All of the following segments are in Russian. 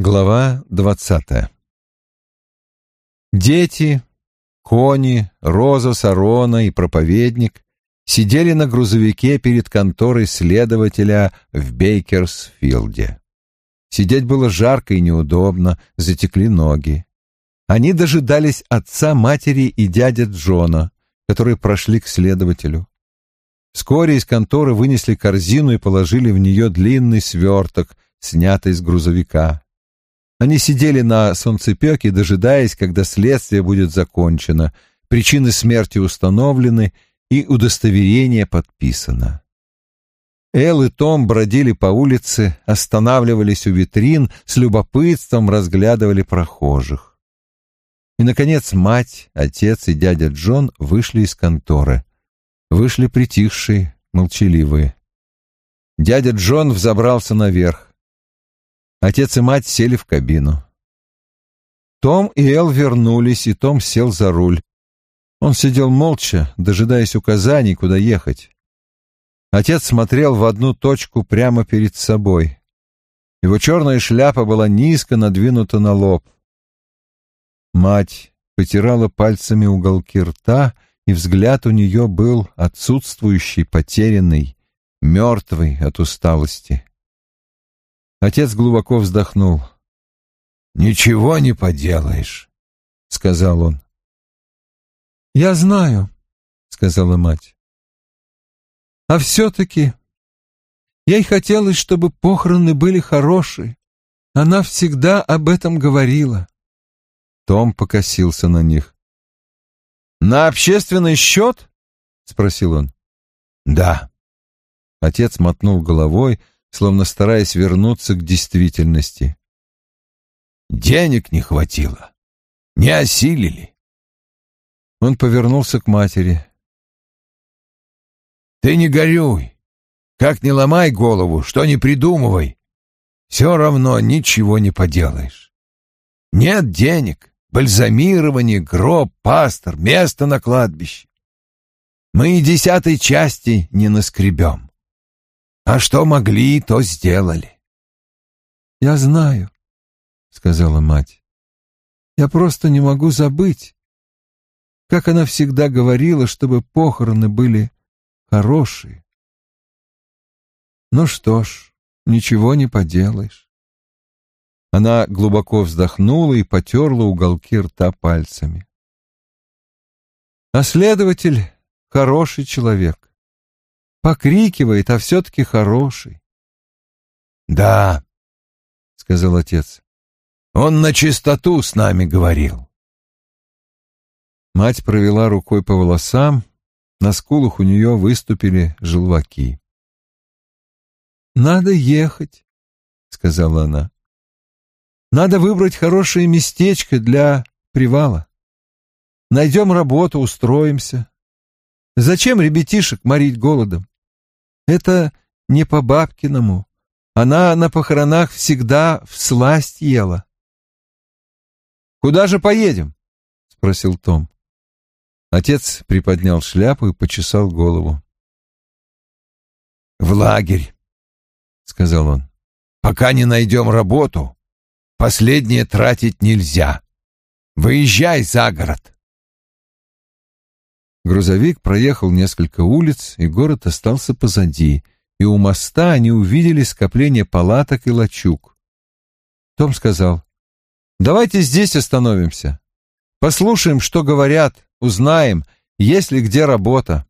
Глава двадцатая Дети, Кони, Роза, Сарона и проповедник сидели на грузовике перед конторой следователя в Бейкерсфилде. Сидеть было жарко и неудобно, затекли ноги. Они дожидались отца, матери и дяди Джона, которые прошли к следователю. Вскоре из конторы вынесли корзину и положили в нее длинный сверток, снятый с грузовика. Они сидели на солнцепеке, дожидаясь, когда следствие будет закончено, причины смерти установлены и удостоверение подписано. Эл и Том бродили по улице, останавливались у витрин, с любопытством разглядывали прохожих. И, наконец, мать, отец и дядя Джон вышли из конторы. Вышли притихшие, молчаливые. Дядя Джон взобрался наверх. Отец и мать сели в кабину. Том и Эл вернулись, и Том сел за руль. Он сидел молча, дожидаясь указаний, куда ехать. Отец смотрел в одну точку прямо перед собой. Его черная шляпа была низко надвинута на лоб. Мать потирала пальцами уголки рта, и взгляд у нее был отсутствующий, потерянный, мертвый от усталости. Отец глубоко вздохнул. «Ничего не поделаешь», — сказал он. «Я знаю», — сказала мать. «А все-таки ей хотелось, чтобы похороны были хорошие. Она всегда об этом говорила». Том покосился на них. «На общественный счет?» — спросил он. «Да». Отец мотнул головой, словно стараясь вернуться к действительности. «Денег не хватило. Не осилили». Он повернулся к матери. «Ты не горюй. Как не ломай голову, что не придумывай. Все равно ничего не поделаешь. Нет денег, бальзамирование, гроб, пастор, место на кладбище. Мы и десятой части не наскребем. А что могли, то сделали. — Я знаю, — сказала мать. — Я просто не могу забыть, как она всегда говорила, чтобы похороны были хорошие. Ну что ж, ничего не поделаешь. Она глубоко вздохнула и потерла уголки рта пальцами. А следователь — хороший человек. Покрикивает, а все-таки хороший. — Да, — сказал отец, — он на чистоту с нами говорил. Мать провела рукой по волосам, на скулах у нее выступили желваки. «Надо ехать», — сказала она. Надо выбрать хорошее местечко для привала. Найдем работу, устроимся. Зачем ребятишек морить голодом? Это не по бабкиному. Она на похоронах всегда в сласть ела. «Куда же поедем?» — спросил Том. Отец приподнял шляпу и почесал голову. «В лагерь», — сказал он. «Пока не найдем работу, Последнее тратить нельзя. Выезжай за город. Грузовик проехал несколько улиц, и город остался позади, и у моста они увидели скопление палаток и лачуг. Том сказал, «Давайте здесь остановимся. Послушаем, что говорят, узнаем, есть ли где работа».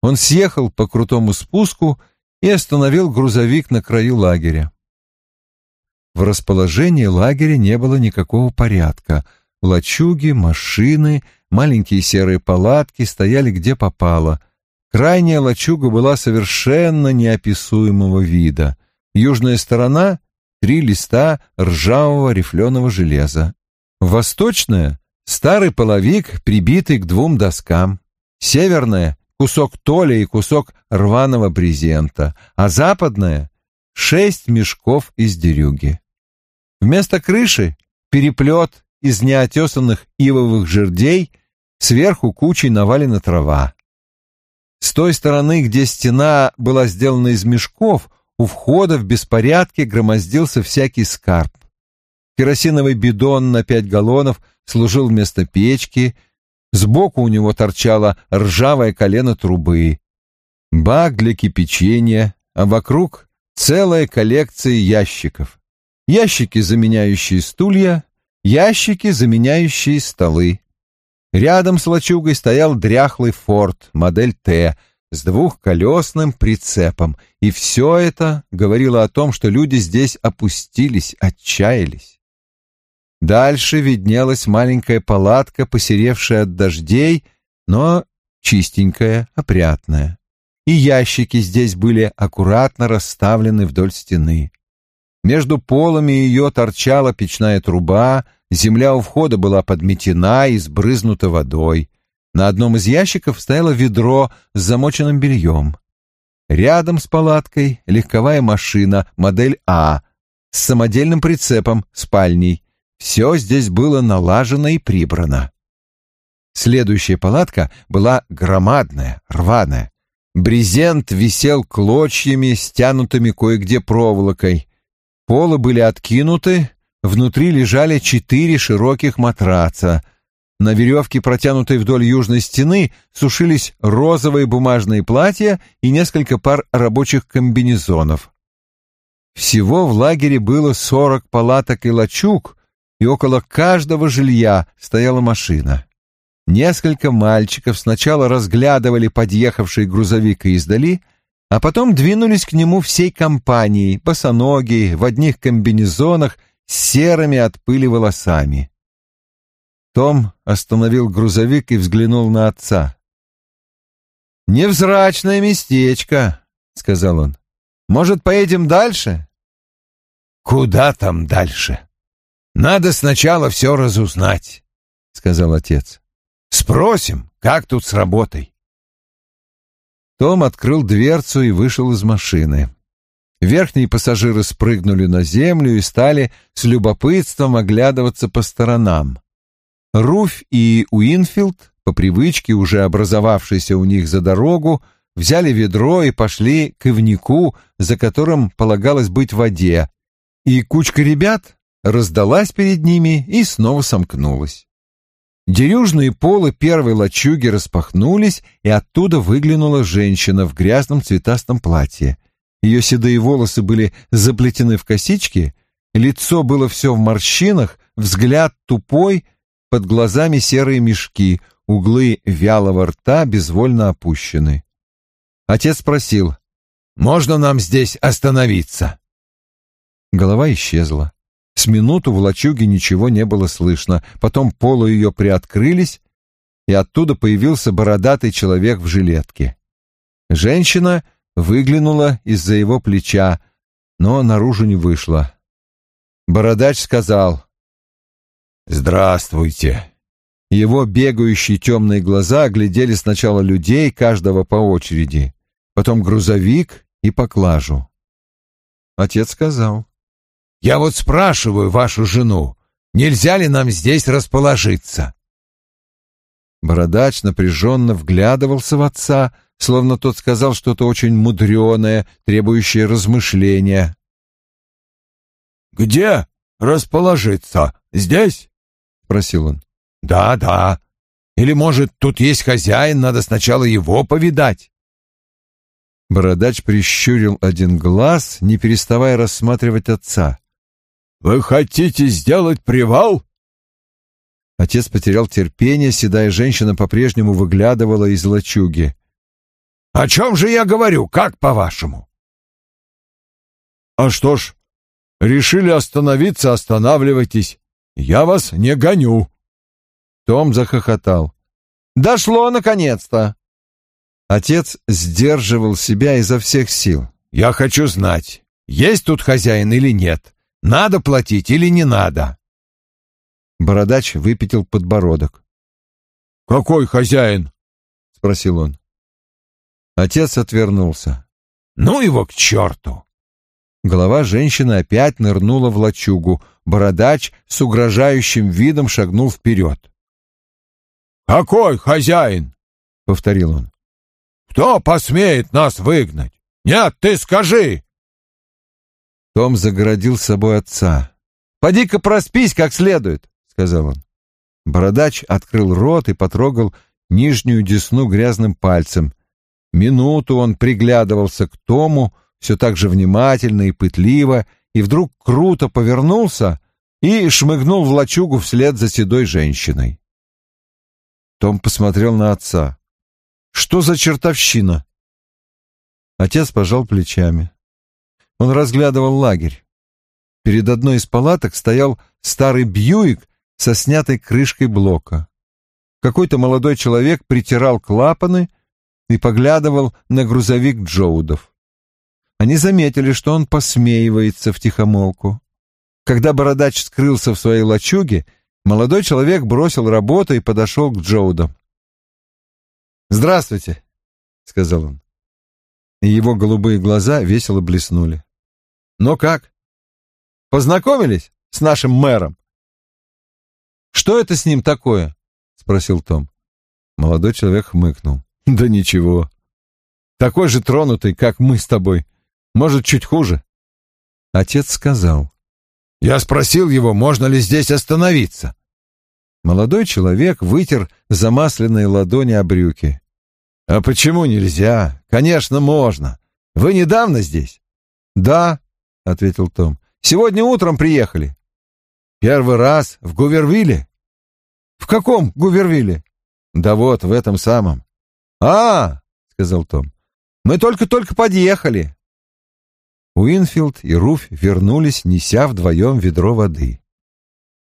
Он съехал по крутому спуску и остановил грузовик на краю лагеря. В расположении лагеря не было никакого порядка. Лачуги, машины, маленькие серые палатки стояли где попало. Крайняя лачуга была совершенно неописуемого вида. Южная сторона — три листа ржавого рифленого железа. Восточная — старый половик, прибитый к двум доскам. Северная — кусок толя и кусок рваного брезента, а западная — шесть мешков из дерюги. Вместо крыши переплет из неотесанных ивовых жердей, сверху кучей навалена трава. С той стороны, где стена была сделана из мешков, у входа в беспорядке громоздился всякий скарб. Керосиновый бидон на пять галлонов служил вместо печки, сбоку у него торчало ржавое колено трубы, бак для кипячения, а вокруг целая коллекция ящиков. Ящики, заменяющие стулья, ящики, заменяющие столы. Рядом с лачугой стоял дряхлый форт, модель Т, с двухколесным прицепом, и все это говорило о том, что люди здесь опустились, отчаялись. Дальше виднелась маленькая палатка, посеревшая от дождей, но чистенькая, опрятная. И ящики здесь были аккуратно расставлены вдоль стены. Между полами ее торчала печная труба, земля у входа была подметена и сбрызнута водой. На одном из ящиков стояло ведро с замоченным бельем. Рядом с палаткой легковая машина, модель А, с самодельным прицепом, спальней. Все здесь было налажено и прибрано. Следующая палатка была громадная, рваная. Брезент висел клочьями, стянутыми кое-где проволокой. Полы были откинуты, внутри лежали четыре широких матраца — на веревке, протянутой вдоль южной стены, сушились розовые бумажные платья и несколько пар рабочих комбинезонов. Всего в лагере было сорок палаток и лачуг, и около каждого жилья стояла машина. Несколько мальчиков сначала разглядывали подъехавший грузовик издали, а потом двинулись к нему всей компанией, босоногие, в одних комбинезонах, с серыми от пыли волосами. Том остановил грузовик и взглянул на отца. «Невзрачное местечко», — сказал он. «Может, поедем дальше?» «Куда там дальше? Надо сначала все разузнать», — сказал отец. «Спросим, как тут с работой». Том открыл дверцу и вышел из машины. Верхние пассажиры спрыгнули на землю и стали с любопытством оглядываться по сторонам. Руфь и Уинфилд, по привычке, уже образовавшейся у них за дорогу, взяли ведро и пошли к ивнику, за которым полагалось быть в воде, и кучка ребят раздалась перед ними и снова сомкнулась. Дерюжные полы первой лачуги распахнулись, и оттуда выглянула женщина в грязном цветастом платье. Ее седые волосы были заплетены в косички, лицо было все в морщинах, взгляд тупой — под глазами серые мешки, углы вялого рта безвольно опущены. Отец спросил, «Можно нам здесь остановиться?» Голова исчезла. С минуту в лачуге ничего не было слышно, потом полы ее приоткрылись, и оттуда появился бородатый человек в жилетке. Женщина выглянула из-за его плеча, но наружу не вышла. Бородач сказал, «Здравствуйте!» Его бегающие темные глаза оглядели сначала людей, каждого по очереди, потом грузовик и поклажу. Отец сказал. «Я вот спрашиваю вашу жену, нельзя ли нам здесь расположиться?» Бородач напряженно вглядывался в отца, словно тот сказал что-то очень мудреное, требующее размышления. «Где расположиться? Здесь?» спросил он. «Да, да. Или, может, тут есть хозяин, надо сначала его повидать?» Бородач прищурил один глаз, не переставая рассматривать отца. «Вы хотите сделать привал?» Отец потерял терпение, седая женщина по-прежнему выглядывала из лачуги. «О чем же я говорю, как по-вашему?» «А что ж, решили остановиться, останавливайтесь. Я вас не гоню. Том захохотал. Дошло наконец-то. Отец сдерживал себя изо всех сил. Я хочу знать, есть тут хозяин или нет. Надо платить или не надо. Бородач выпятил подбородок. «Какой хозяин?» — спросил он. Отец отвернулся. «Ну его к черту!» Голова женщины опять нырнула в лачугу. Бородач с угрожающим видом шагнул вперед. «Какой хозяин?» — повторил он. «Кто посмеет нас выгнать? Нет, ты скажи!» Том загородил собой отца. «Поди-ка проспись как следует», — сказал он. Бородач открыл рот и потрогал нижнюю десну грязным пальцем. Минуту он приглядывался к Тому, все так же внимательно и пытливо, и вдруг круто повернулся и шмыгнул в лачугу вслед за седой женщиной. Том посмотрел на отца. «Что за чертовщина?» Отец пожал плечами. Он разглядывал лагерь. Перед одной из палаток стоял старый Бьюик со снятой крышкой блока. Какой-то молодой человек притирал клапаны и поглядывал на грузовик Джоудов. Они заметили, что он посмеивается в тихомолку. Когда бородач скрылся в своей лачуге, молодой человек бросил работу и подошел к Джоудам. «Здравствуйте», — сказал он. И его голубые глаза весело блеснули. «Ну как? Познакомились с нашим мэром?» «Что это с ним такое?» — спросил Том. Молодой человек хмыкнул. «Да ничего. Такой же тронутый, как мы с тобой. Может, чуть хуже». Отец сказал. «Я спросил его, можно ли здесь остановиться». Молодой человек вытер замасленные ладони о брюки. «А почему нельзя? Конечно, можно. Вы недавно здесь?» «Да», — ответил Том. «Сегодня утром приехали». «Первый раз в Гувервилле?» «В каком Гувервилле?» «Да вот, в этом самом». «А, — сказал Том, — мы только-только подъехали». Уинфилд и Руфь вернулись, неся вдвоем ведро воды.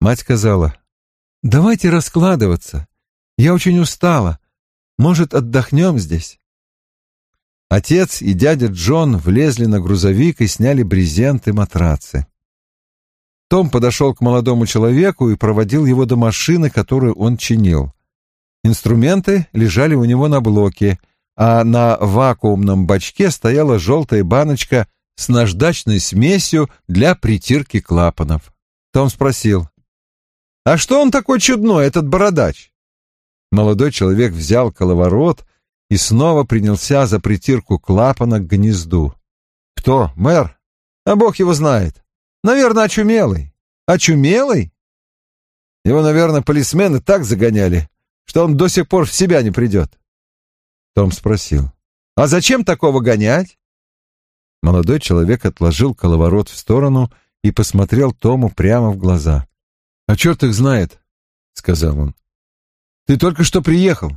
Мать сказала, «Давайте раскладываться. Я очень устала. Может, отдохнем здесь?» Отец и дядя Джон влезли на грузовик и сняли брезент и матрацы. Том подошел к молодому человеку и проводил его до машины, которую он чинил. Инструменты лежали у него на блоке, а на вакуумном бачке стояла желтая баночка с наждачной смесью для притирки клапанов. Том спросил, «А что он такой чудной, этот бородач?» Молодой человек взял коловорот и снова принялся за притирку клапана к гнезду. «Кто, мэр? А бог его знает. Наверное, очумелый. Очумелый?» Его, наверное, полисмены так загоняли, что он до сих пор в себя не придет. Том спросил, «А зачем такого гонять?» Молодой человек отложил коловорот в сторону и посмотрел Тому прямо в глаза. «А черт их знает», — сказал он. «Ты только что приехал.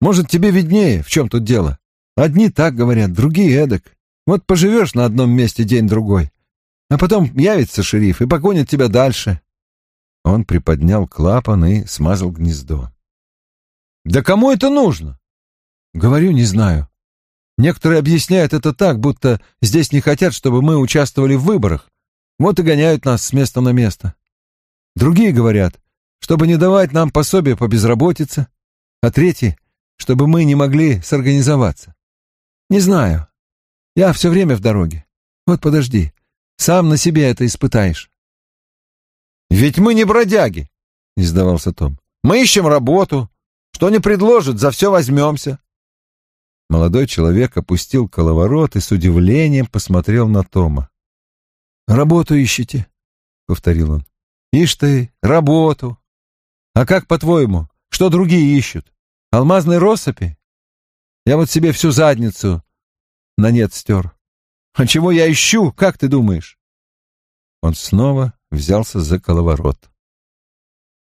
Может, тебе виднее, в чем тут дело. Одни так говорят, другие эдак. Вот поживешь на одном месте день-другой, а потом явится шериф и погонит тебя дальше». Он приподнял клапан и смазал гнездо. «Да кому это нужно?» «Говорю, не знаю. Некоторые объясняют это так, будто здесь не хотят, чтобы мы участвовали в выборах. Вот и гоняют нас с места на место. Другие говорят, чтобы не давать нам пособие по безработице, а третьи, чтобы мы не могли сорганизоваться. Не знаю. Я все время в дороге. Вот подожди, сам на себе это испытаешь. «Ведь мы не бродяги», — не сдавался Том. «Мы ищем работу. Что не предложат, за все возьмемся». Молодой человек опустил коловорот и с удивлением посмотрел на Тома. «Работу ищете?» — повторил он. «Ишь ты, работу! А как, по-твоему, что другие ищут? Алмазной россыпи? Я вот себе всю задницу на нет стер. А чего я ищу, как ты думаешь?» Он снова взялся за коловорот.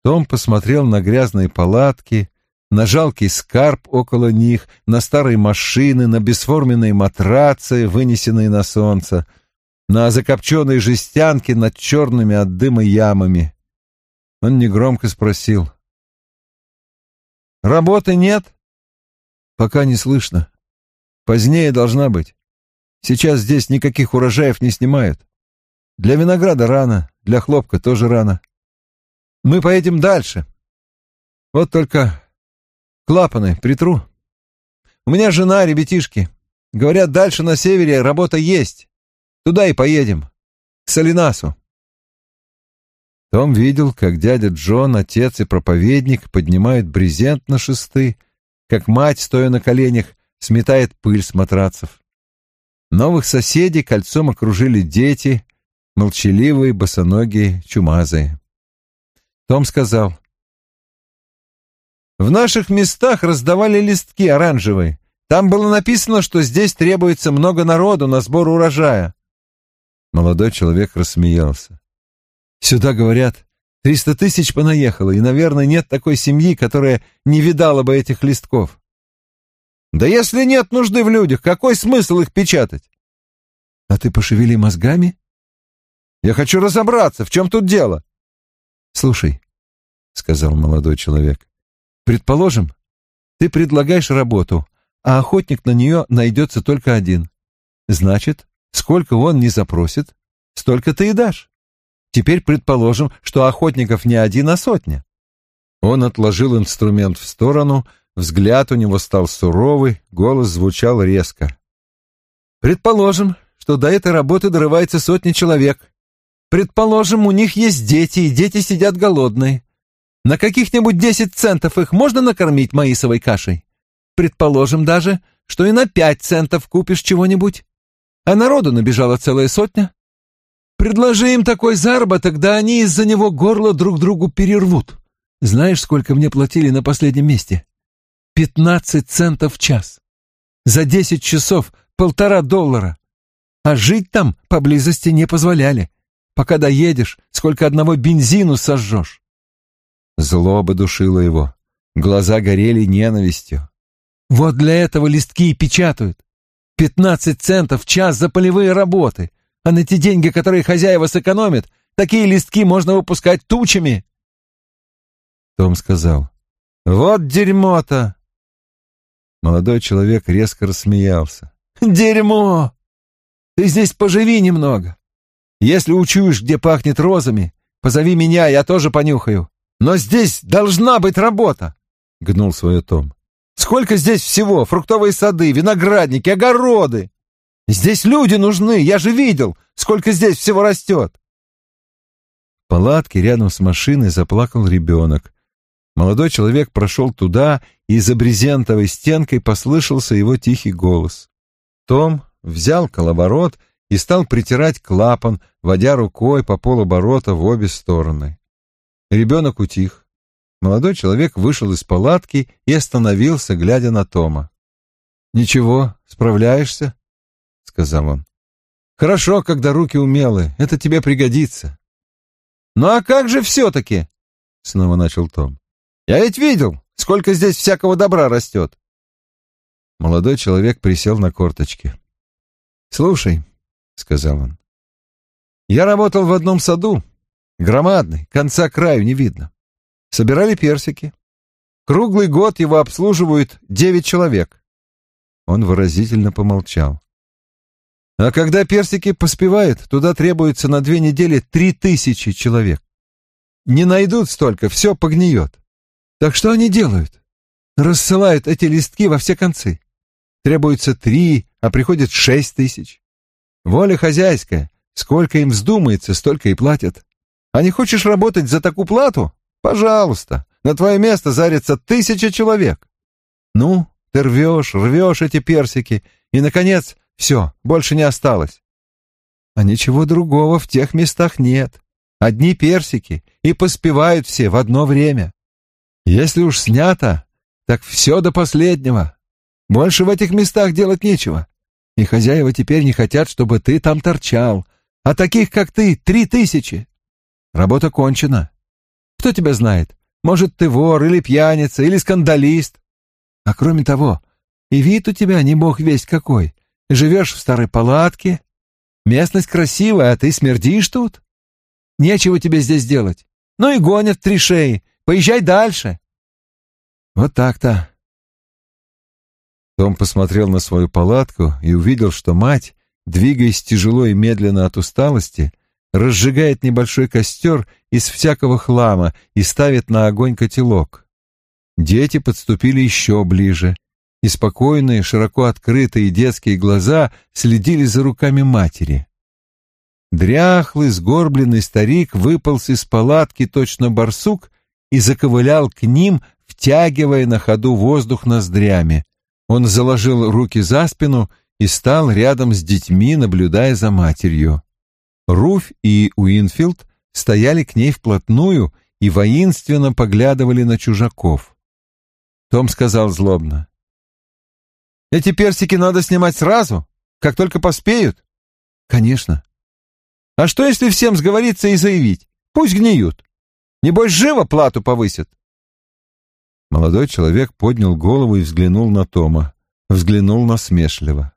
Том посмотрел на грязные палатки, на жалкий скарб около них, на старые машины, на бесформенные матрацы, вынесенные на солнце, на закопченные жестянки над черными от дыма ямами. Он негромко спросил. «Работы нет?» «Пока не слышно. Позднее должна быть. Сейчас здесь никаких урожаев не снимают. Для винограда рано, для хлопка тоже рано. Мы поедем дальше. Вот только Клапаны притру. У меня жена, ребятишки. Говорят, дальше на севере работа есть. Туда и поедем. К Солинасу. Том видел, как дядя Джон, отец и проповедник поднимают брезент на шесты, как мать, стоя на коленях, сметает пыль с матрацев. Новых соседей кольцом окружили дети, молчаливые, босоногие, чумазые. Том сказал, «В наших местах раздавали листки оранжевые. Там было написано, что здесь требуется много народу на сбор урожая». Молодой человек рассмеялся. «Сюда, говорят, триста тысяч понаехало, и, наверное, нет такой семьи, которая не видала бы этих листков». «Да если нет нужды в людях, какой смысл их печатать?» «А ты пошевели мозгами?» «Я хочу разобраться, в чем тут дело?» «Слушай», — сказал молодой человек, — «предположим, ты предлагаешь работу, а охотник на нее найдется только один. Значит, сколько он не запросит, столько ты и дашь. Теперь предположим, что охотников не один, а сотня». Он отложил инструмент в сторону, взгляд у него стал суровый, голос звучал резко. «Предположим, что до этой работы дорывается сотни человек, Предположим, у них есть дети, и дети сидят голодные. На каких-нибудь десять центов их можно накормить маисовой кашей? Предположим даже, что и на пять центов купишь чего-нибудь. А народу набежала целая сотня. Предложи им такой заработок, да они из-за него горло друг другу перервут. Знаешь, сколько мне платили на последнем месте? Пятнадцать центов в час. За десять часов полтора доллара. А жить там поблизости не позволяли. Пока доедешь, сколько одного бензину сожжешь. Злоба душила его. Глаза горели ненавистью. Вот для этого листки и печатают. Пятнадцать центов в час за полевые работы. А на те деньги, которые хозяева сэкономят, такие листки можно выпускать тучами. Том сказал. «Вот дерьмо-то!» Молодой человек резко рассмеялся. «Дерьмо! Ты здесь поживи немного. Если учуешь, где пахнет розами, позови меня, я тоже понюхаю. Но здесь должна быть работа, — гнул свое Том. Сколько здесь всего? Фруктовые сады, виноградники, огороды. Здесь люди нужны, я же видел, сколько здесь всего растет. В палатке рядом с машиной заплакал ребенок. Молодой человек прошел туда, и за брезентовой стенкой послышался его тихий голос. Том взял коловорот и стал притирать клапан, водя рукой по полоборота в обе стороны. Ребенок утих. Молодой человек вышел из палатки и остановился, глядя на Тома. «Ничего, справляешься?» — сказал он. «Хорошо, когда руки умелые, это тебе пригодится». «Ну а как же все-таки?» — снова начал Том. «Я ведь видел, сколько здесь всякого добра растет». Молодой человек присел на корточки. «Слушай, — сказал он. «Я работал в одном саду, громадный, конца краю не видно. Собирали персики. Круглый год его обслуживают девять человек». Он выразительно помолчал. «А когда персики поспевают, туда требуется на две недели три тысячи человек. Не найдут столько, все погниет. Так что они делают? Рассылают эти листки во все концы. Требуется три, а приходит шесть тысяч. Воля хозяйская. Сколько им вздумается, столько и платят. А не хочешь работать за такую плату? Пожалуйста, на твое место зарится тысяча человек. Ну, ты рвешь, рвешь эти персики, и, наконец, все, больше не осталось. А ничего другого в тех местах нет. Одни персики, и поспевают все в одно время. Если уж снято, так все до последнего. Больше в этих местах делать нечего и хозяева теперь не хотят, чтобы ты там торчал, а таких, как ты, три тысячи. Работа кончена. Кто тебя знает? Может, ты вор или пьяница, или скандалист. А кроме того, и вид у тебя не бог весть какой. Живешь в старой палатке, местность красивая, а ты смердишь тут. Нечего тебе здесь делать. Ну и гонят три шеи. Поезжай дальше. Вот так-то. Том посмотрел на свою палатку и увидел, что мать, двигаясь тяжело и медленно от усталости, разжигает небольшой костер из всякого хлама и ставит на огонь котелок. Дети подступили еще ближе, и спокойные, широко открытые детские глаза следили за руками матери. Дряхлый, сгорбленный старик выполз из палатки точно барсук и заковылял к ним, втягивая на ходу воздух ноздрями. Он заложил руки за спину и стал рядом с детьми, наблюдая за матерью. Руфь и Уинфилд стояли к ней вплотную и воинственно поглядывали на чужаков. Том сказал злобно. «Эти персики надо снимать сразу, как только поспеют?» «Конечно». «А что, если всем сговориться и заявить? Пусть гниют. Небось, живо плату повысят». Молодой человек поднял голову и взглянул на Тома. Взглянул насмешливо.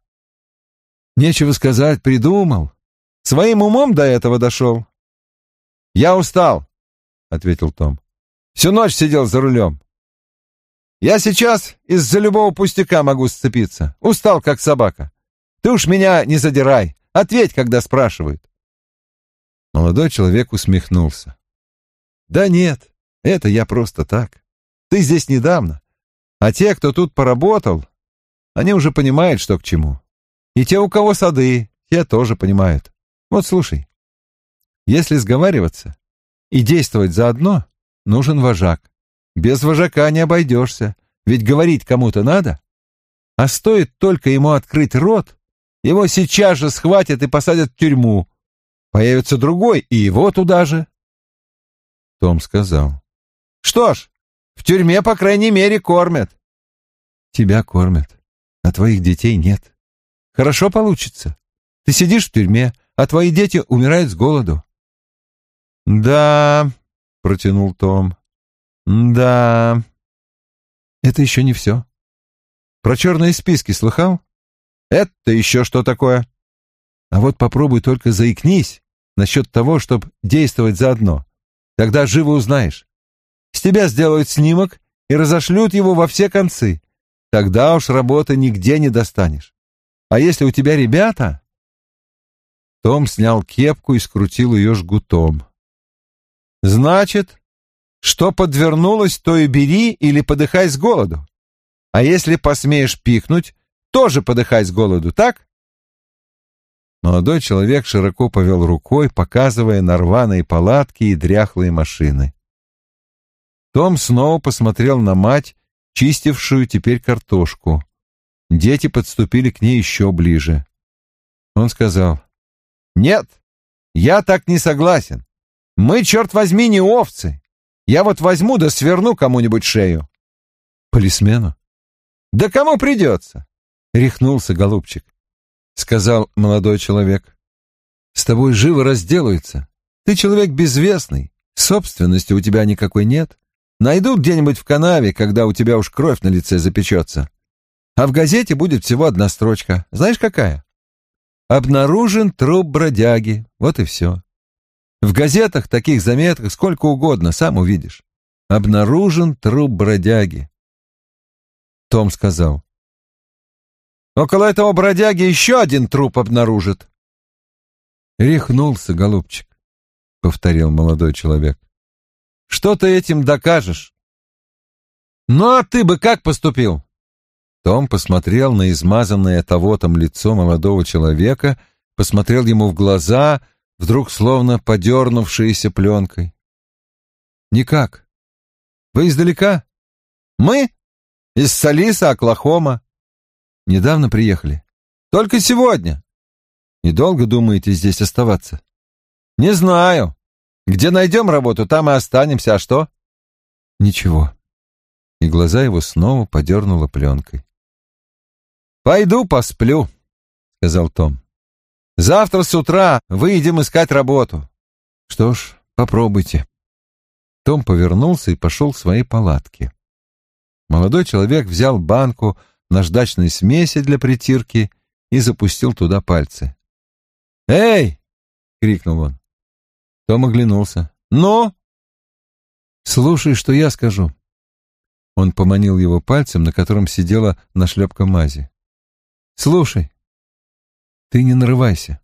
«Нечего сказать, придумал. Своим умом до этого дошел». «Я устал», — ответил Том. «Всю ночь сидел за рулем. Я сейчас из-за любого пустяка могу сцепиться. Устал, как собака. Ты уж меня не задирай. Ответь, когда спрашивают». Молодой человек усмехнулся. «Да нет, это я просто так. Ты здесь недавно. А те, кто тут поработал, они уже понимают, что к чему. И те, у кого сады, те тоже понимают. Вот слушай, если сговариваться и действовать заодно, нужен вожак. Без вожака не обойдешься, ведь говорить кому-то надо. А стоит только ему открыть рот, его сейчас же схватят и посадят в тюрьму. Появится другой, и его туда же. Том сказал. Что ж, в тюрьме, по крайней мере, кормят. Тебя кормят, а твоих детей нет. Хорошо получится. Ты сидишь в тюрьме, а твои дети умирают с голоду. Да, протянул Том. Да. Это еще не все. Про черные списки слыхал? Это еще что такое? А вот попробуй только заикнись насчет того, чтобы действовать заодно. Тогда живо узнаешь. С тебя сделают снимок и разошлют его во все концы. Тогда уж работы нигде не достанешь. А если у тебя ребята... Том снял кепку и скрутил ее жгутом. Значит, что подвернулось, то и бери или подыхай с голоду. А если посмеешь пикнуть, тоже подыхай с голоду, так? Молодой человек широко повел рукой, показывая на рваные палатки и дряхлые машины. Том снова посмотрел на мать, чистившую теперь картошку. Дети подступили к ней еще ближе. Он сказал, «Нет, я так не согласен. Мы, черт возьми, не овцы. Я вот возьму да сверну кому-нибудь шею». «Полисмену?» «Да кому придется?» — рехнулся голубчик. Сказал молодой человек. «С тобой живо разделаются. Ты человек безвестный, собственности у тебя никакой нет. Найдут где-нибудь в канаве, когда у тебя уж кровь на лице запечется. А в газете будет всего одна строчка. Знаешь, какая? Обнаружен труп бродяги. Вот и все. В газетах таких заметок сколько угодно, сам увидишь. Обнаружен труп бродяги. Том сказал. Около этого бродяги еще один труп обнаружит. Рехнулся, голубчик, повторил молодой человек. Что ты этим докажешь? Ну а ты бы как поступил? Том посмотрел на измазанное того-там лицо молодого человека, посмотрел ему в глаза, вдруг словно подернувшиеся пленкой. «Никак. Вы издалека?» «Мы? Из Салиса, Оклахома. Недавно приехали. Только сегодня. Недолго думаете здесь оставаться?» «Не знаю. Где найдем работу, там и останемся, а что?» «Ничего». И глаза его снова подернуло пленкой. «Пойду посплю», — сказал Том. «Завтра с утра выйдем искать работу». «Что ж, попробуйте». Том повернулся и пошел в свои палатки. Молодой человек взял банку наждачной смеси для притирки и запустил туда пальцы. «Эй!» — крикнул он. Том оглянулся. «Ну?» «Слушай, что я скажу». Он поманил его пальцем, на котором сидела нашлепка мази. Слушай, ты не нарывайся.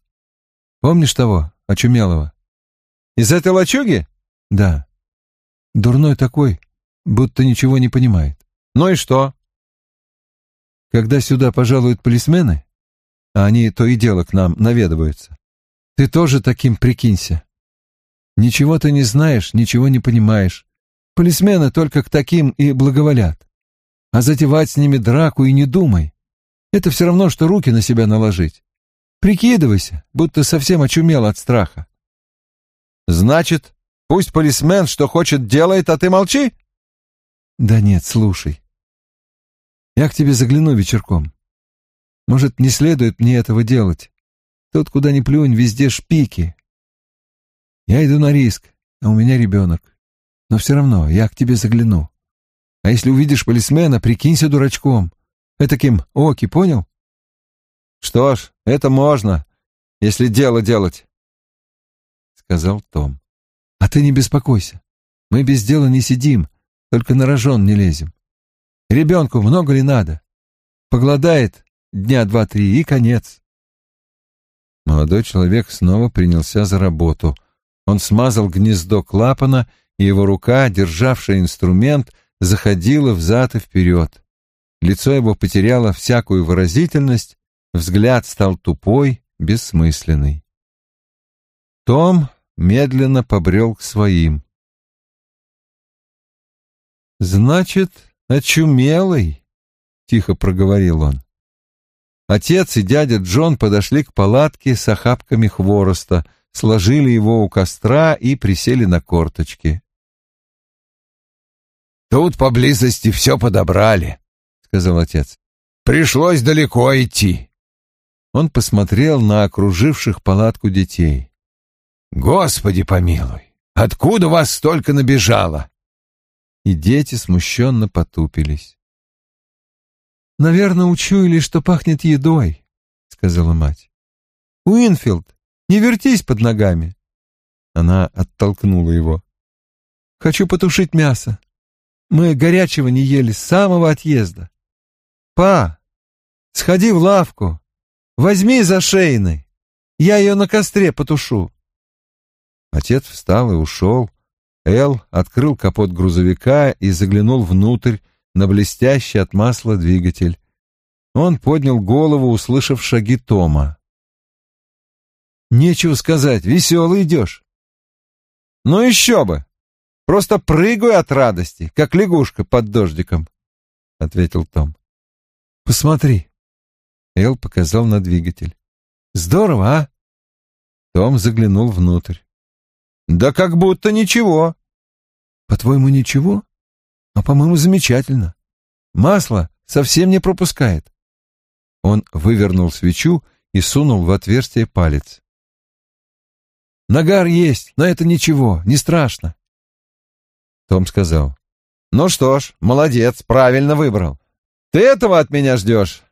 Помнишь того, очумелого? Из этой лачуги? Да. Дурной такой, будто ничего не понимает. Ну и что? Когда сюда пожалуют полисмены, а они то и дело к нам наведываются, ты тоже таким прикинься. Ничего ты не знаешь, ничего не понимаешь. Полисмены только к таким и благоволят. А затевать с ними драку и не думай. Это все равно, что руки на себя наложить. Прикидывайся, будто совсем очумел от страха. Значит, пусть полисмен что хочет делает, а ты молчи? Да нет, слушай. Я к тебе загляну вечерком. Может, не следует мне этого делать. Тут, куда ни плюнь, везде шпики. Я иду на риск, а у меня ребенок. Но все равно я к тебе загляну. А если увидишь полисмена, прикинься дурачком. Этаким оки, понял? Что ж, это можно, если дело делать, — сказал Том. А ты не беспокойся. Мы без дела не сидим, только на рожон не лезем. Ребенку много ли надо? Погладает дня два-три и конец. Молодой человек снова принялся за работу. Он смазал гнездо клапана, и его рука, державшая инструмент, заходила взад и вперед. Лицо его потеряло всякую выразительность, взгляд стал тупой, бессмысленный. Том медленно побрел к своим. «Значит, очумелый», — тихо проговорил он. Отец и дядя Джон подошли к палатке с охапками хвороста, сложили его у костра и присели на корточки. «Тут поблизости все подобрали», — сказал отец. «Пришлось далеко идти». Он посмотрел на окруживших палатку детей. «Господи помилуй, откуда вас столько набежало?» и дети смущенно потупились. «Наверное, учуяли, что пахнет едой», — сказала мать. «Уинфилд, не вертись под ногами». Она оттолкнула его. «Хочу потушить мясо. Мы горячего не ели с самого отъезда. Па, сходи в лавку, возьми за шейный, я ее на костре потушу». Отец встал и ушел, Эл открыл капот грузовика и заглянул внутрь на блестящий от масла двигатель. Он поднял голову, услышав шаги Тома. «Нечего сказать, веселый идешь». «Ну еще бы! Просто прыгаю от радости, как лягушка под дождиком», — ответил Том. «Посмотри». Эл показал на двигатель. «Здорово, а?» Том заглянул внутрь. Да как будто ничего. По-твоему, ничего? А по-моему, замечательно. Масло совсем не пропускает. Он вывернул свечу и сунул в отверстие палец. Нагар есть, но это ничего, не страшно. Том сказал. Ну что ж, молодец, правильно выбрал. Ты этого от меня ждешь?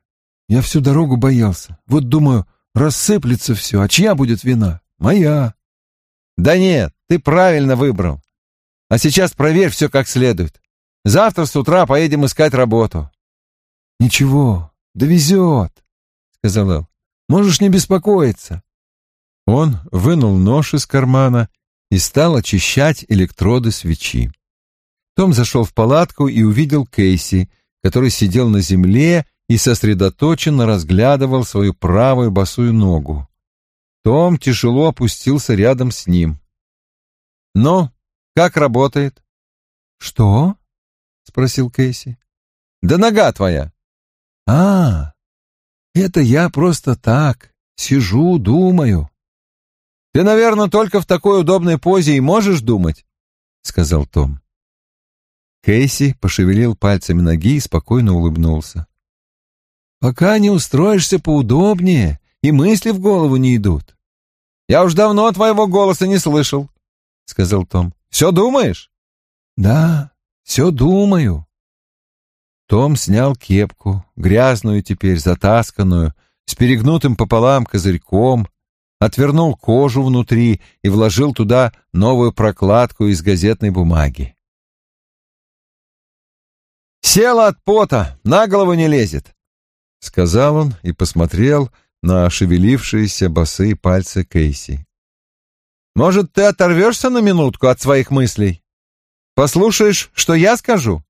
Я всю дорогу боялся. Вот думаю, рассыплется все, а чья будет вина? Моя. Да нет, ты правильно выбрал. А сейчас проверь все как следует. Завтра с утра поедем искать работу. Ничего, довезет, сказал Эл. Можешь не беспокоиться. Он вынул нож из кармана и стал очищать электроды свечи. Том зашел в палатку и увидел Кейси, который сидел на земле и сосредоточенно разглядывал свою правую босую ногу. Том тяжело опустился рядом с ним. «Ну, как работает?» «Что?» — спросил Кейси. «Да нога твоя». «А, это я просто так, сижу, думаю». «Ты, наверное, только в такой удобной позе и можешь думать», — сказал Том. Кейси пошевелил пальцами ноги и спокойно улыбнулся. «Пока не устроишься поудобнее, и мысли в голову не идут. Я уж давно твоего голоса не слышал, сказал Том. Все думаешь? Да, все думаю. Том снял кепку, грязную теперь, затасканную, с перегнутым пополам козырьком, отвернул кожу внутри и вложил туда новую прокладку из газетной бумаги. «Села от пота, на голову не лезет», — сказал он и посмотрел на шевелившиеся босые пальцы Кейси. «Может, ты оторвешься на минутку от своих мыслей? Послушаешь, что я скажу?»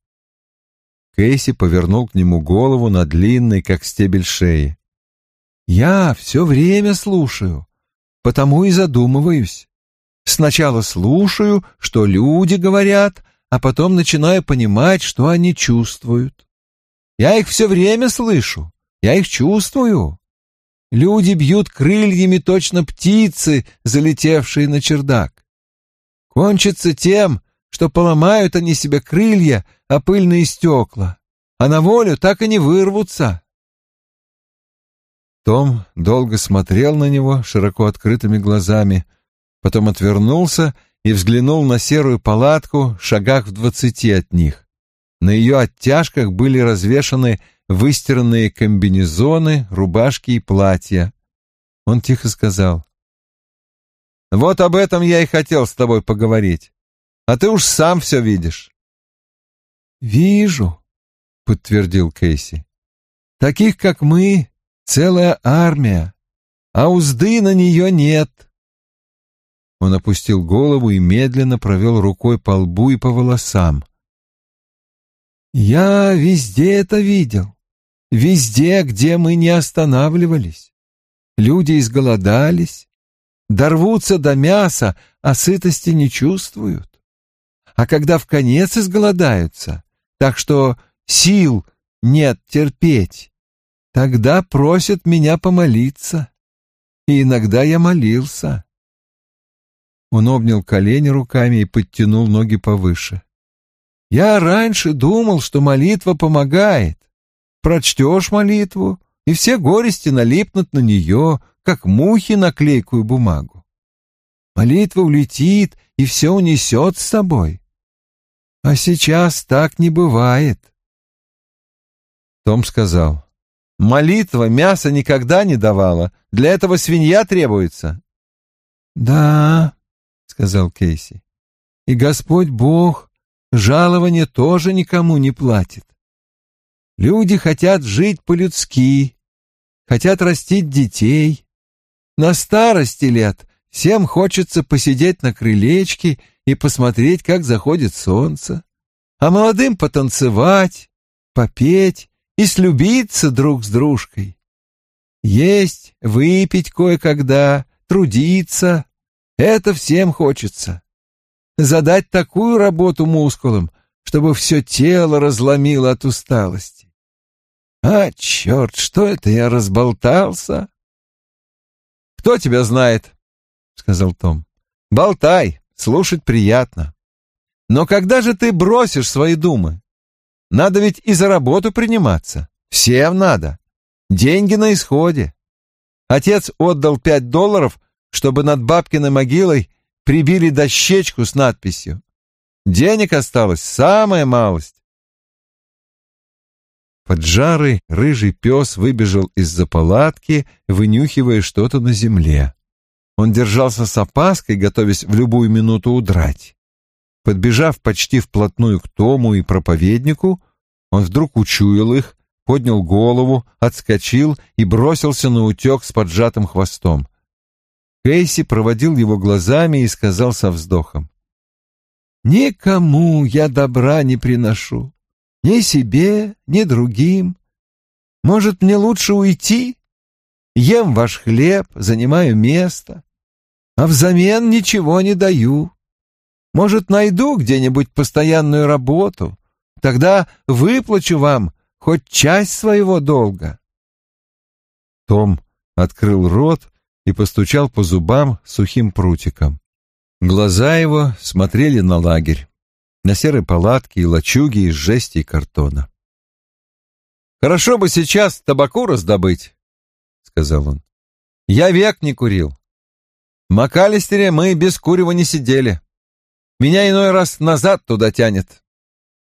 Кейси повернул к нему голову на длинной, как стебель шеи. «Я все время слушаю, потому и задумываюсь. Сначала слушаю, что люди говорят, а потом начинаю понимать, что они чувствуют. Я их все время слышу, я их чувствую. Люди бьют крыльями точно птицы, залетевшие на чердак. Кончится тем, что поломают они себе крылья, а пыльные стекла, а на волю так и не вырвутся. Том долго смотрел на него широко открытыми глазами, потом отвернулся и взглянул на серую палатку шагах в двадцати от них. На ее оттяжках были развешаны выстиранные комбинезоны, рубашки и платья. Он тихо сказал. «Вот об этом я и хотел с тобой поговорить. А ты уж сам все видишь». «Вижу», — подтвердил Кейси. «Таких, как мы, целая армия, а узды на нее нет». Он опустил голову и медленно провел рукой по лбу и по волосам. «Я везде это видел. Везде, где мы не останавливались. Люди изголодались, дорвутся до мяса, а сытости не чувствуют. А когда в конец изголодаются, так что сил нет терпеть, тогда просят меня помолиться. И иногда я молился. Он обнял колени руками и подтянул ноги повыше. Я раньше думал, что молитва помогает. Прочтешь молитву, и все горести налипнут на нее, как мухи на клейкую бумагу. Молитва улетит и все унесет с собой. А сейчас так не бывает. Том сказал, молитва мясо никогда не давала, для этого свинья требуется. Да, сказал Кейси, и Господь Бог жалование тоже никому не платит. Люди хотят жить по-людски, хотят растить детей. На старости лет всем хочется посидеть на крылечке и посмотреть, как заходит солнце, а молодым потанцевать, попеть и слюбиться друг с дружкой. Есть, выпить кое-когда, трудиться — это всем хочется. Задать такую работу мускулам, чтобы все тело разломило от усталости. А, черт, что это я разболтался? Кто тебя знает? сказал Том. Болтай, слушать приятно. Но когда же ты бросишь свои думы? Надо ведь и за работу приниматься. Всем надо. Деньги на исходе. Отец отдал пять долларов, чтобы над бабкиной могилой прибили дощечку с надписью. Денег осталось самая малость. Поджарый рыжий пес выбежал из-за палатки, вынюхивая что-то на земле. Он держался с опаской, готовясь в любую минуту удрать. Подбежав почти вплотную к Тому и проповеднику, он вдруг учуял их, поднял голову, отскочил и бросился на утек с поджатым хвостом. Кейси проводил его глазами и сказал со вздохом. «Никому я добра не приношу. Ни себе, ни другим. Может, мне лучше уйти? Ем ваш хлеб, занимаю место, а взамен ничего не даю. Может, найду где-нибудь постоянную работу, тогда выплачу вам хоть часть своего долга. Том открыл рот и постучал по зубам сухим прутиком. Глаза его смотрели на лагерь на серой палатке и лачуге из жести и картона. «Хорошо бы сейчас табаку раздобыть», — сказал он. «Я век не курил. В МакАлистере мы без курева не сидели. Меня иной раз назад туда тянет».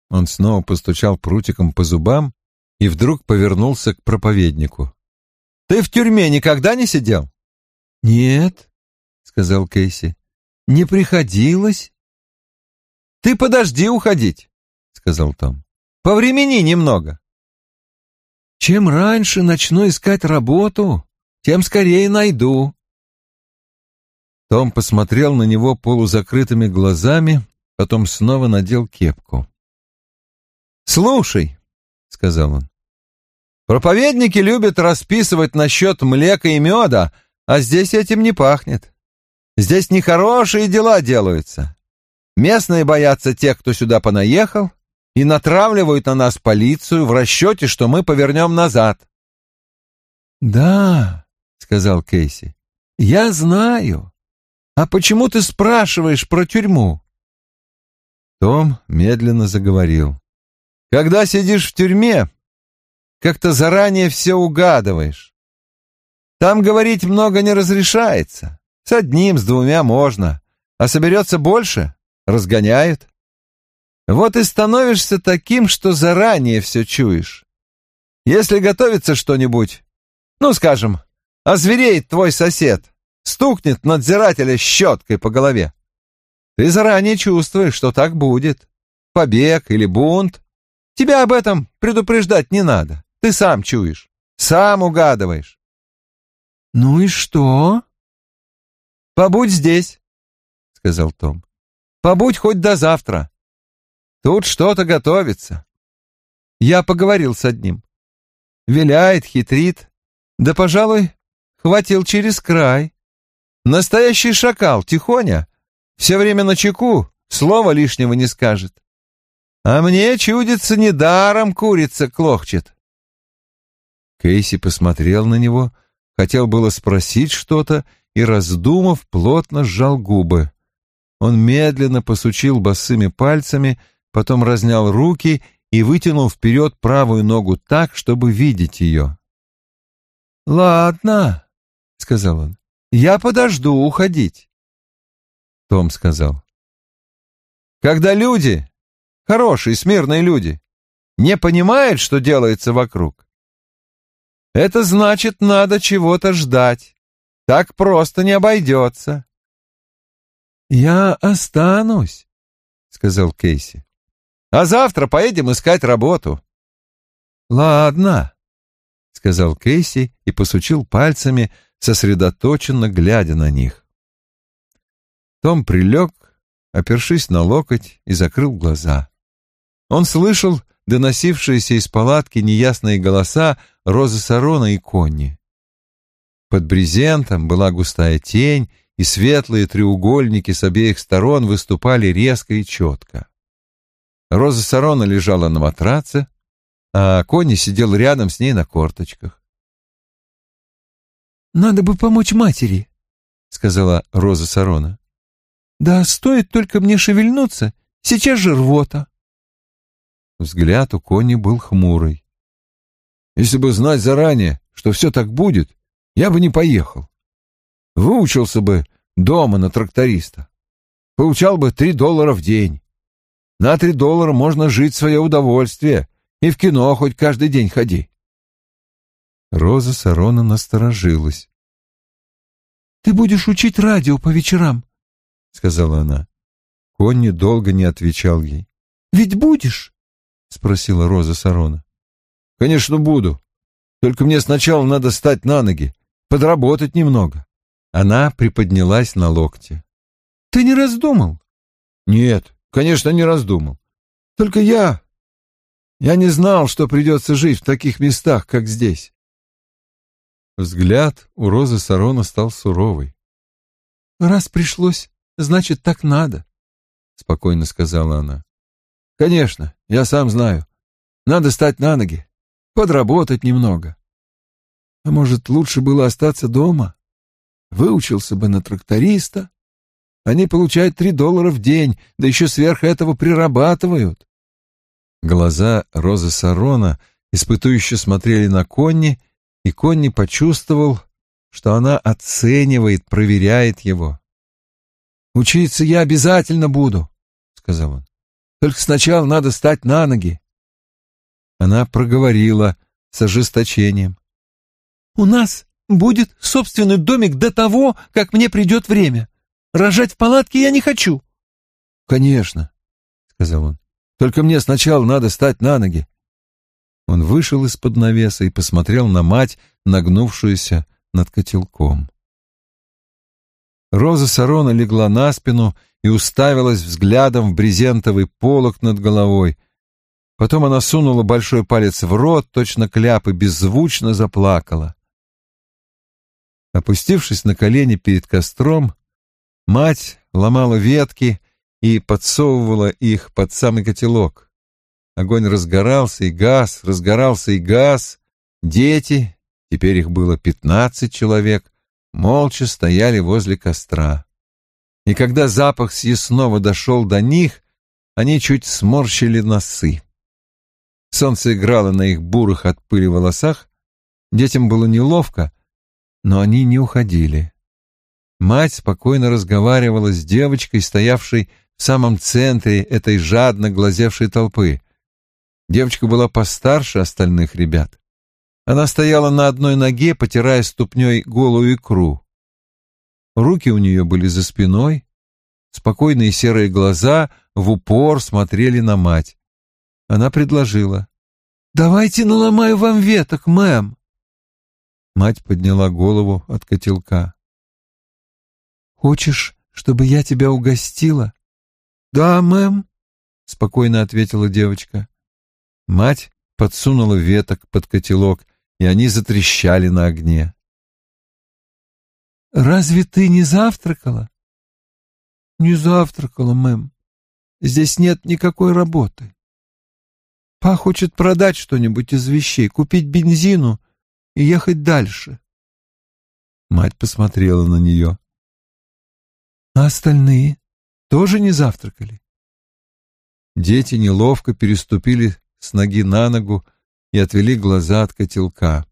Он снова постучал прутиком по зубам и вдруг повернулся к проповеднику. «Ты в тюрьме никогда не сидел?» «Нет», — сказал Кейси, — «не приходилось». Ты подожди уходить, сказал Том. Повремени немного. Чем раньше начну искать работу, тем скорее найду. Том посмотрел на него полузакрытыми глазами, потом снова надел кепку. «Слушай», — сказал он, — «проповедники любят расписывать насчет млека и меда, а здесь этим не пахнет. Здесь нехорошие дела делаются. Местные боятся тех, кто сюда понаехал, и натравливают на нас полицию в расчете, что мы повернем назад. «Да», сказал Кейси. Я знаю. А почему ты спрашиваешь про тюрьму? Том медленно заговорил. Когда сидишь в тюрьме, как-то заранее все угадываешь. Там говорить много не разрешается. С одним, с двумя можно, а соберется больше — разгоняют. Вот и становишься таким, что заранее все чуешь. Если готовится что-нибудь, ну, скажем, озвереет твой сосед, стукнет надзирателя щеткой по голове. Ты заранее чувствуешь, что так будет. Побег или бунт. Тебя об этом предупреждать не надо. Ты сам чуешь, сам угадываешь. «Ну и что?» «Побудь здесь», — сказал Том. «Побудь хоть до завтра. Тут что-то готовится. Я поговорил с одним. Виляет, хитрит. Да, пожалуй, хватил через край. Настоящий шакал, тихоня. Все время на чеку, слова лишнего не скажет. А мне чудится, недаром курица клохчет. Кейси посмотрел на него, хотел было спросить что-то и, раздумав, плотно сжал губы. Он медленно посучил босыми пальцами, потом разнял руки и вытянул вперед правую ногу так, чтобы видеть ее. «Ладно», — сказал он, — «я подожду уходить». Том сказал. «Когда люди, хорошие, смирные люди, не понимают, что делается вокруг, это значит, надо чего-то ждать. Так просто не обойдется». «Я останусь», — сказал Кейси. «А завтра поедем искать работу». «Ладно», — сказал Кейси и посучил пальцами, сосредоточенно глядя на них. Том прилег, опершись на локоть, и закрыл глаза. Он слышал доносившиеся из палатки неясные голоса Розы Сарона и Конни. Под брезентом была густая тень, и светлые треугольники с обеих сторон выступали резко и четко. Роза Сарона лежала на матраце, а Конни сидел рядом с ней на корточках. «Надо бы помочь матери», — сказала Роза Сарона. «Да стоит только мне шевельнуться, сейчас же рвота». Взгляд у Конни был хмурый. «Если бы знать заранее, что все так будет, я бы не поехал. Выучился бы дома на тракториста. Получал бы три доллара в день. На три доллара можно жить в свое удовольствие и в кино хоть каждый день ходи. Роза Сарона насторожилась. «Ты будешь учить радио по вечерам», — сказала она. Конни долго не отвечал ей. «Ведь будешь?» — спросила Роза Сарона. «Конечно, буду. Только мне сначала надо встать на ноги, подработать немного». Она приподнялась на локте. «Ты не раздумал?» «Нет, конечно, не раздумал. Только я... Я не знал, что придется жить в таких местах, как здесь». Взгляд у Розы Сарона стал суровый. «Раз пришлось, значит, так надо», — спокойно сказала она. «Конечно, я сам знаю. Надо стать на ноги, подработать немного. А может, лучше было остаться дома?» выучился бы на тракториста. Они получают три доллара в день, да еще сверх этого прирабатывают. Глаза Розы Сарона испытующе смотрели на Конни, и Конни почувствовал, что она оценивает, проверяет его. «Учиться я обязательно буду», — сказал он. «Только сначала надо стать на ноги». Она проговорила с ожесточением. «У нас будет собственный домик до того, как мне придет время. Рожать в палатке я не хочу. — Конечно, — сказал он. — Только мне сначала надо стать на ноги. Он вышел из-под навеса и посмотрел на мать, нагнувшуюся над котелком. Роза Сарона легла на спину и уставилась взглядом в брезентовый полог над головой. Потом она сунула большой палец в рот, точно кляп, и беззвучно заплакала. Опустившись на колени перед костром, мать ломала ветки и подсовывала их под самый котелок. Огонь разгорался и газ, разгорался и газ. Дети теперь их было пятнадцать человек, молча стояли возле костра. И когда запах съестного дошел до них, они чуть сморщили носы. Солнце играло на их бурых от пыли волосах, детям было неловко, но они не уходили. Мать спокойно разговаривала с девочкой, стоявшей в самом центре этой жадно глазевшей толпы. Девочка была постарше остальных ребят. Она стояла на одной ноге, потирая ступней голую икру. Руки у нее были за спиной, спокойные серые глаза в упор смотрели на мать. Она предложила. «Давайте наломаю вам веток, мэм». Мать подняла голову от котелка. «Хочешь, чтобы я тебя угостила?» «Да, мэм», — спокойно ответила девочка. Мать подсунула веток под котелок, и они затрещали на огне. «Разве ты не завтракала?» «Не завтракала, мэм. Здесь нет никакой работы. Па хочет продать что-нибудь из вещей, купить бензину и ехать дальше». Мать посмотрела на нее. «А остальные тоже не завтракали?» Дети неловко переступили с ноги на ногу и отвели глаза от котелка.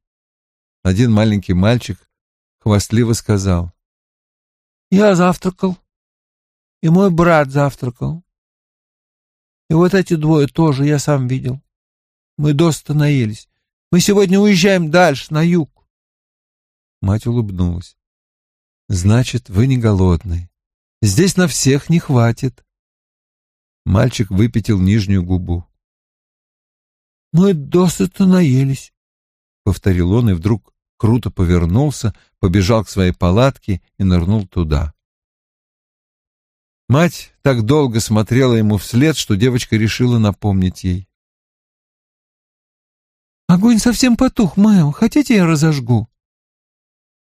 Один маленький мальчик хвастливо сказал. «Я завтракал, и мой брат завтракал. И вот эти двое тоже я сам видел. Мы доста наелись. Мы сегодня уезжаем дальше, на юг». Мать улыбнулась. «Значит, вы не голодный. Здесь на всех не хватит». Мальчик выпятил нижнюю губу. «Мы досыта наелись», — повторил он и вдруг круто повернулся, побежал к своей палатке и нырнул туда. Мать так долго смотрела ему вслед, что девочка решила напомнить ей. «Огонь совсем потух, мэм. Хотите, я разожгу?»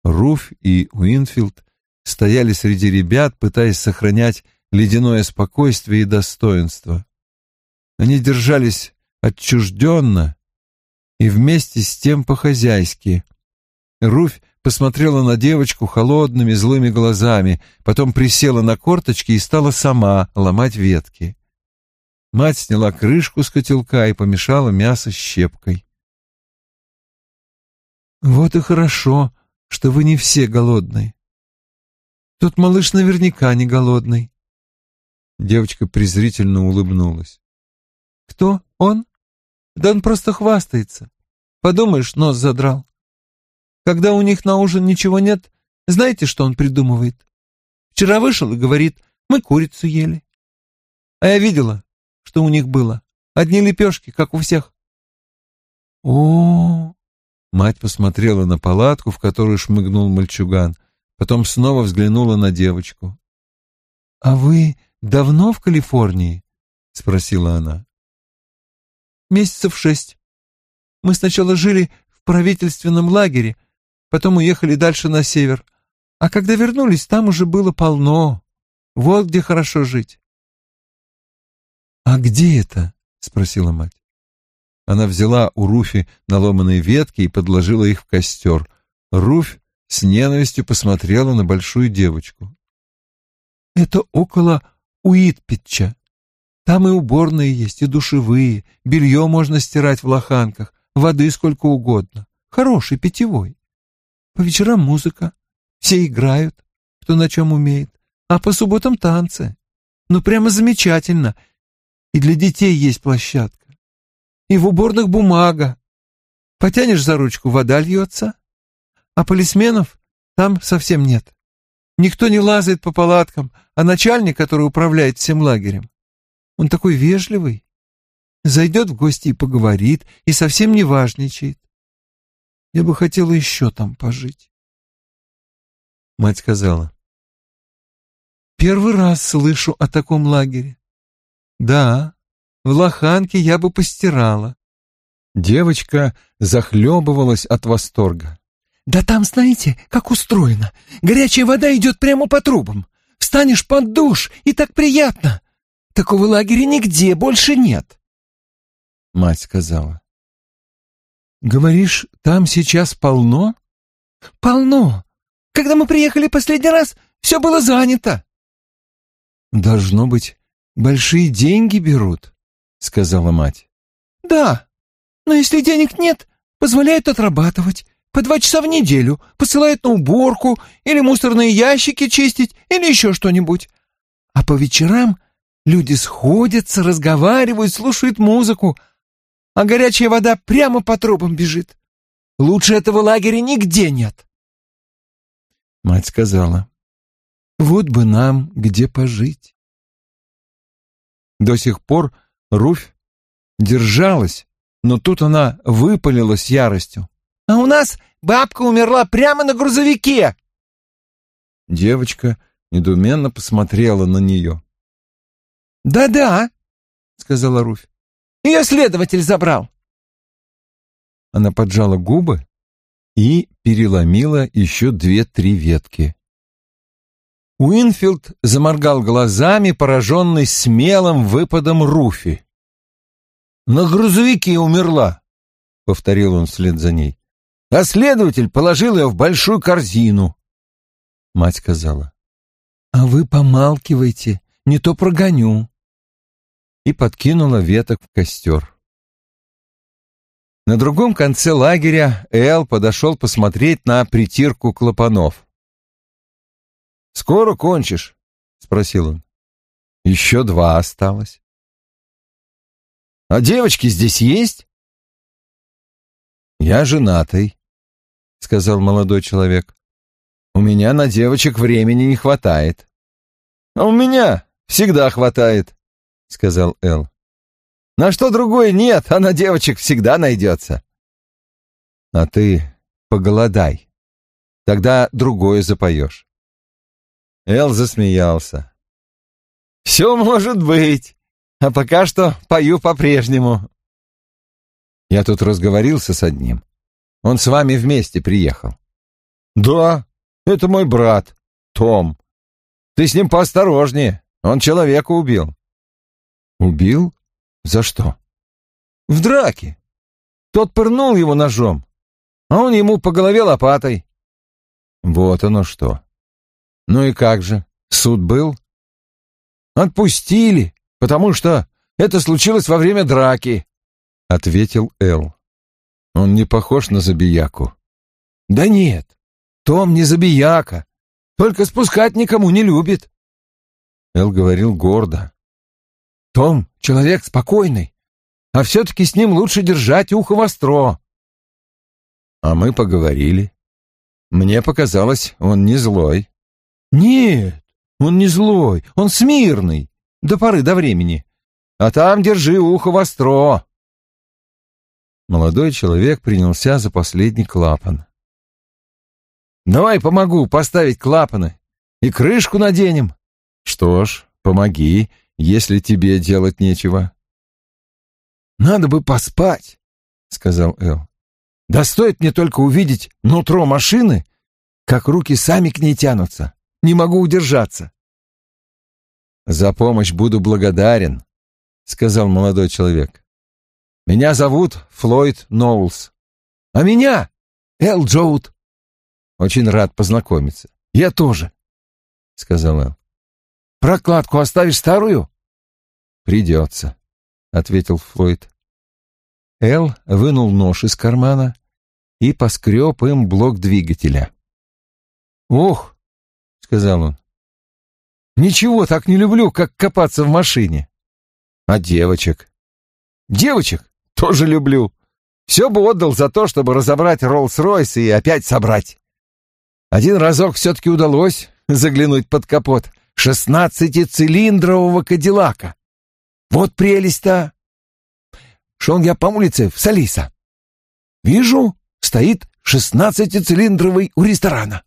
Руф и Уинфилд стояли среди ребят, пытаясь сохранять ледяное спокойствие и достоинство. Они держались отчужденно и вместе с тем по-хозяйски. Руфь посмотрела на девочку холодными злыми глазами, потом присела на корточки и стала сама ломать ветки. Мать сняла крышку с котелка и помешала мясо щепкой. «Вот и хорошо, что вы не все голодные. Тот малыш наверняка не голодный». Девочка презрительно улыбнулась. «Кто он?» Да он просто хвастается. Подумаешь, нос задрал. Когда у них на ужин ничего нет, знаете, что он придумывает? Вчера вышел и говорит, мы курицу ели. А я видела, что у них было. Одни лепешки, как у всех. О, Мать посмотрела на палатку, в которую шмыгнул мальчуган, потом снова взглянула на девочку. «А вы давно в Калифорнии?» — спросила она месяцев шесть. Мы сначала жили в правительственном лагере, потом уехали дальше на север. А когда вернулись, там уже было полно. Вот где хорошо жить. «А где это?» — спросила мать. Она взяла у Руфи наломанные ветки и подложила их в костер. Руфь с ненавистью посмотрела на большую девочку. «Это около Уитпитча. Там и уборные есть, и душевые, белье можно стирать в лоханках, воды сколько угодно. Хороший, питьевой. По вечерам музыка. Все играют, кто на чем умеет. А по субботам танцы. Ну, прямо замечательно. И для детей есть площадка. И в уборных бумага. Потянешь за ручку, вода льется. А полисменов там совсем нет. Никто не лазает по палаткам, а начальник, который управляет всем лагерем, он такой вежливый. Зайдет в гости и поговорит, и совсем не важничает. Я бы хотела еще там пожить. Мать сказала. Первый раз слышу о таком лагере. Да, в лоханке я бы постирала. Девочка захлебывалась от восторга. «Да там, знаете, как устроено. Горячая вода идет прямо по трубам. Встанешь под душ, и так приятно. Такого лагеря нигде больше нет. Мать сказала. Говоришь, там сейчас полно? Полно. Когда мы приехали последний раз, все было занято. Должно быть, большие деньги берут, сказала мать. Да, но если денег нет, позволяют отрабатывать. По два часа в неделю, посылают на уборку, или мусорные ящики чистить, или еще что-нибудь. А по вечерам люди сходятся, разговаривают, слушают музыку, а горячая вода прямо по трубам бежит. Лучше этого лагеря нигде нет. Мать сказала, вот бы нам где пожить. До сих пор Руфь держалась, но тут она выпалила с яростью. «А у нас бабка умерла прямо на грузовике!» Девочка недоуменно посмотрела на нее. «Да-да», — сказала Руфь. «Ее следователь забрал». Она поджала губы и переломила еще две-три ветки. Уинфилд заморгал глазами, пораженный смелым выпадом Руфи. «На грузовике умерла», — повторил он вслед за ней. «А следователь положил ее в большую корзину». Мать сказала, «А вы помалкивайте, не то прогоню». И подкинула веток в костер. На другом конце лагеря Эл подошел посмотреть на притирку клапанов. «Скоро кончишь?» — спросил он. «Еще два осталось». «А девочки здесь есть?» «Я женатый», — сказал молодой человек. «У меня на девочек времени не хватает». «А у меня всегда хватает», — сказал Эл. На что другое нет, а на девочек всегда найдется. А ты поголодай. Тогда другое запоешь. Эл засмеялся. Все может быть, а пока что пою по-прежнему. Я тут разговорился с одним. Он с вами вместе приехал. Да, это мой брат, Том. Ты с ним поосторожнее, он человека убил. Убил? За что? В драке. Тот пырнул его ножом, а он ему по голове лопатой. Вот оно что. Ну и как же, суд был? Отпустили, потому что это случилось во время драки, — ответил Эл. Он не похож на забияку. Да нет, Том не забияка, только спускать никому не любит. Эл говорил гордо. Том — человек спокойный, а все-таки с ним лучше держать ухо востро. А мы поговорили. Мне показалось, он не злой. Нет, он не злой, он смирный, до поры до времени. А там держи ухо востро. Молодой человек принялся за последний клапан. «Давай помогу поставить клапаны и крышку наденем». «Что ж, помоги, если тебе делать нечего. «Надо бы поспать», — сказал Эл. «Да стоит мне только увидеть нутро машины, как руки сами к ней тянутся. Не могу удержаться». «За помощь буду благодарен», — сказал молодой человек. «Меня зовут Флойд Ноулс. А меня Эл Джоут». «Очень рад познакомиться». «Я тоже», — сказал Эл. Прокладку оставишь старую? Придется, ответил Флойд. Эл вынул нож из кармана и поскреб им блок двигателя. «Ох!» — сказал он. «Ничего так не люблю, как копаться в машине. А девочек?» «Девочек тоже люблю. Все бы отдал за то, чтобы разобрать Роллс-Ройс и опять собрать. Один разок все-таки удалось заглянуть под капот шестнадцатицилиндрового Кадиллака. Вот прелесть-то! Шел я по улице в Салиса. Вижу, стоит шестнадцатицилиндровый у ресторана.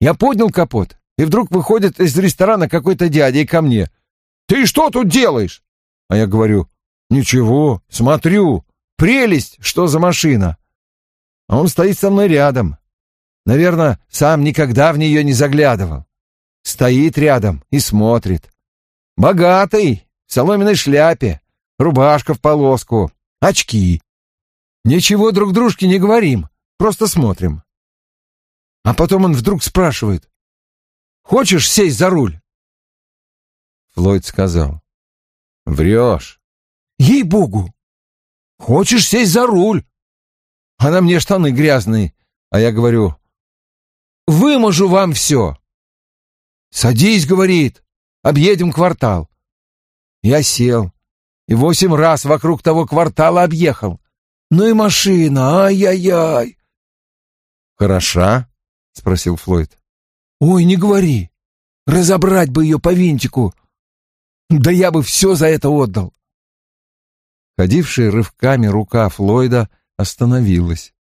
Я поднял капот, и вдруг выходит из ресторана какой-то дядя и ко мне. «Ты что тут делаешь?» А я говорю, «Ничего, смотрю. Прелесть, что за машина!» А он стоит со мной рядом. Наверное, сам никогда в нее не заглядывал. Стоит рядом и смотрит. Богатый, в соломенной шляпе, рубашка в полоску, очки. Ничего друг дружке не говорим, просто смотрим. А потом он вдруг спрашивает, «Хочешь сесть за руль?» Флойд сказал, «Врешь». «Ей-богу! Хочешь сесть за руль?» А на мне штаны грязные, а я говорю, «Выможу вам все». «Садись», — говорит, — «объедем квартал». Я сел и восемь раз вокруг того квартала объехал. Ну и машина, ай-яй-яй. «Хороша?» — спросил Флойд. «Ой, не говори. Разобрать бы ее по винтику. Да я бы все за это отдал». Ходившая рывками рука Флойда остановилась.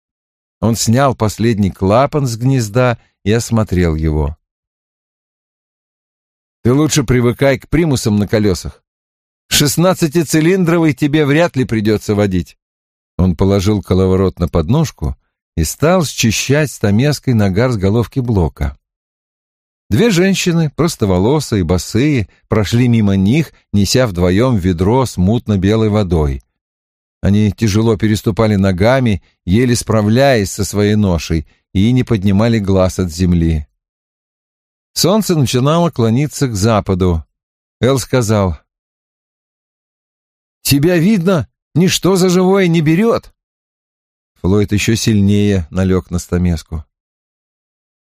Он снял последний клапан с гнезда и осмотрел его. «Ты лучше привыкай к примусам на колесах. Шестнадцатицилиндровый тебе вряд ли придется водить». Он положил коловорот на подножку и стал счищать стамеской нагар с головки блока. Две женщины, простоволосые, босые, прошли мимо них, неся вдвоем ведро с мутно-белой водой. Они тяжело переступали ногами, еле справляясь со своей ношей, и не поднимали глаз от земли. Солнце начинало клониться к западу. Эл сказал, «Тебя видно, ничто за живое не берет». Флойд еще сильнее налег на стамеску.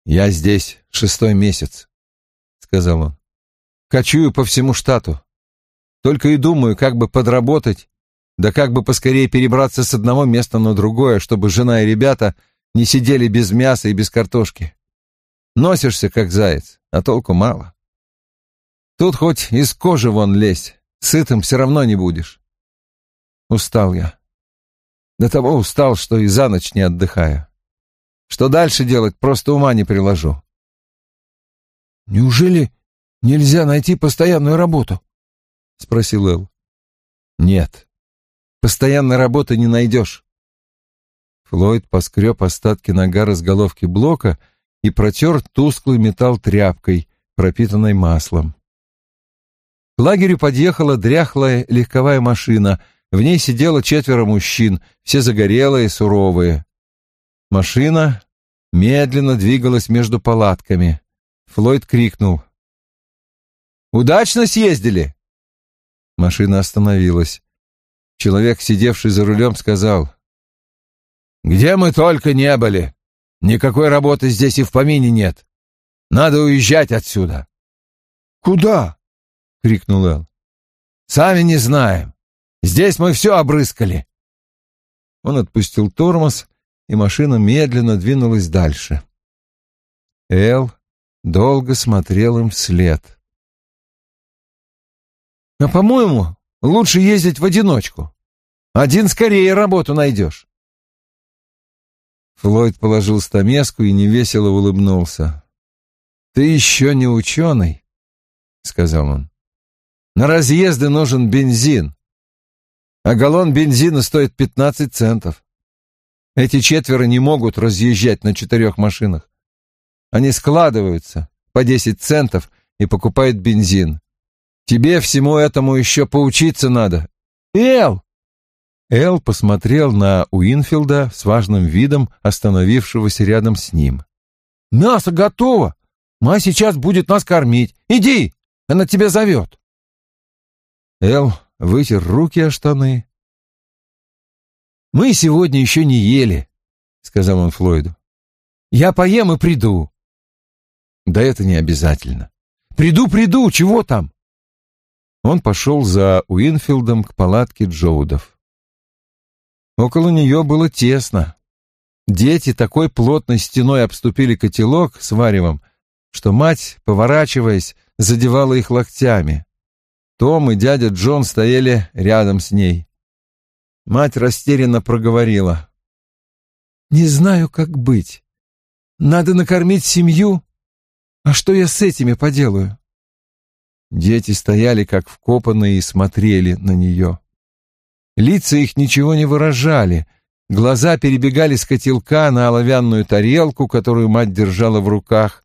«Я здесь шестой месяц», — сказал он. «Кочую по всему штату. Только и думаю, как бы подработать да как бы поскорее перебраться с одного места на другое, чтобы жена и ребята не сидели без мяса и без картошки. Носишься, как заяц, а толку мало. Тут хоть из кожи вон лезь, сытым все равно не будешь. Устал я. До того устал, что и за ночь не отдыхаю. Что дальше делать, просто ума не приложу. «Неужели нельзя найти постоянную работу?» — спросил Эл. «Нет», Постоянной работы не найдешь. Флойд поскреб остатки нагара с головки блока и протер тусклый металл тряпкой, пропитанной маслом. К лагерю подъехала дряхлая легковая машина. В ней сидело четверо мужчин, все загорелые, суровые. Машина медленно двигалась между палатками. Флойд крикнул. «Удачно съездили?» Машина остановилась. Человек, сидевший за рулем, сказал, «Где мы только не были! Никакой работы здесь и в помине нет. Надо уезжать отсюда». «Куда?» — крикнул Эл. «Сами не знаем. Здесь мы все обрыскали». Он отпустил тормоз, и машина медленно двинулась дальше. Эл долго смотрел им вслед. «А, по-моему, Лучше ездить в одиночку. Один скорее работу найдешь. Флойд положил стамеску и невесело улыбнулся. «Ты еще не ученый», — сказал он. «На разъезды нужен бензин, а галлон бензина стоит пятнадцать центов. Эти четверо не могут разъезжать на четырех машинах. Они складываются по десять центов и покупают бензин. Тебе всему этому еще поучиться надо. Эл!» Эл посмотрел на Уинфилда с важным видом, остановившегося рядом с ним. «Мясо готово! Ма сейчас будет нас кормить. Иди, она тебя зовет!» Эл вытер руки о штаны. «Мы сегодня еще не ели», — сказал он Флойду. «Я поем и приду». «Да это не обязательно». «Приду, приду, чего там?» он пошел за Уинфилдом к палатке Джоудов. Около нее было тесно. Дети такой плотной стеной обступили котелок с варевом, что мать, поворачиваясь, задевала их локтями. Том и дядя Джон стояли рядом с ней. Мать растерянно проговорила. «Не знаю, как быть. Надо накормить семью. А что я с этими поделаю?» Дети стояли как вкопанные и смотрели на нее. Лица их ничего не выражали, глаза перебегали с котелка на оловянную тарелку, которую мать держала в руках.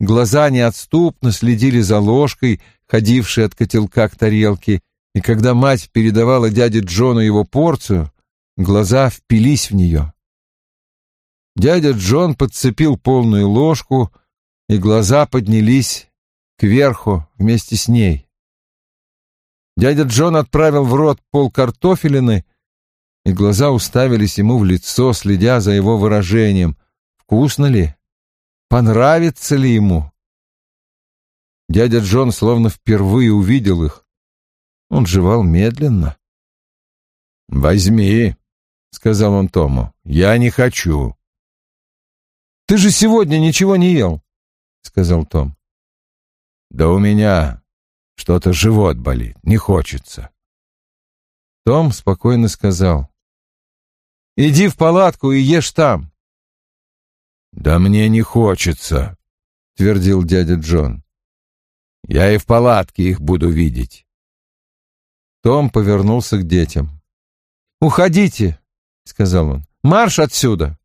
Глаза неотступно следили за ложкой, ходившей от котелка к тарелке, и когда мать передавала дяде Джону его порцию, глаза впились в нее. Дядя Джон подцепил полную ложку, и глаза поднялись кверху вместе с ней. Дядя Джон отправил в рот пол картофелины, и глаза уставились ему в лицо, следя за его выражением. Вкусно ли? Понравится ли ему? Дядя Джон словно впервые увидел их. Он жевал медленно. «Возьми», — сказал он Тому, — «я не хочу». «Ты же сегодня ничего не ел», — сказал Том. «Да у меня что-то живот болит, не хочется». Том спокойно сказал. «Иди в палатку и ешь там». «Да мне не хочется», — твердил дядя Джон. «Я и в палатке их буду видеть». Том повернулся к детям. «Уходите», — сказал он. «Марш отсюда!»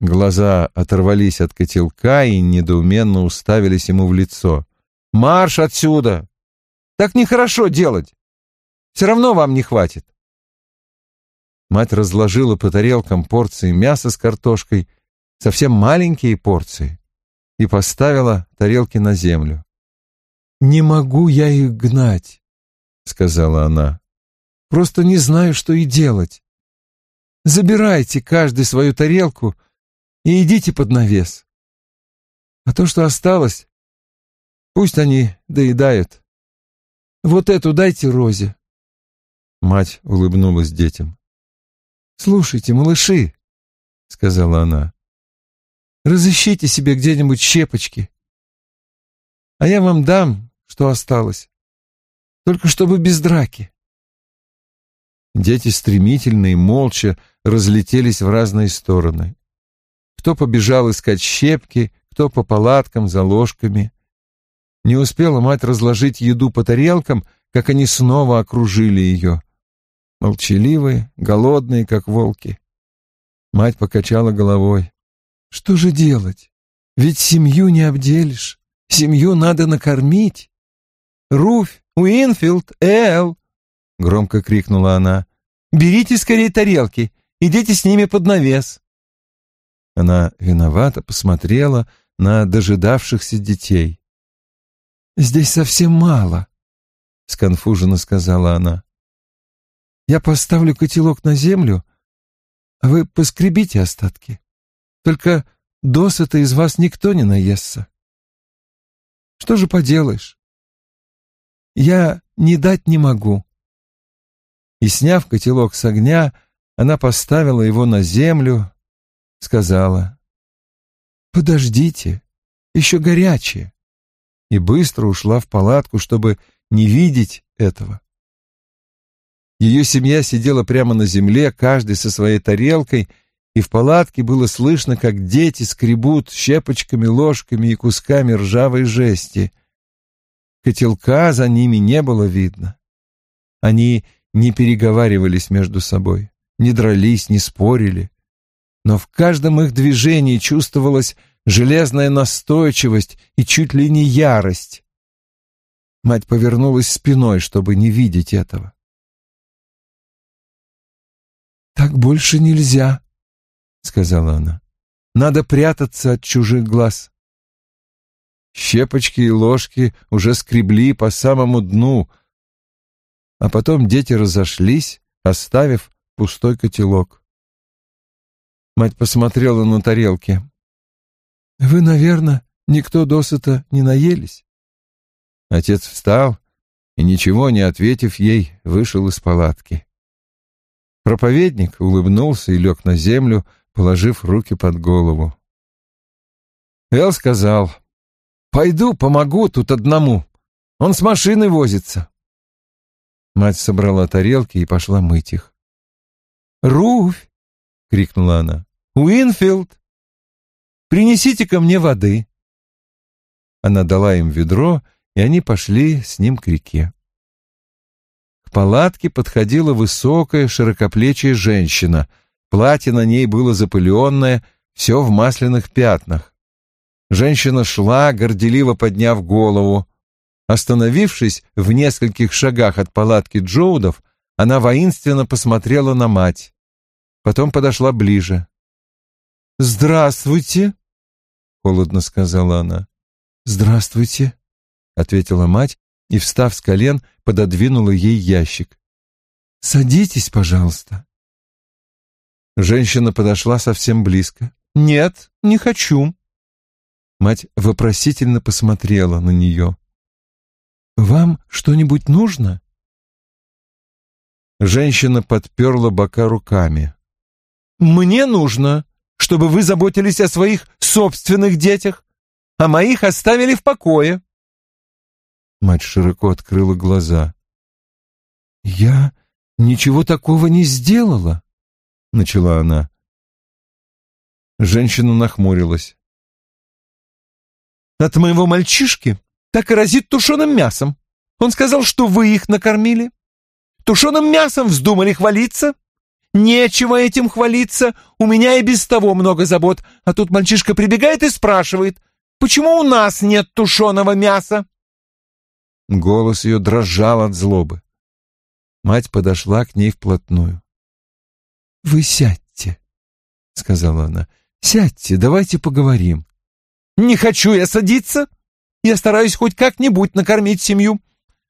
Глаза оторвались от котелка и недоуменно уставились ему в лицо. «Марш отсюда! Так нехорошо делать! Все равно вам не хватит!» Мать разложила по тарелкам порции мяса с картошкой, совсем маленькие порции, и поставила тарелки на землю. «Не могу я их гнать», — сказала она. «Просто не знаю, что и делать. Забирайте каждый свою тарелку — и идите под навес. А то, что осталось, пусть они доедают. Вот эту дайте Розе. Мать улыбнулась детям. «Слушайте, малыши», — сказала она, — «разыщите себе где-нибудь щепочки, а я вам дам, что осталось, только чтобы без драки». Дети стремительно и молча разлетелись в разные стороны. Кто побежал искать щепки, кто по палаткам за ложками. Не успела мать разложить еду по тарелкам, как они снова окружили ее. Молчаливые, голодные, как волки. Мать покачала головой. «Что же делать? Ведь семью не обделишь. Семью надо накормить». «Руфь, Уинфилд, Эл!» — громко крикнула она. «Берите скорее тарелки, идите с ними под навес». Она виновато посмотрела на дожидавшихся детей. «Здесь совсем мало», — сконфуженно сказала она. «Я поставлю котелок на землю, а вы поскребите остатки. Только досыта из вас никто не наестся. Что же поделаешь? Я не дать не могу». И, сняв котелок с огня, она поставила его на землю, сказала «Подождите, еще горячее», и быстро ушла в палатку, чтобы не видеть этого. Ее семья сидела прямо на земле, каждый со своей тарелкой, и в палатке было слышно, как дети скребут щепочками, ложками и кусками ржавой жести. Котелка за ними не было видно. Они не переговаривались между собой, не дрались, не спорили но в каждом их движении чувствовалась железная настойчивость и чуть ли не ярость. Мать повернулась спиной, чтобы не видеть этого. «Так больше нельзя», — сказала она. «Надо прятаться от чужих глаз». Щепочки и ложки уже скребли по самому дну, а потом дети разошлись, оставив пустой котелок. Мать посмотрела на тарелки. «Вы, наверное, никто досыта не наелись?» Отец встал и, ничего не ответив ей, вышел из палатки. Проповедник улыбнулся и лег на землю, положив руки под голову. Эл сказал, «Пойду, помогу тут одному. Он с машиной возится». Мать собрала тарелки и пошла мыть их. «Руфь!» — крикнула она. Уинфилд, принесите ко мне воды. Она дала им ведро, и они пошли с ним к реке. К палатке подходила высокая, широкоплечая женщина. Платье на ней было запыленное, все в масляных пятнах. Женщина шла, горделиво подняв голову. Остановившись в нескольких шагах от палатки Джоудов, она воинственно посмотрела на мать. Потом подошла ближе. «Здравствуйте», — холодно сказала она. «Здравствуйте», — ответила мать и, встав с колен, пододвинула ей ящик. «Садитесь, пожалуйста». Женщина подошла совсем близко. «Нет, не хочу». Мать вопросительно посмотрела на нее. «Вам что-нибудь нужно?» Женщина подперла бока руками. «Мне нужно, чтобы вы заботились о своих собственных детях, а моих оставили в покое». Мать широко открыла глаза. «Я ничего такого не сделала», — начала она. Женщина нахмурилась. «От моего мальчишки так и разит тушеным мясом. Он сказал, что вы их накормили. Тушеным мясом вздумали хвалиться? Нечего этим хвалиться, у меня и без того много забот, а тут мальчишка прибегает и спрашивает, почему у нас нет тушеного мяса?» Голос ее дрожал от злобы. Мать подошла к ней вплотную. «Вы сядьте», — сказала она. «Сядьте, давайте поговорим». «Не хочу я садиться. Я стараюсь хоть как-нибудь накормить семью.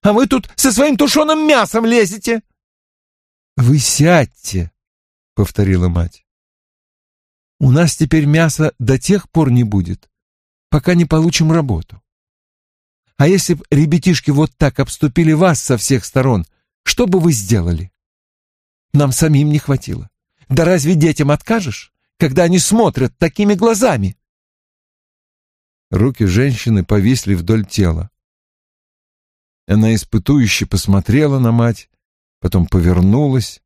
А вы тут со своим тушеным мясом лезете». «Вы сядьте», — повторила мать. «У нас теперь мяса до тех пор не будет, пока не получим работу. А если б ребятишки вот так обступили вас со всех сторон, что бы вы сделали? Нам самим не хватило. Да разве детям откажешь, когда они смотрят такими глазами? Руки женщины повисли вдоль тела. Она испытующе посмотрела на мать, потом повернулась,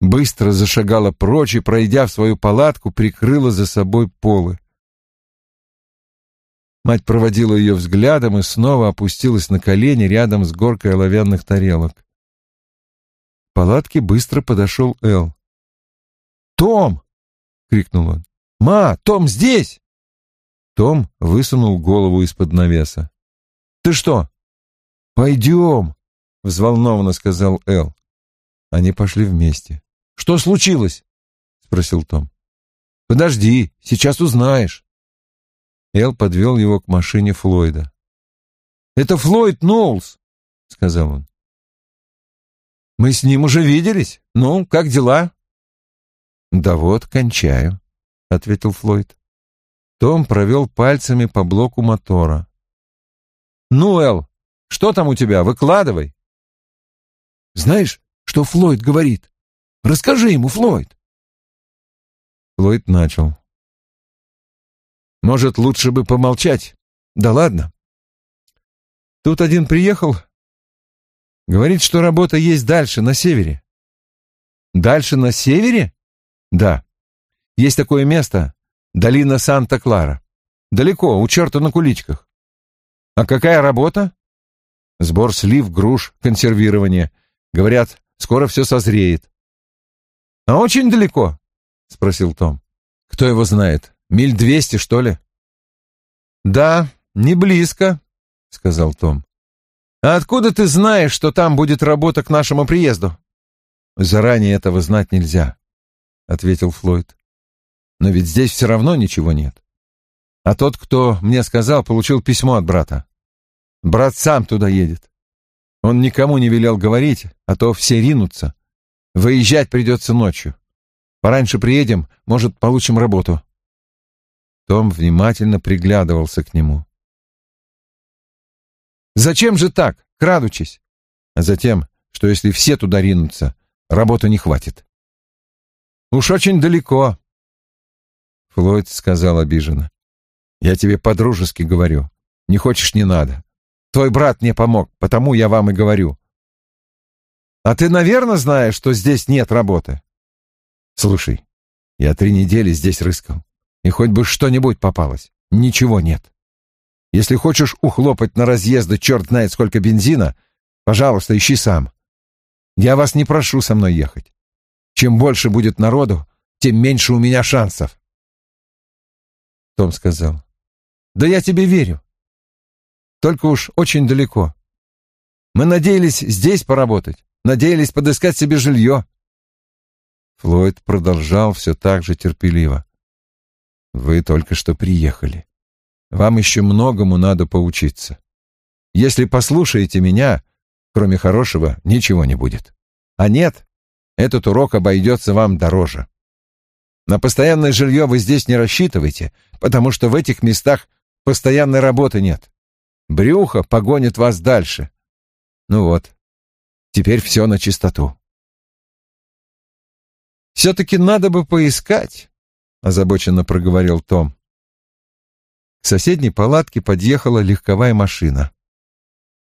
быстро зашагала прочь и, пройдя в свою палатку, прикрыла за собой полы. Мать проводила ее взглядом и снова опустилась на колени рядом с горкой оловянных тарелок. К палатке быстро подошел Эл. «Том!» — крикнул он. «Ма, Том здесь!» Том высунул голову из-под навеса. «Ты что?» «Пойдем!» — взволнованно сказал Эл. Они пошли вместе. «Что случилось?» — спросил Том. «Подожди, сейчас узнаешь». Эл подвел его к машине Флойда. «Это Флойд Ноулс», — сказал он. «Мы с ним уже виделись. Ну, как дела?» «Да вот, кончаю», — ответил Флойд. Том провел пальцами по блоку мотора. «Ну, Эл, что там у тебя? Выкладывай». «Знаешь, что Флойд говорит? Расскажи ему, Флойд». Флойд начал. Может, лучше бы помолчать? Да ладно. Тут один приехал. Говорит, что работа есть дальше, на севере. Дальше на севере? Да. Есть такое место. Долина Санта-Клара. Далеко, у черта на куличках. А какая работа? Сбор слив, груш, консервирование. Говорят, скоро все созреет. А очень далеко? Спросил Том. Кто его знает? Миль двести, что ли? Да, не близко, сказал Том. А откуда ты знаешь, что там будет работа к нашему приезду? Заранее этого знать нельзя, ответил Флойд. Но ведь здесь все равно ничего нет. А тот, кто мне сказал, получил письмо от брата. Брат сам туда едет. Он никому не велел говорить, а то все ринутся. Выезжать придется ночью. Пораньше приедем, может, получим работу. Том внимательно приглядывался к нему. «Зачем же так, крадучись?» «А затем, что если все туда ринутся, работы не хватит». «Уж очень далеко», — Флойд сказал обиженно. «Я тебе по-дружески говорю. Не хочешь — не надо. Твой брат мне помог, потому я вам и говорю». «А ты, наверное, знаешь, что здесь нет работы?» «Слушай, я три недели здесь рыскал и хоть бы что-нибудь попалось. Ничего нет. Если хочешь ухлопать на разъезды черт знает сколько бензина, пожалуйста, ищи сам. Я вас не прошу со мной ехать. Чем больше будет народу, тем меньше у меня шансов. Том сказал. Да я тебе верю. Только уж очень далеко. Мы надеялись здесь поработать, Надеялись подыскать себе жилье. Флойд продолжал все так же терпеливо. Вы только что приехали. Вам еще многому надо поучиться. Если послушаете меня, кроме хорошего, ничего не будет. А нет, этот урок обойдется вам дороже. На постоянное жилье вы здесь не рассчитывайте, потому что в этих местах постоянной работы нет. Брюхо погонит вас дальше. Ну вот, теперь все на чистоту. «Все-таки надо бы поискать», — озабоченно проговорил Том. К соседней палатке подъехала легковая машина.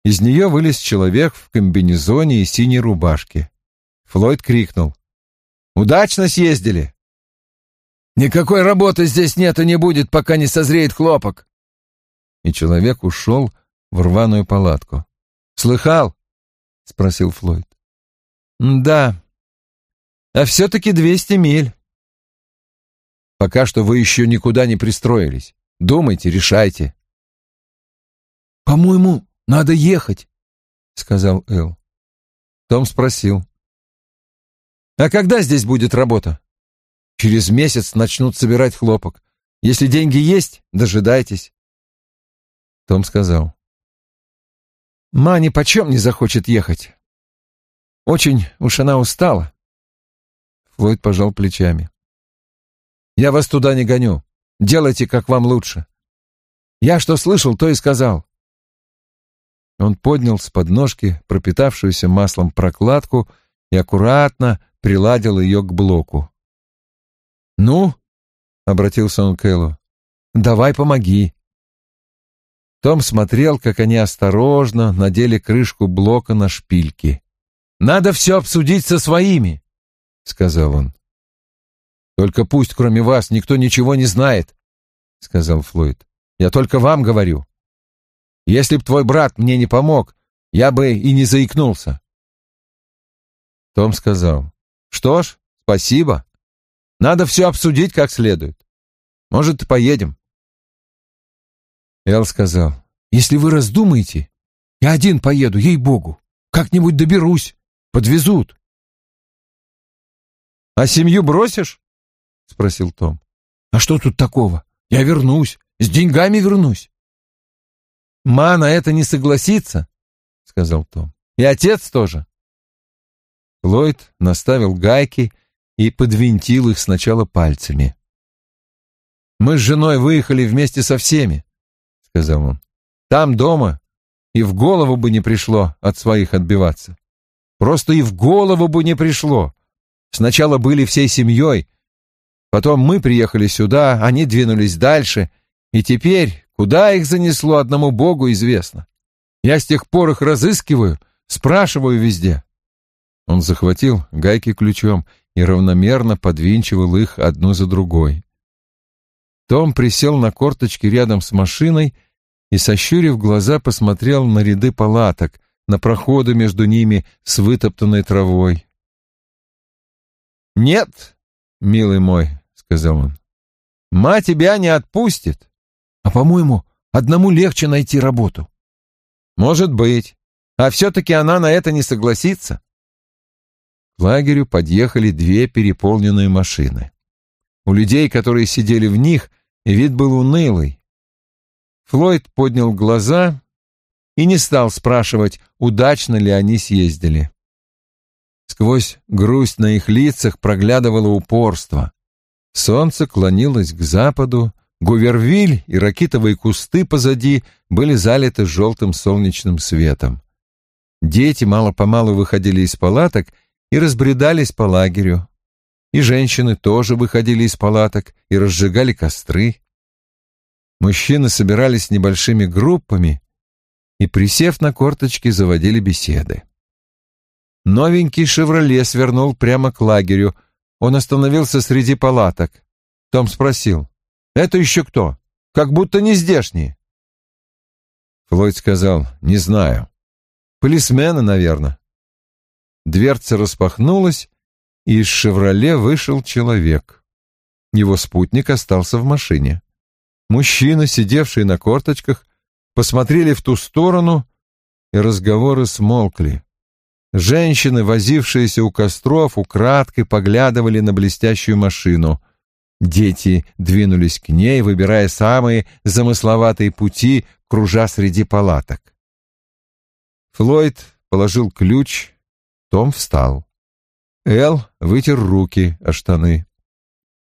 Из нее вылез человек в комбинезоне и синей рубашке. Флойд крикнул. «Удачно съездили!» «Никакой работы здесь нет и не будет, пока не созреет хлопок!» И человек ушел в рваную палатку. «Слыхал?» — спросил Флойд. «Да. А все-таки двести миль». «Пока что вы еще никуда не пристроились. Думайте, решайте». «По-моему, надо ехать», — сказал Эл. Том спросил. «А когда здесь будет работа?» «Через месяц начнут собирать хлопок. Если деньги есть, дожидайтесь». Том сказал. «Ма ни почем не захочет ехать. Очень уж она устала». Флойд пожал плечами. «Я вас туда не гоню. Делайте, как вам лучше. Я что слышал, то и сказал». Он поднял с подножки пропитавшуюся маслом прокладку и аккуратно приладил ее к блоку. «Ну?» — обратился он к Эллу. «Давай помоги». Том смотрел, как они осторожно надели крышку блока на шпильки. «Надо все обсудить со своими», — сказал он. «Только пусть, кроме вас, никто ничего не знает», — сказал Флойд. «Я только вам говорю. Если б твой брат мне не помог, я бы и не заикнулся». Том сказал. Что ж, спасибо. Надо все обсудить как следует. Может, поедем. Эл сказал, если вы раздумаете, я один поеду, ей-богу. Как-нибудь доберусь, подвезут. А семью бросишь? Спросил Том. А что тут такого? Я вернусь, с деньгами вернусь. Ма на это не согласится, сказал Том. И отец тоже. Ллойд наставил гайки и подвинтил их сначала пальцами. «Мы с женой выехали вместе со всеми», — сказал он. «Там дома и в голову бы не пришло от своих отбиваться. Просто и в голову бы не пришло. Сначала были всей семьей, потом мы приехали сюда, они двинулись дальше, и теперь куда их занесло, одному Богу известно. Я с тех пор их разыскиваю, спрашиваю везде. Он захватил гайки ключом и равномерно подвинчивал их одну за другой. Том присел на корточки рядом с машиной и, сощурив глаза, посмотрел на ряды палаток, на проходы между ними с вытоптанной травой. «Нет, милый мой», — сказал он, — «ма тебя не отпустит. А, по-моему, одному легче найти работу». «Может быть. А все-таки она на это не согласится». К лагерю подъехали две переполненные машины. У людей, которые сидели в них, вид был унылый. Флойд поднял глаза и не стал спрашивать, удачно ли они съездили. Сквозь грусть на их лицах проглядывало упорство. Солнце клонилось к западу, Гувервиль и ракитовые кусты позади были залиты желтым солнечным светом. Дети мало-помалу выходили из палаток и разбредались по лагерю. И женщины тоже выходили из палаток и разжигали костры. Мужчины собирались небольшими группами и, присев на корточки, заводили беседы. Новенький «Шевроле» свернул прямо к лагерю. Он остановился среди палаток. Том спросил, «Это еще кто? Как будто не здешние». Флойд сказал, «Не знаю. Полисмены, наверное». Дверца распахнулась, из «Шевроле» вышел человек. Его спутник остался в машине. Мужчины, сидевшие на корточках, посмотрели в ту сторону, и разговоры смолкли. Женщины, возившиеся у костров, украдкой поглядывали на блестящую машину. Дети двинулись к ней, выбирая самые замысловатые пути, кружа среди палаток. Флойд положил ключ, Том встал. Эл вытер руки о штаны.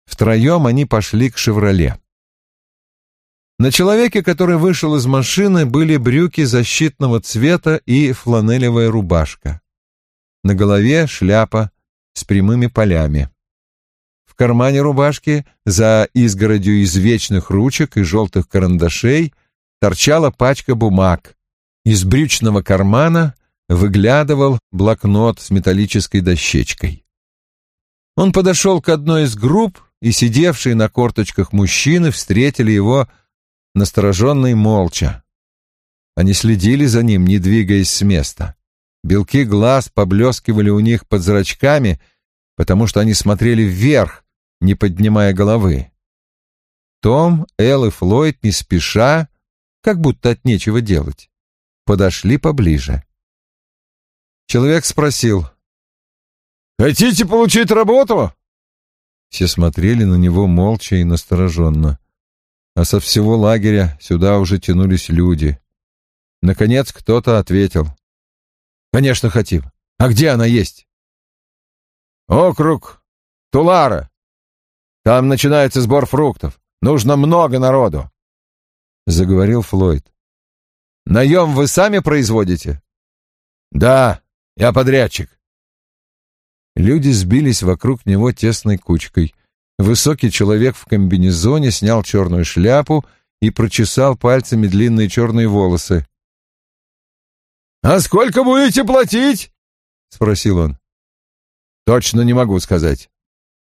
Втроем они пошли к «Шевроле». На человеке, который вышел из машины, были брюки защитного цвета и фланелевая рубашка. На голове шляпа с прямыми полями. В кармане рубашки за изгородью из вечных ручек и желтых карандашей торчала пачка бумаг. Из брючного кармана выглядывал блокнот с металлической дощечкой. Он подошел к одной из групп, и сидевшие на корточках мужчины встретили его настороженно и молча. Они следили за ним, не двигаясь с места. Белки глаз поблескивали у них под зрачками, потому что они смотрели вверх, не поднимая головы. Том, Эл и Флойд не спеша, как будто от нечего делать, подошли поближе. Человек спросил. «Хотите получить работу?» Все смотрели на него молча и настороженно. А со всего лагеря сюда уже тянулись люди. Наконец кто-то ответил. «Конечно, хотим. А где она есть?» «Округ Тулара. Там начинается сбор фруктов. Нужно много народу», — заговорил Флойд. «Наем вы сами производите?» «Да, я подрядчик». Люди сбились вокруг него тесной кучкой. Высокий человек в комбинезоне снял черную шляпу и прочесал пальцами длинные черные волосы. «А сколько будете платить?» — спросил он. «Точно не могу сказать.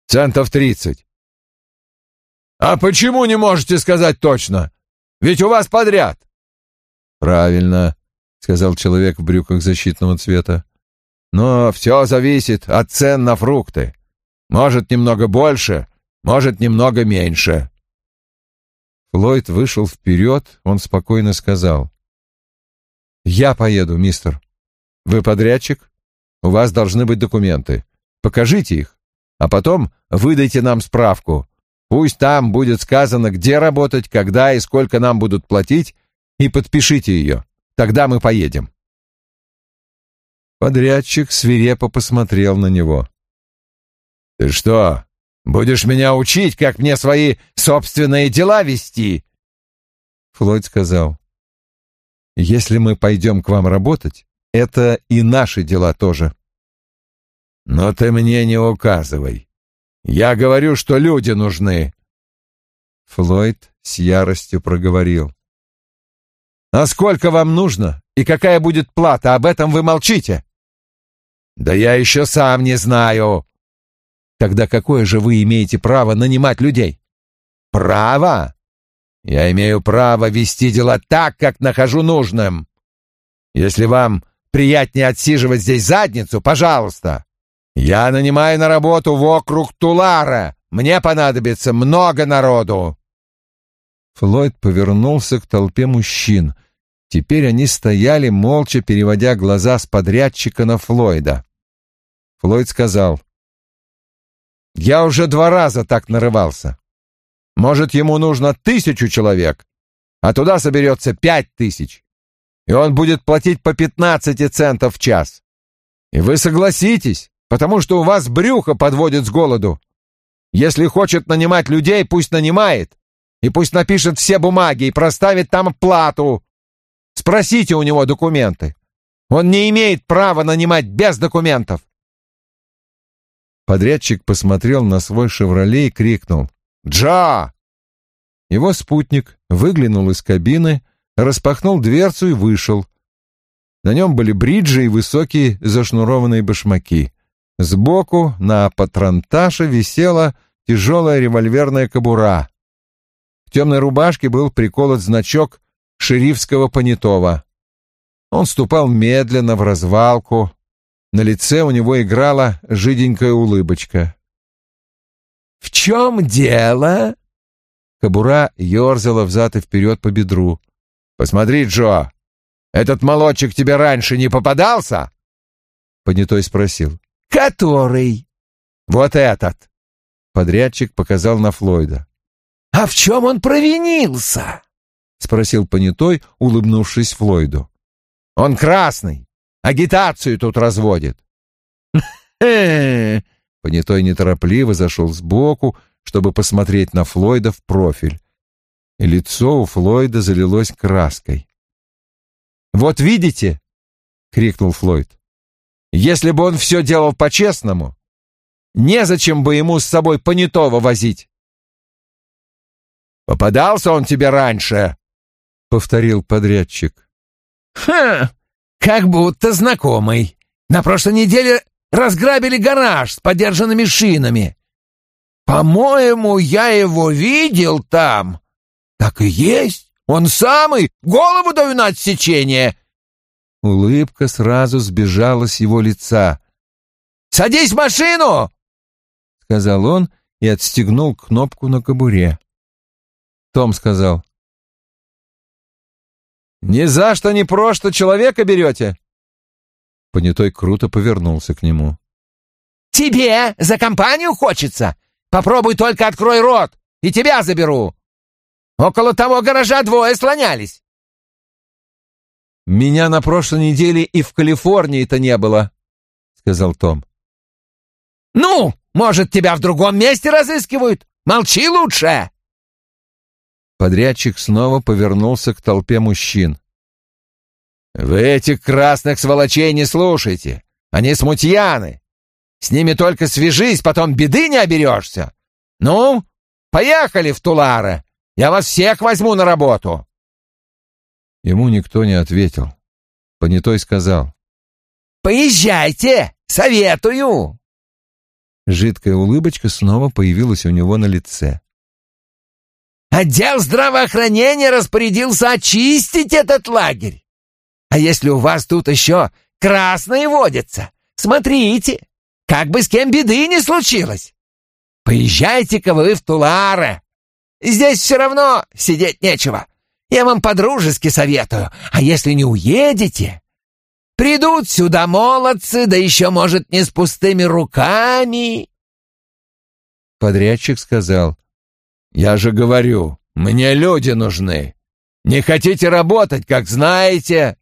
Центов тридцать». «А почему не можете сказать точно? Ведь у вас подряд». «Правильно», — сказал человек в брюках защитного цвета. Но все зависит от цен на фрукты. Может, немного больше, может, немного меньше. Флойд вышел вперед, он спокойно сказал. «Я поеду, мистер. Вы подрядчик? У вас должны быть документы. Покажите их, а потом выдайте нам справку. Пусть там будет сказано, где работать, когда и сколько нам будут платить, и подпишите ее. Тогда мы поедем». Подрядчик свирепо посмотрел на него. «Ты что, будешь меня учить, как мне свои собственные дела вести?» Флойд сказал. «Если мы пойдем к вам работать, это и наши дела тоже». «Но ты мне не указывай. Я говорю, что люди нужны». Флойд с яростью проговорил. «А сколько вам нужно? И какая будет плата? Об этом вы молчите!» Да я еще сам не знаю. Тогда какое же вы имеете право нанимать людей? Право? Я имею право вести дела так, как нахожу нужным. Если вам приятнее отсиживать здесь задницу, пожалуйста. Я нанимаю на работу в округ Тулара. Мне понадобится много народу. Флойд повернулся к толпе мужчин. Теперь они стояли, молча переводя глаза с подрядчика на Флойда. Флойд сказал, «Я уже два раза так нарывался. Может, ему нужно тысячу человек, а туда соберется пять тысяч, и он будет платить по пятнадцати центов в час. И вы согласитесь, потому что у вас брюхо подводит с голоду. Если хочет нанимать людей, пусть нанимает, и пусть напишет все бумаги и проставит там плату. Спросите у него документы. Он не имеет права нанимать без документов. Подрядчик посмотрел на свой «Шевроле» и крикнул «Джа!». Его спутник выглянул из кабины, распахнул дверцу и вышел. На нем были бриджи и высокие зашнурованные башмаки. Сбоку на патронташе висела тяжелая револьверная кобура. В темной рубашке был приколот значок шерифского понятого. Он ступал медленно в развалку, на лице у него играла жиденькая улыбочка. «В чем дело?» Кобура ерзала взад и вперед по бедру. «Посмотри, Джо, этот молодчик тебе раньше не попадался?» Понятой спросил. «Который?» «Вот этот!» Подрядчик показал на Флойда. «А в чем он провинился?» — спросил понятой, улыбнувшись Флойду. «Он красный! Агитацию тут разводит!» Понятой неторопливо зашел сбоку, чтобы посмотреть на Флойда в профиль. И лицо у Флойда залилось краской. «Вот видите!» — крикнул Флойд. «Если бы он все делал по-честному, незачем бы ему с собой понятого возить». «Попадался он тебе раньше?» — повторил подрядчик. «Ха! Как будто знакомый. На прошлой неделе разграбили гараж с подержанными шинами. По-моему, я его видел там. Так и есть. Он самый. Голову даю на отсечение. Улыбка сразу сбежала с его лица. «Садись в машину!» — сказал он и отстегнул кнопку на кобуре. Том сказал. «Ни за что ни просто человека берете!» Понятой круто повернулся к нему. «Тебе за компанию хочется? Попробуй только открой рот, и тебя заберу. Около того гаража двое слонялись». «Меня на прошлой неделе и в Калифорнии-то не было», — сказал Том. «Ну, может, тебя в другом месте разыскивают? Молчи лучше!» Подрядчик снова повернулся к толпе мужчин. «Вы этих красных сволочей не слушайте. Они смутьяны. С ними только свяжись, потом беды не оберешься. Ну, поехали в Тулара. Я вас всех возьму на работу». Ему никто не ответил. Понятой сказал. «Поезжайте, советую». Жидкая улыбочка снова появилась у него на лице. «Отдел здравоохранения распорядился очистить этот лагерь. А если у вас тут еще красные водятся, смотрите, как бы с кем беды не случилось. Поезжайте-ка вы в Туларе. Здесь все равно сидеть нечего. Я вам по-дружески советую. А если не уедете, придут сюда молодцы, да еще, может, не с пустыми руками. Подрядчик сказал, «Я же говорю, мне люди нужны. Не хотите работать, как знаете,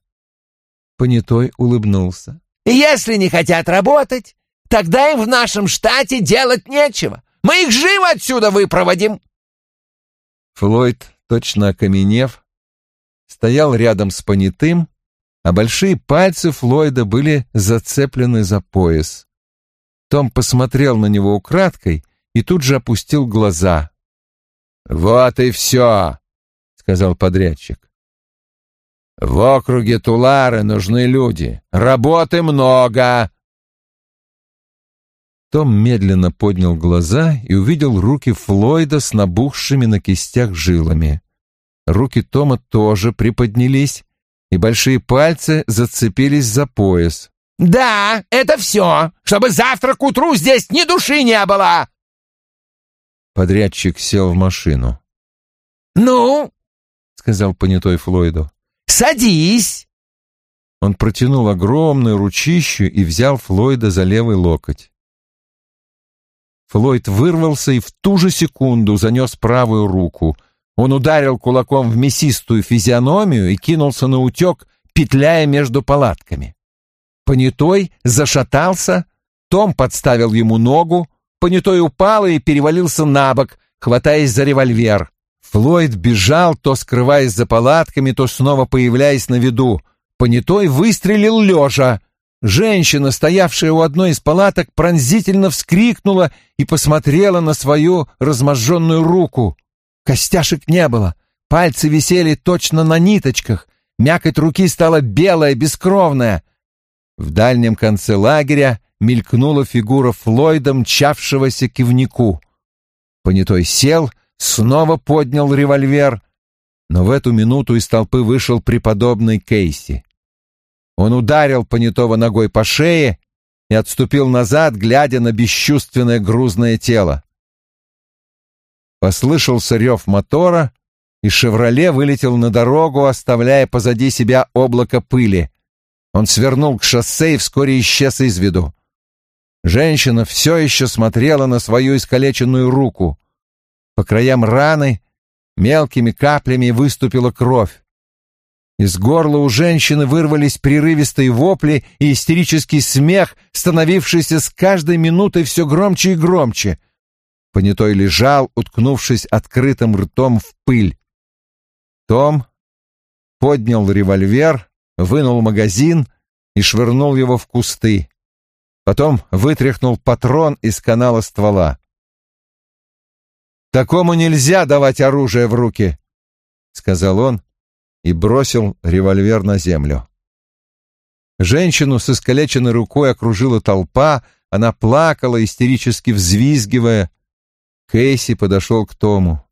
Понятой улыбнулся. «Если не хотят работать, тогда им в нашем штате делать нечего. Мы их живо отсюда выпроводим!» Флойд, точно окаменев, стоял рядом с понятым, а большие пальцы Флойда были зацеплены за пояс. Том посмотрел на него украдкой и тут же опустил глаза. «Вот и все», — сказал подрядчик. В округе Тулары нужны люди. Работы много. Том медленно поднял глаза и увидел руки Флойда с набухшими на кистях жилами. Руки Тома тоже приподнялись, и большие пальцы зацепились за пояс. «Да, это все, чтобы завтра к утру здесь ни души не было!» Подрядчик сел в машину. «Ну?» — сказал понятой Флойду. Садись!» Он протянул огромную ручищу и взял Флойда за левый локоть. Флойд вырвался и в ту же секунду занес правую руку. Он ударил кулаком в мясистую физиономию и кинулся на утек, петляя между палатками. Понятой зашатался, Том подставил ему ногу, Понятой упал и перевалился на бок, хватаясь за револьвер. Флойд бежал, то скрываясь за палатками, то снова появляясь на виду. Понятой выстрелил лежа. Женщина, стоявшая у одной из палаток, пронзительно вскрикнула и посмотрела на свою разможженную руку. Костяшек не было, пальцы висели точно на ниточках, мякоть руки стала белая, бескровная. В дальнем конце лагеря мелькнула фигура Флойда, мчавшегося к кивнику. Понятой сел — снова поднял револьвер, но в эту минуту из толпы вышел преподобный Кейси. Он ударил понятого ногой по шее и отступил назад, глядя на бесчувственное грузное тело. Послышался рев мотора, и «Шевроле» вылетел на дорогу, оставляя позади себя облако пыли. Он свернул к шоссе и вскоре исчез из виду. Женщина все еще смотрела на свою искалеченную руку. По краям раны мелкими каплями выступила кровь. Из горла у женщины вырвались прерывистые вопли и истерический смех, становившийся с каждой минутой все громче и громче. Понятой лежал, уткнувшись открытым ртом в пыль. Том поднял револьвер, вынул магазин и швырнул его в кусты. Потом вытряхнул патрон из канала ствола. «Такому нельзя давать оружие в руки», — сказал он и бросил револьвер на землю. Женщину с искалеченной рукой окружила толпа, она плакала, истерически взвизгивая. Кейси подошел к Тому.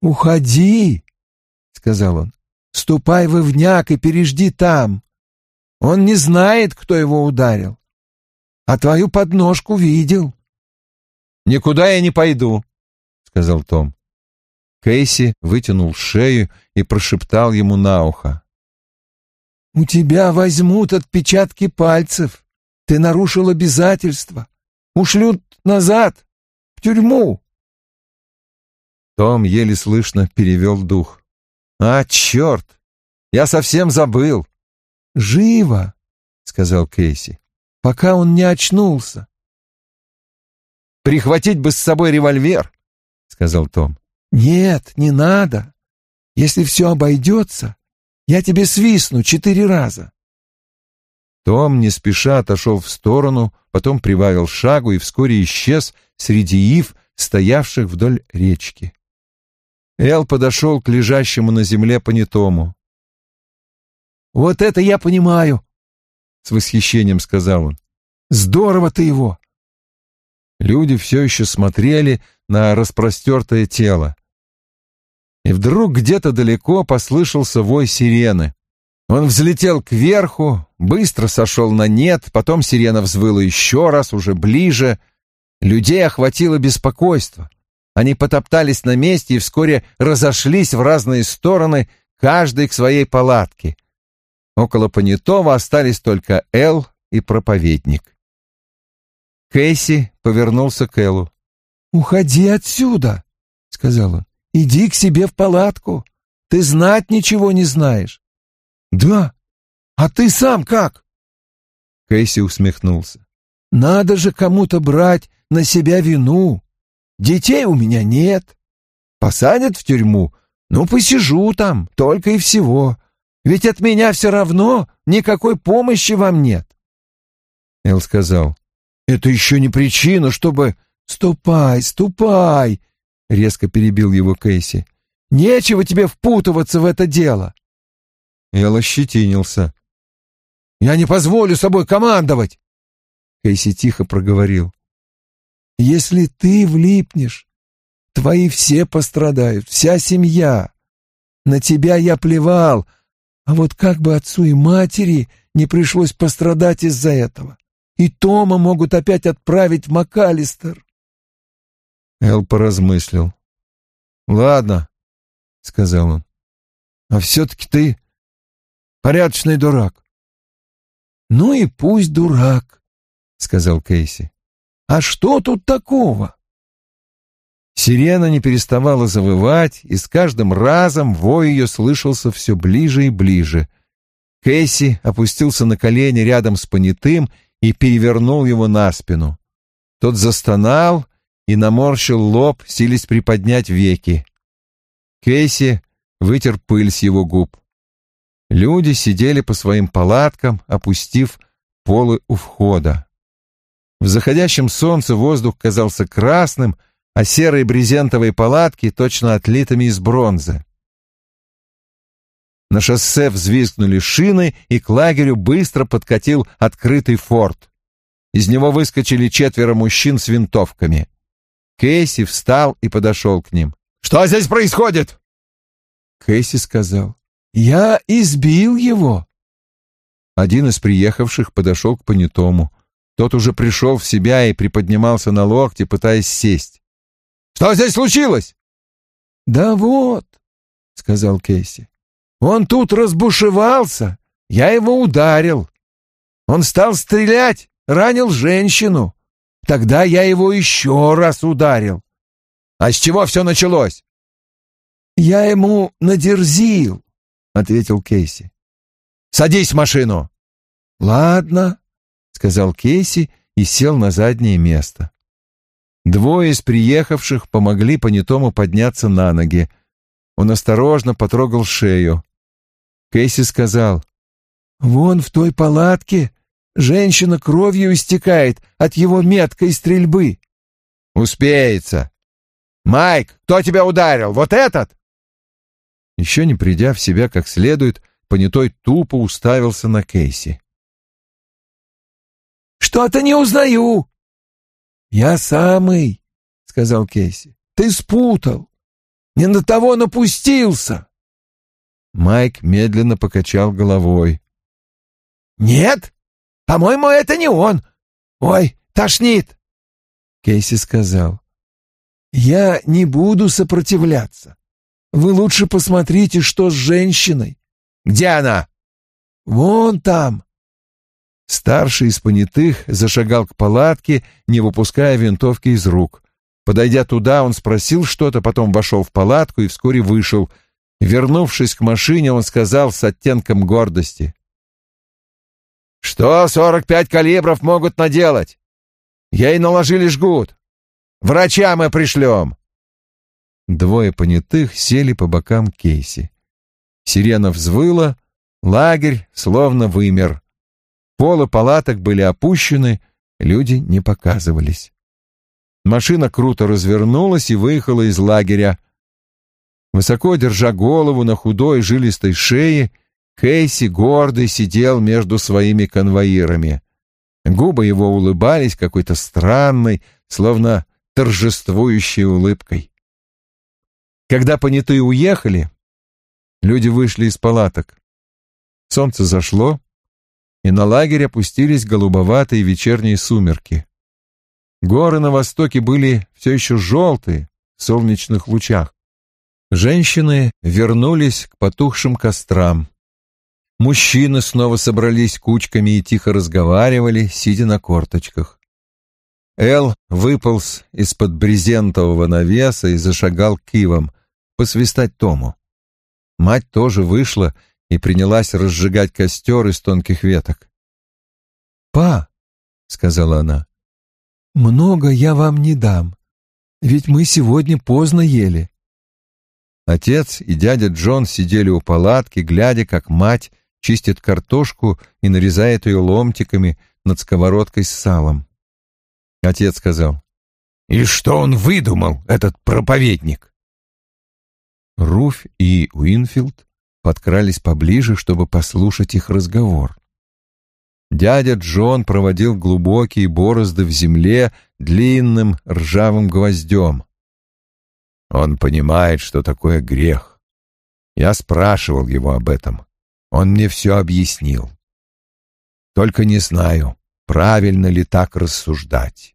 «Уходи!» — сказал он. «Ступай в Ивняк и пережди там. Он не знает, кто его ударил. А твою подножку видел». «Никуда я не пойду», — сказал Том. Кейси вытянул шею и прошептал ему на ухо. «У тебя возьмут отпечатки пальцев. Ты нарушил обязательства. Ушлют назад, в тюрьму». Том еле слышно перевел дух. «А, черт! Я совсем забыл!» «Живо!» — сказал Кейси. «Пока он не очнулся». «Прихватить бы с собой револьвер!» — сказал Том. «Нет, не надо. Если все обойдется, я тебе свистну четыре раза». Том не спеша отошел в сторону, потом прибавил шагу и вскоре исчез среди ив, стоявших вдоль речки. Эл подошел к лежащему на земле понятому. «Вот это я понимаю!» — с восхищением сказал он. «Здорово ты его!» Люди все еще смотрели на распростертое тело. И вдруг где-то далеко послышался вой сирены. Он взлетел кверху, быстро сошел на нет, потом сирена взвыла еще раз, уже ближе. Людей охватило беспокойство. Они потоптались на месте и вскоре разошлись в разные стороны, каждый к своей палатке. Около понятого остались только Эл и проповедник. Кейси повернулся к Элу. «Уходи отсюда», — сказал он. Иди к себе в палатку. Ты знать ничего не знаешь. Да? А ты сам как? Кэсси усмехнулся. Надо же кому-то брать на себя вину. Детей у меня нет. Посадят в тюрьму, ну, посижу там, только и всего. Ведь от меня все равно никакой помощи вам нет. Эл сказал, это еще не причина, чтобы... Ступай, ступай, резко перебил его Кейси. Нечего тебе впутываться в это дело. Эл ощетинился. Я не позволю собой командовать. Кейси тихо проговорил. Если ты влипнешь, твои все пострадают, вся семья. На тебя я плевал, а вот как бы отцу и матери не пришлось пострадать из-за этого. И Тома могут опять отправить в МакАлистер. Эл поразмыслил. «Ладно», — сказал он, — «а все-таки ты порядочный дурак». «Ну и пусть дурак», — сказал Кейси. «А что тут такого?» Сирена не переставала завывать, и с каждым разом вой ее слышался все ближе и ближе. Кейси опустился на колени рядом с понятым и перевернул его на спину. Тот застонал и наморщил лоб, силясь приподнять веки. Кейси вытер пыль с его губ. Люди сидели по своим палаткам, опустив полы у входа. В заходящем солнце воздух казался красным, а серые брезентовые палатки точно отлитыми из бронзы. На шоссе взвизгнули шины, и к лагерю быстро подкатил открытый форт. Из него выскочили четверо мужчин с винтовками. Кейси встал и подошел к ним. «Что здесь происходит?» Кейси сказал. «Я избил его». Один из приехавших подошел к понятому. Тот уже пришел в себя и приподнимался на локте, пытаясь сесть. «Что здесь случилось?» «Да вот», — сказал Кейси. «Он тут разбушевался. Я его ударил. Он стал стрелять, ранил женщину. Тогда я его еще раз ударил. А с чего все началось? Я ему надерзил, ответил Кейси. Садись в машину. Ладно, сказал Кейси и сел на заднее место. Двое из приехавших помогли понятому подняться на ноги. Он осторожно потрогал шею. Кейси сказал, «Вон в той палатке женщина кровью истекает от его меткой стрельбы». «Успеется», «Майк, кто тебя ударил? Вот этот?» Еще не придя в себя как следует, понятой тупо уставился на Кейси. «Что-то не узнаю!» «Я самый», — сказал Кейси. «Ты спутал. Не на того напустился». Майк медленно покачал головой. «Нет, по-моему, это не он. Ой, тошнит!» Кейси сказал. Я не буду сопротивляться. Вы лучше посмотрите, что с женщиной. Где она? Вон там. Старший из понятых зашагал к палатке, не выпуская винтовки из рук. Подойдя туда, он спросил что-то, потом вошел в палатку и вскоре вышел. Вернувшись к машине, он сказал с оттенком гордости. «Что сорок пять калибров могут наделать? Ей наложили жгут. Врача мы пришлем!» Двое понятых сели по бокам Кейси. Сирена взвыла, лагерь словно вымер. Полы палаток были опущены, люди не показывались. Машина круто развернулась и выехала из лагеря. Высоко держа голову на худой жилистой шее, Кейси гордый сидел между своими конвоирами. Губы его улыбались какой-то странной, словно торжествующей улыбкой. Когда понятые уехали, люди вышли из палаток. Солнце зашло, и на лагерь опустились голубоватые вечерние сумерки. Горы на востоке были все еще желтые в солнечных лучах. Женщины вернулись к потухшим кострам. Мужчины снова собрались кучками и тихо разговаривали, сидя на корточках. Эл выполз из-под брезентового навеса и зашагал к Кивам, посвистать Тому. Мать тоже вышла и принялась разжигать костер из тонких веток. «Па», — сказала она, — «много я вам не дам, ведь мы сегодня поздно ели». Отец и дядя Джон сидели у палатки, глядя, как мать чистит картошку и нарезает ее ломтиками над сковородкой с салом. Отец сказал. «И что он выдумал, этот проповедник?» Руфь и Уинфилд подкрались поближе, чтобы послушать их разговор. Дядя Джон проводил глубокие борозды в земле длинным ржавым гвоздем. Он понимает, что такое грех. Я спрашивал его об этом. Он мне все объяснил. Только не знаю, правильно ли так рассуждать.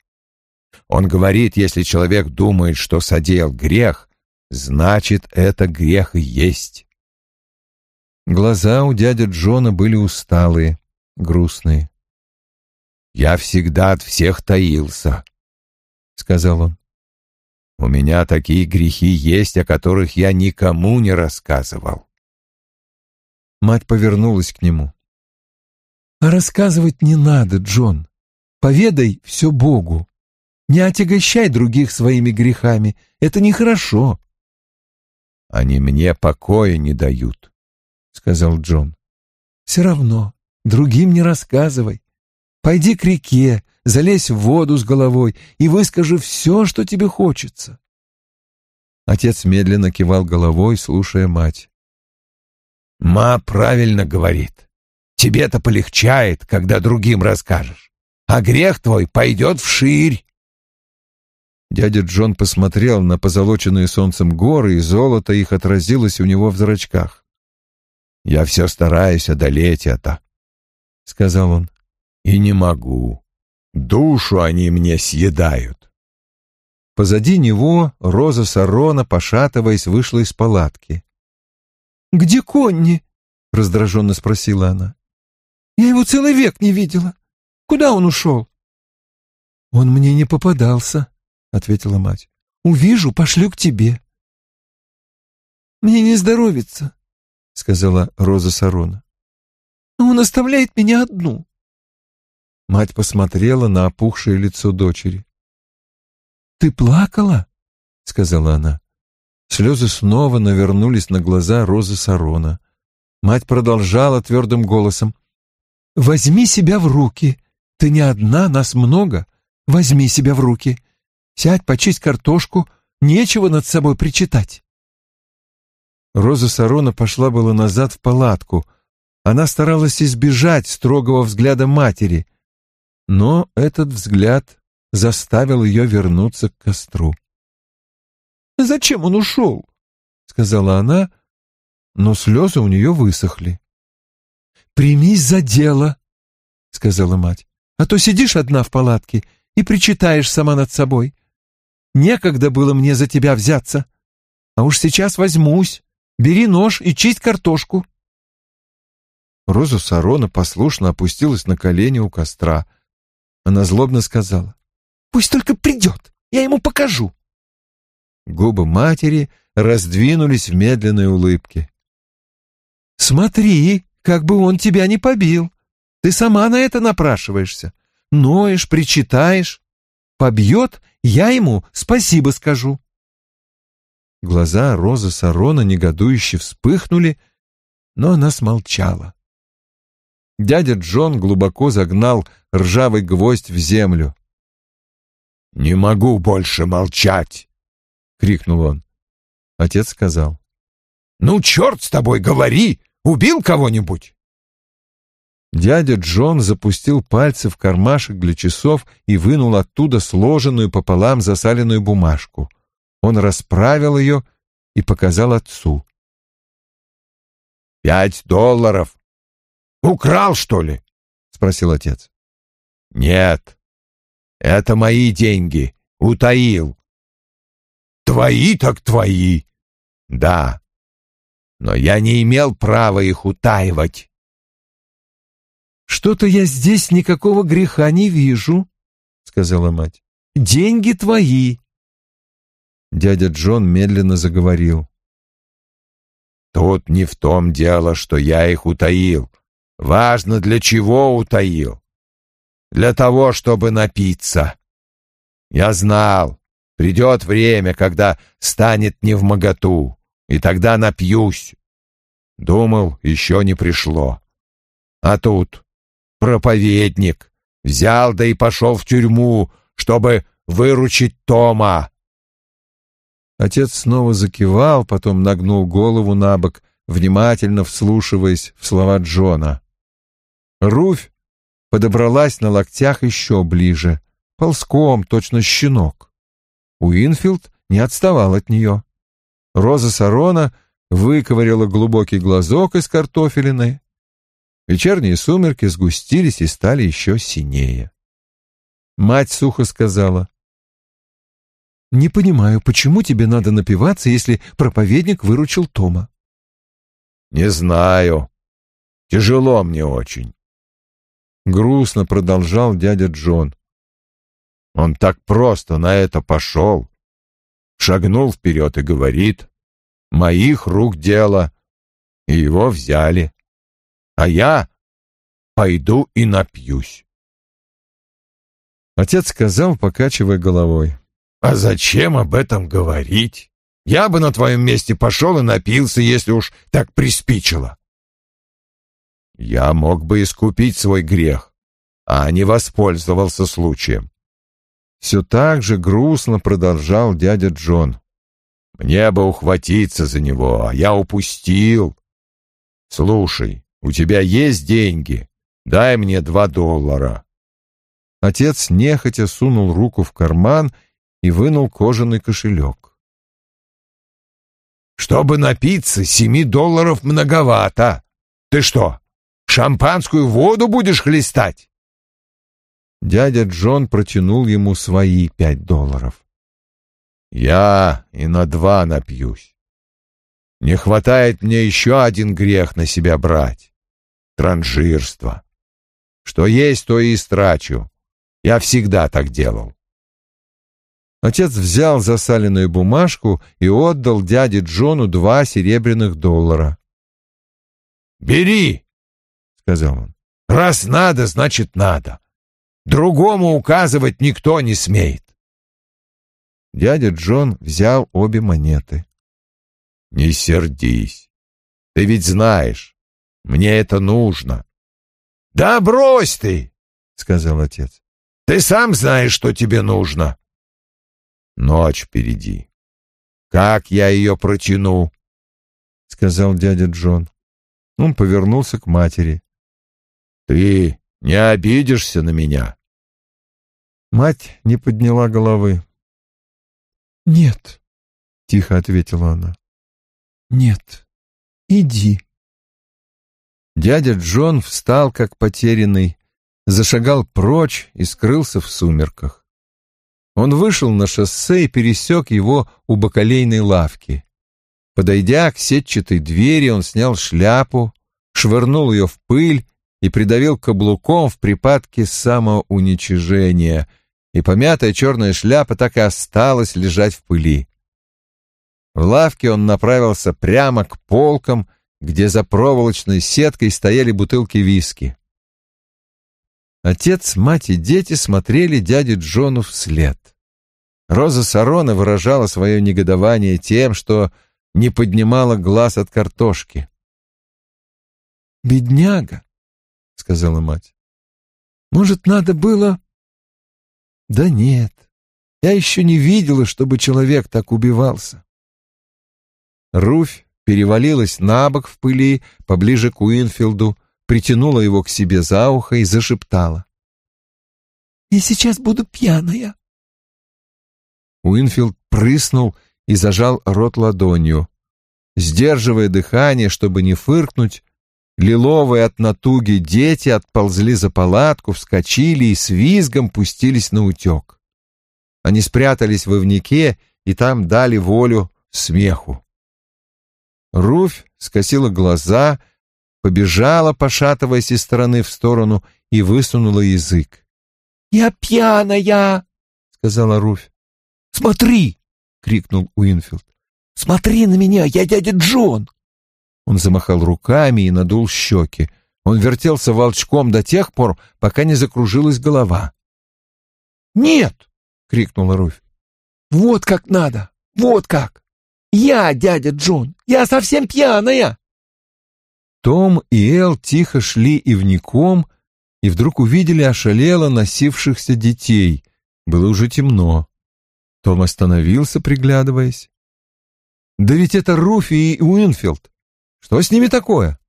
Он говорит, если человек думает, что содеял грех, значит, это грех и есть. Глаза у дяди Джона были усталые, грустные. «Я всегда от всех таился», — сказал он. «У меня такие грехи есть, о которых я никому не рассказывал». Мать повернулась к нему. «А рассказывать не надо, Джон. Поведай все Богу. Не отягощай других своими грехами. Это нехорошо. Они мне покоя не дают, сказал Джон. Все равно, другим не рассказывай. Пойди к реке, залезь в воду с головой и выскажи все, что тебе хочется. Отец медленно кивал головой, слушая мать. «Ма правильно говорит. Тебе-то полегчает, когда другим расскажешь, а грех твой пойдет вширь. Дядя Джон посмотрел на позолоченные солнцем горы, и золото их отразилось у него в зрачках. «Я все стараюсь одолеть это», — сказал он, — «и не могу. Душу они мне съедают». Позади него Роза Сарона, пошатываясь, вышла из палатки. «Где Конни?» — раздраженно спросила она. Я его целый век не видела. Куда он ушел?» «Он мне не попадался», — ответила мать. «Увижу, пошлю к тебе». «Мне не здоровится», — сказала Роза Сарона. «Он оставляет меня одну». Мать посмотрела на опухшее лицо дочери. «Ты плакала?» — сказала она. Слезы снова навернулись на глаза Розы Сарона. Мать продолжала твердым голосом. «Возьми себя в руки. Ты не одна, нас много. Возьми себя в руки. Сядь, почисть картошку. Нечего над собой причитать». Роза Сарона пошла было назад в палатку. Она старалась избежать строгого взгляда матери, но этот взгляд заставил ее вернуться к костру. «Зачем он ушел?» — сказала она, но слезы у нее высохли. «Примись за дело», — сказала мать, — «а то сидишь одна в палатке и причитаешь сама над собой. Некогда было мне за тебя взяться, а уж сейчас возьмусь. Бери нож и чисть картошку». Роза Сарона послушно опустилась на колени у костра. Она злобно сказала, «Пусть только придет, я ему покажу». Губы матери раздвинулись в медленной улыбке. «Смотри, как бы он тебя не побил. Ты сама на это напрашиваешься. Ноешь, причитаешь. Побьет, я ему спасибо скажу». Глаза Розы Сарона негодующе вспыхнули, но она смолчала. Дядя Джон глубоко загнал ржавый гвоздь в землю. «Не могу больше молчать!» — крикнул он. Отец сказал. «Ну, черт с тобой, говори! Убил кого-нибудь?» Дядя Джон запустил пальцы в кармашек для часов и вынул оттуда сложенную пополам засаленную бумажку. Он расправил ее и показал отцу. «Пять долларов! Украл, что ли?» — спросил отец. «Нет, это мои деньги. Утаил. Твои так твои. Да. Но я не имел права их утаивать. Что-то я здесь никакого греха не вижу, сказала мать. Деньги твои. Дядя Джон медленно заговорил. Тут не в том дело, что я их утаил. Важно, для чего утаил. Для того, чтобы напиться. Я знал, Придет время, когда станет не в моготу, и тогда напьюсь. Думал, еще не пришло. А тут проповедник взял да и пошел в тюрьму, чтобы выручить Тома. Отец снова закивал, потом нагнул голову на бок, внимательно вслушиваясь в слова Джона. Руфь подобралась на локтях еще ближе, ползком, точно щенок. Уинфилд не отставал от нее. Роза Сарона выковыряла глубокий глазок из картофелины. Вечерние сумерки сгустились и стали еще синее. Мать сухо сказала, «Не понимаю, почему тебе надо напиваться, если проповедник выручил Тома?» «Не знаю. Тяжело мне очень». Грустно продолжал дядя Джон. Он так просто на это пошел. Шагнул вперед и говорит, «Моих рук дело». И его взяли. А я пойду и напьюсь. Отец сказал, покачивая головой. «А зачем об этом говорить? Я бы на твоем месте пошел и напился, если уж так приспичило». Я мог бы искупить свой грех, а не воспользовался случаем. Все так же грустно продолжал дядя Джон. «Мне бы ухватиться за него, а я упустил. Слушай, у тебя есть деньги? Дай мне два доллара». Отец нехотя сунул руку в карман и вынул кожаный кошелек. «Чтобы напиться, семи долларов многовато. Ты что, шампанскую воду будешь хлестать?» Дядя Джон протянул ему свои пять долларов. «Я и на два напьюсь. Не хватает мне еще один грех на себя брать — транжирство. Что есть, то и истрачу. Я всегда так делал. Отец взял засаленную бумажку и отдал дяде Джону два серебряных доллара. «Бери!» — сказал он. «Раз надо, значит надо. Другому указывать никто не смеет». Дядя Джон взял обе монеты. «Не сердись. Ты ведь знаешь, мне это нужно». «Да брось ты!» — сказал отец. «Ты сам знаешь, что тебе нужно». «Ночь впереди. Как я ее протяну?» — сказал дядя Джон. Он повернулся к матери. «Ты не обидишься на меня?» Мать не подняла головы. «Нет», — тихо ответила она. «Нет, иди». Дядя Джон встал, как потерянный, зашагал прочь и скрылся в сумерках. Он вышел на шоссе и пересек его у бакалейной лавки. Подойдя к сетчатой двери, он снял шляпу, швырнул ее в пыль и придавил каблуком в припадке самоуничижения, и помятая черная шляпа так и осталась лежать в пыли. В лавке он направился прямо к полкам, где за проволочной сеткой стояли бутылки виски. Отец, мать и дети смотрели дяде Джону вслед. Роза Сарона выражала свое негодование тем, что не поднимала глаз от картошки. «Бедняга», — сказала мать. «Может, надо было...» «Да нет, я еще не видела, чтобы человек так убивался». Руфь перевалилась на бок в пыли поближе к Уинфилду, притянула его к себе за ухо и зашептала. «Я сейчас буду пьяная». Уинфилд прыснул и зажал рот ладонью. Сдерживая дыхание, чтобы не фыркнуть, лиловые от натуги дети отползли за палатку, вскочили и с визгом пустились на утек. Они спрятались в ивнике и там дали волю смеху. Руфь скосила глаза, побежала, пошатываясь из стороны в сторону, и высунула язык. «Я пьяная!» — сказала Руфь. «Смотри!» — крикнул Уинфилд. «Смотри на меня, я дядя Джон!» Он замахал руками и надул щеки. Он вертелся волчком до тех пор, пока не закружилась голова. «Нет!» — крикнула Руфь. «Вот как надо! Вот как! Я дядя Джон! Я совсем пьяная!» Том и Эл тихо шли ивником и вдруг увидели ошалело носившихся детей. Было уже темно. Том остановился, приглядываясь. «Да ведь это Руфи и Уинфилд! Что с ними такое?»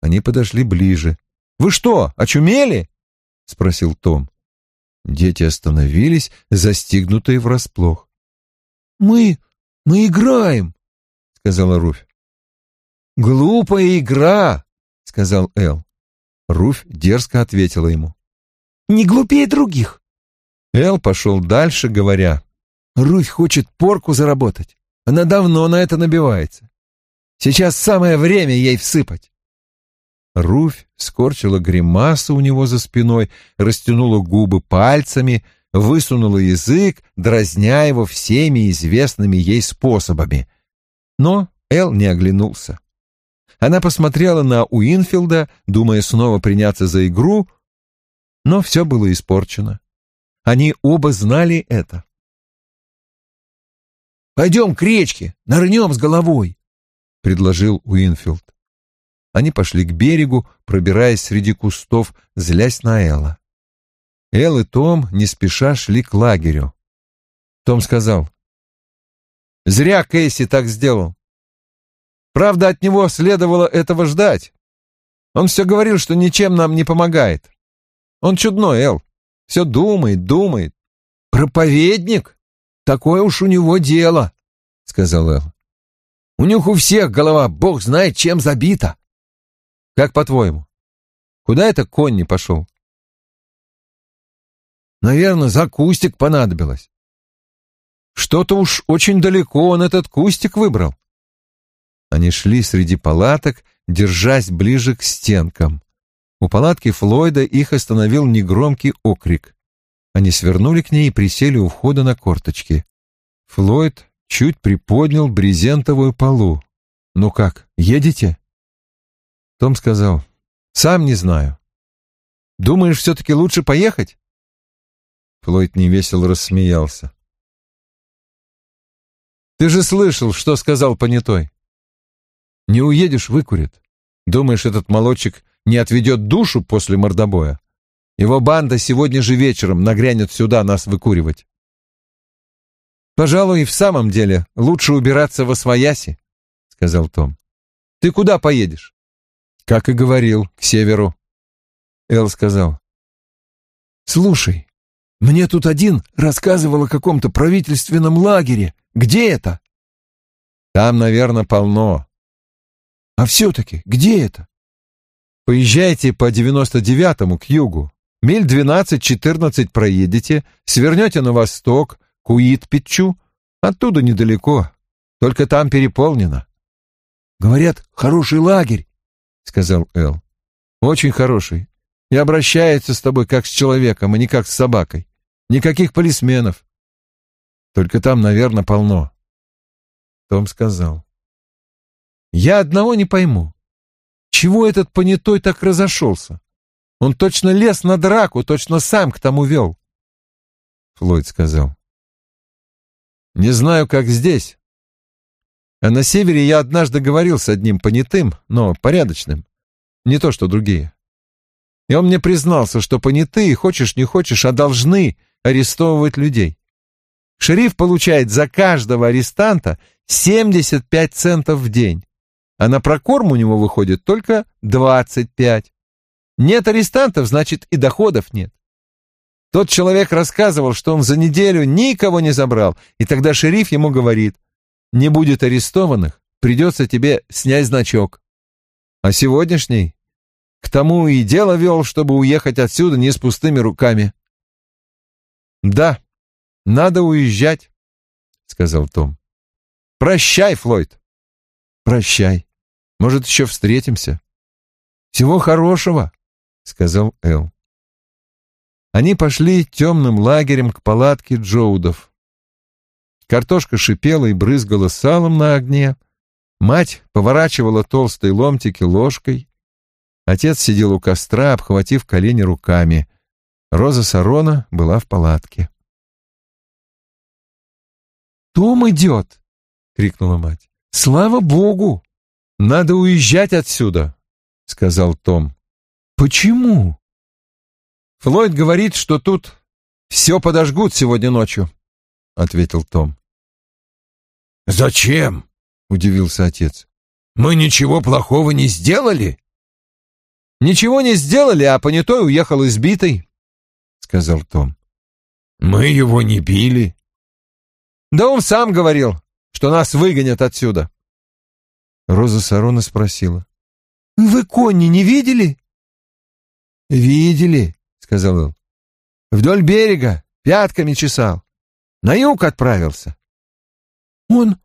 Они подошли ближе. «Вы что, очумели?» — спросил Том. Дети остановились, застигнутые врасплох. «Мы... мы играем», — сказала Руфь. «Глупая игра», — сказал Эл. Руфь дерзко ответила ему. «Не глупее других». Эл пошел дальше, говоря. Руфь хочет порку заработать. Она давно на это набивается. Сейчас самое время ей всыпать. Руфь скорчила гримасу у него за спиной, растянула губы пальцами, высунула язык, дразня его всеми известными ей способами. Но Эл не оглянулся. Она посмотрела на Уинфилда, думая снова приняться за игру, но все было испорчено. Они оба знали это. «Пойдем к речке, нырнем с головой», — предложил Уинфилд. Они пошли к берегу, пробираясь среди кустов, злясь на Элла. Эл и Том не спеша шли к лагерю. Том сказал, «Зря Кейси так сделал. Правда, от него следовало этого ждать. Он все говорил, что ничем нам не помогает. Он чудной, Эл. Все думает, думает. Проповедник? Такое уж у него дело, — сказал Эл. У них у всех голова, бог знает, чем забита. Как по-твоему? Куда это конь не пошел? Наверное, за кустик понадобилось. Что-то уж очень далеко он этот кустик выбрал. Они шли среди палаток, держась ближе к стенкам. У палатки Флойда их остановил негромкий окрик. Они свернули к ней и присели у входа на корточки. Флойд чуть приподнял брезентовую полу. «Ну как, едете?» Том сказал, «Сам не знаю. Думаешь, все-таки лучше поехать?» Флойд невесело рассмеялся. «Ты же слышал, что сказал понятой. Не уедешь, выкурят. Думаешь, этот молодчик не отведет душу после мордобоя? Его банда сегодня же вечером нагрянет сюда нас выкуривать. «Пожалуй, и в самом деле лучше убираться во свояси», — сказал Том. «Ты куда поедешь?» «Как и говорил, к северу». Эл сказал. «Слушай, мне тут один рассказывал о каком-то правительственном лагере. Где это?» «Там, наверное, полно». «А все-таки где это?» «Поезжайте по 99-му к югу. Миль 12-14 проедете, свернете на восток, Куит-Питчу, оттуда недалеко, только там переполнено. Говорят, хороший лагерь, сказал Эл. Очень хороший. И обращается с тобой как с человеком, а не как с собакой. Никаких полисменов. Только там, наверное, полно. Том сказал. Я одного не пойму. Чего этот понятой так разошелся? Он точно лез на драку, точно сам к тому вел. Флойд сказал. Не знаю, как здесь. А на севере я однажды говорил с одним понятым, но порядочным. Не то, что другие. И он мне признался, что понятые, хочешь не хочешь, а должны арестовывать людей. Шериф получает за каждого арестанта 75 центов в день, а на прокорм у него выходит только 25. Нет арестантов, значит и доходов нет. Тот человек рассказывал, что он за неделю никого не забрал, и тогда шериф ему говорит, не будет арестованных, придется тебе снять значок. А сегодняшний к тому и дело вел, чтобы уехать отсюда не с пустыми руками. «Да, надо уезжать», — сказал Том. «Прощай, Флойд». «Прощай. Может, еще встретимся». «Всего хорошего», — сказал Эл. Они пошли темным лагерем к палатке Джоудов. Картошка шипела и брызгала салом на огне. Мать поворачивала толстые ломтики ложкой. Отец сидел у костра, обхватив колени руками. Роза Сарона была в палатке. «Том идет!» — крикнула мать. «Слава Богу! Надо уезжать отсюда!» — сказал Том. «Почему?» Флойд говорит, что тут все подожгут сегодня ночью, — ответил Том. «Зачем?» — удивился отец. «Мы ничего плохого не сделали?» «Ничего не сделали, а понятой уехал избитый», — сказал Том. «Мы его не били». «Да он сам говорил, что нас выгонят отсюда». Роза Сарона спросила. «Вы Конни не видели?» «Видели», сказал он. Вдоль берега, пятками чесал. На юг отправился. Он...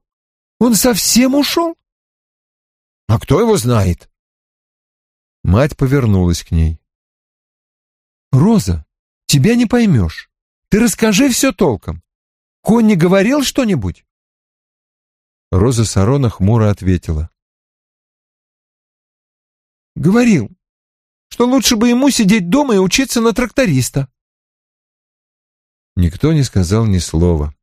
он совсем ушел? А кто его знает? Мать повернулась к ней. Роза, тебя не поймешь. Ты расскажи все толком. Конь не говорил что-нибудь? Роза Сарона хмуро ответила. Говорил что лучше бы ему сидеть дома и учиться на тракториста. Никто не сказал ни слова.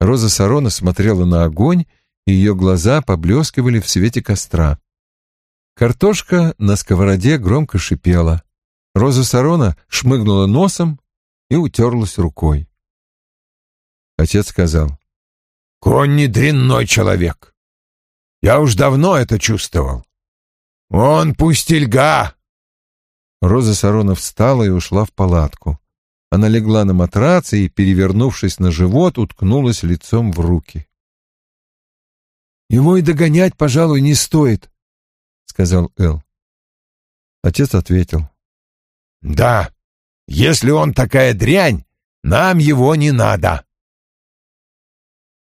Роза Сарона смотрела на огонь, и ее глаза поблескивали в свете костра. Картошка на сковороде громко шипела. Роза Сарона шмыгнула носом и утерлась рукой. Отец сказал, «Конь не дрянной человек. Я уж давно это чувствовал. Он пустельга, Роза Сарона встала и ушла в палатку. Она легла на матраце и, перевернувшись на живот, уткнулась лицом в руки. «Его и догонять, пожалуй, не стоит», — сказал Эл. Отец ответил. «Да, если он такая дрянь, нам его не надо».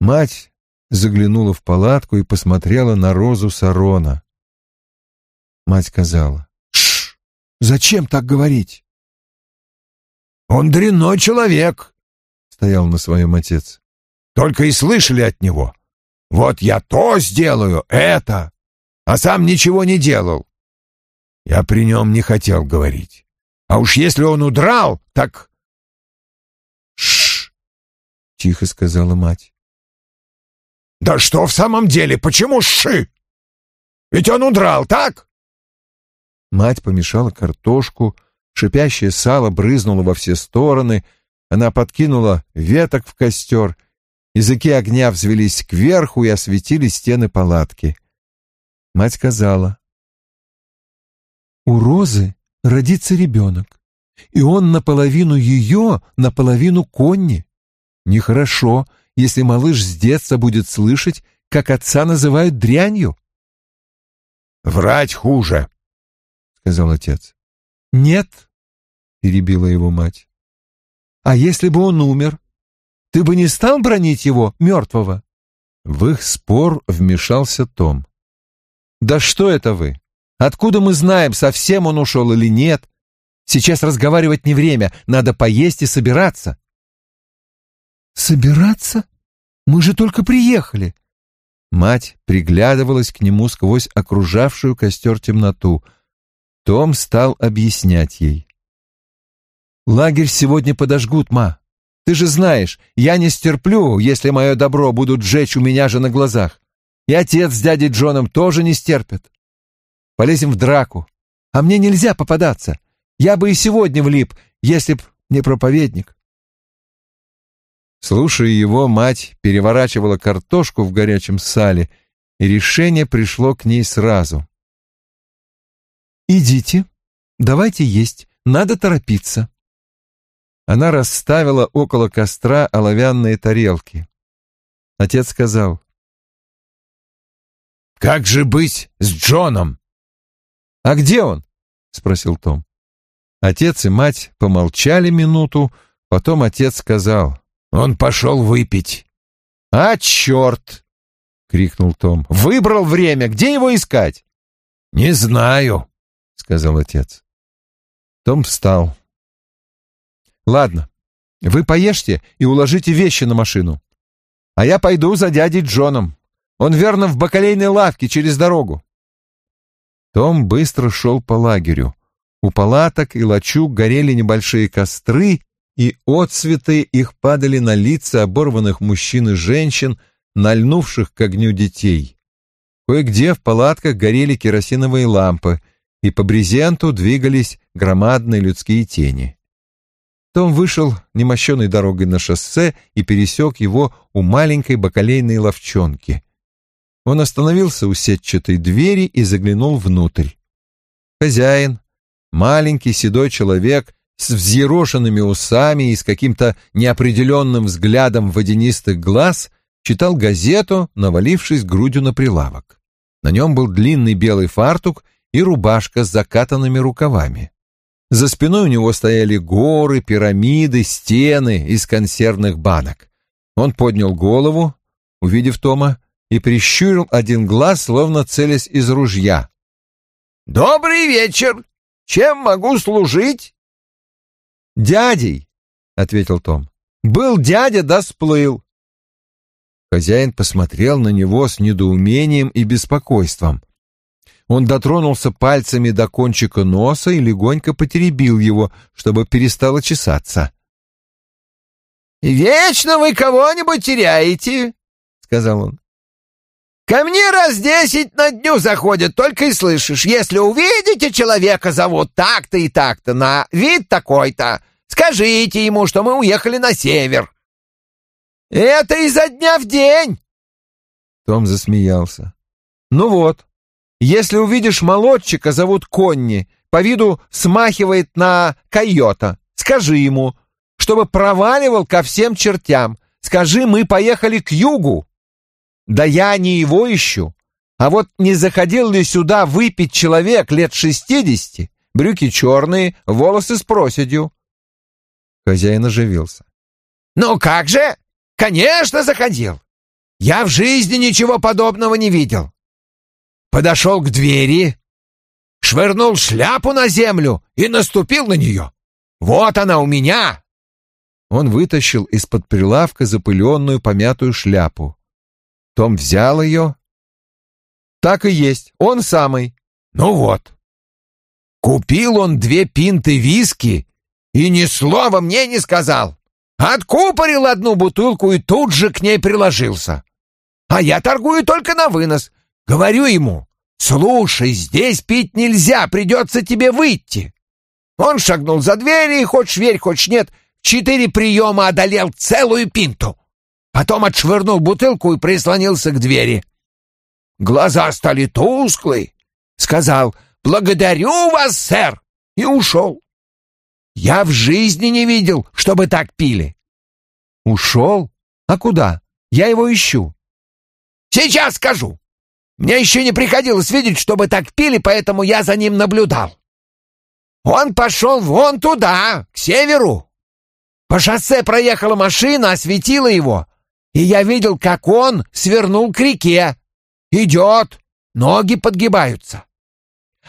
Мать заглянула в палатку и посмотрела на Розу Сарона. Мать сказала. Зачем так говорить? Он дрянной человек, стоял на своем отец. Только и слышали от него. Вот я то сделаю, это, а сам ничего не делал. Я при нем не хотел говорить. А уж если он удрал, так... Шш! Тихо сказала мать. Да что в самом деле, почему ши? Ведь он удрал, так? Мать помешала картошку, шипящее сало брызнуло во все стороны, она подкинула веток в костер, языки огня взвелись кверху и осветили стены палатки. Мать сказала, «У Розы родится ребенок, и он наполовину ее, наполовину Конни. Нехорошо, если малыш с детства будет слышать, как отца называют дрянью». «Врать хуже», — сказал отец. «Нет», — перебила его мать. «А если бы он умер, ты бы не стал бронить его, мертвого?» В их спор вмешался Том. «Да что это вы? Откуда мы знаем, совсем он ушел или нет? Сейчас разговаривать не время, надо поесть и собираться». «Собираться? Мы же только приехали». Мать приглядывалась к нему сквозь окружавшую костер темноту — том стал объяснять ей. «Лагерь сегодня подожгут, ма. Ты же знаешь, я не стерплю, если мое добро будут сжечь у меня же на глазах. И отец с дядей Джоном тоже не стерпят. Полезем в драку. А мне нельзя попадаться. Я бы и сегодня влип, если б не проповедник». Слушая его, мать переворачивала картошку в горячем сале, и решение пришло к ней сразу. «Идите, давайте есть, надо торопиться». Она расставила около костра оловянные тарелки. Отец сказал. «Как же быть с Джоном?» «А где он?» — спросил Том. Отец и мать помолчали минуту, потом отец сказал. «Он пошел выпить». «А, черт!» — крикнул Том. «Выбрал время. Где его искать?» «Не знаю», сказал отец. Том встал. «Ладно, вы поешьте и уложите вещи на машину. А я пойду за дядей Джоном. Он верно в бакалейной лавке через дорогу». Том быстро шел по лагерю. У палаток и лачуг горели небольшие костры, и отцветы их падали на лица оборванных мужчин и женщин, нальнувших к огню детей. Кое-где в палатках горели керосиновые лампы, и по брезенту двигались громадные людские тени. Том вышел немощенной дорогой на шоссе и пересек его у маленькой бакалейной ловчонки. Он остановился у сетчатой двери и заглянул внутрь. Хозяин, маленький седой человек с взъерошенными усами и с каким-то неопределенным взглядом водянистых глаз, читал газету, навалившись грудью на прилавок. На нем был длинный белый фартук и рубашка с закатанными рукавами. За спиной у него стояли горы, пирамиды, стены из консервных банок. Он поднял голову, увидев Тома, и прищурил один глаз, словно целясь из ружья. «Добрый вечер! Чем могу служить?» «Дядей!» — ответил Том. «Был дядя, да сплыл!» Хозяин посмотрел на него с недоумением и беспокойством. Он дотронулся пальцами до кончика носа и легонько потеребил его, чтобы перестало чесаться. «Вечно вы кого-нибудь теряете», — сказал он. «Ко мне раз десять на дню заходят, только и слышишь. Если увидите человека, зовут так-то и так-то, на вид такой-то, скажите ему, что мы уехали на север. Это изо дня в день». Том засмеялся. «Ну вот, если увидишь молодчика, зовут Конни, по виду смахивает на койота, скажи ему, чтобы проваливал ко всем чертям. Скажи, мы поехали к югу. Да я не его ищу. А вот не заходил ли сюда выпить человек лет шестидесяти, брюки черные, волосы с проседью? Хозяин оживился. «Ну как же? Конечно, заходил. Я в жизни ничего подобного не видел. Подошел к двери, швырнул шляпу на землю и наступил на нее. Вот она у меня!» Он вытащил из-под прилавка запыленную помятую шляпу. Том взял ее. «Так и есть, он самый». «Ну вот. Купил он две пинты виски и ни слова мне не сказал. Откупорил одну бутылку и тут же к ней приложился. А я торгую только на вынос. Говорю ему, слушай, здесь пить нельзя, придется тебе выйти. Он шагнул за дверь и, хочешь верь, хочешь нет, четыре приема одолел целую пинту. Потом отшвырнул бутылку и прислонился к двери. Глаза стали тусклые. Сказал «Благодарю вас, сэр!» и ушел. Я в жизни не видел, чтобы так пили. Ушел? А куда? Я его ищу. Сейчас скажу. Мне еще не приходилось видеть, чтобы так пили, поэтому я за ним наблюдал. Он пошел вон туда, к северу. По шоссе проехала машина, осветила его, и я видел, как он свернул к реке. Идет, ноги подгибаются.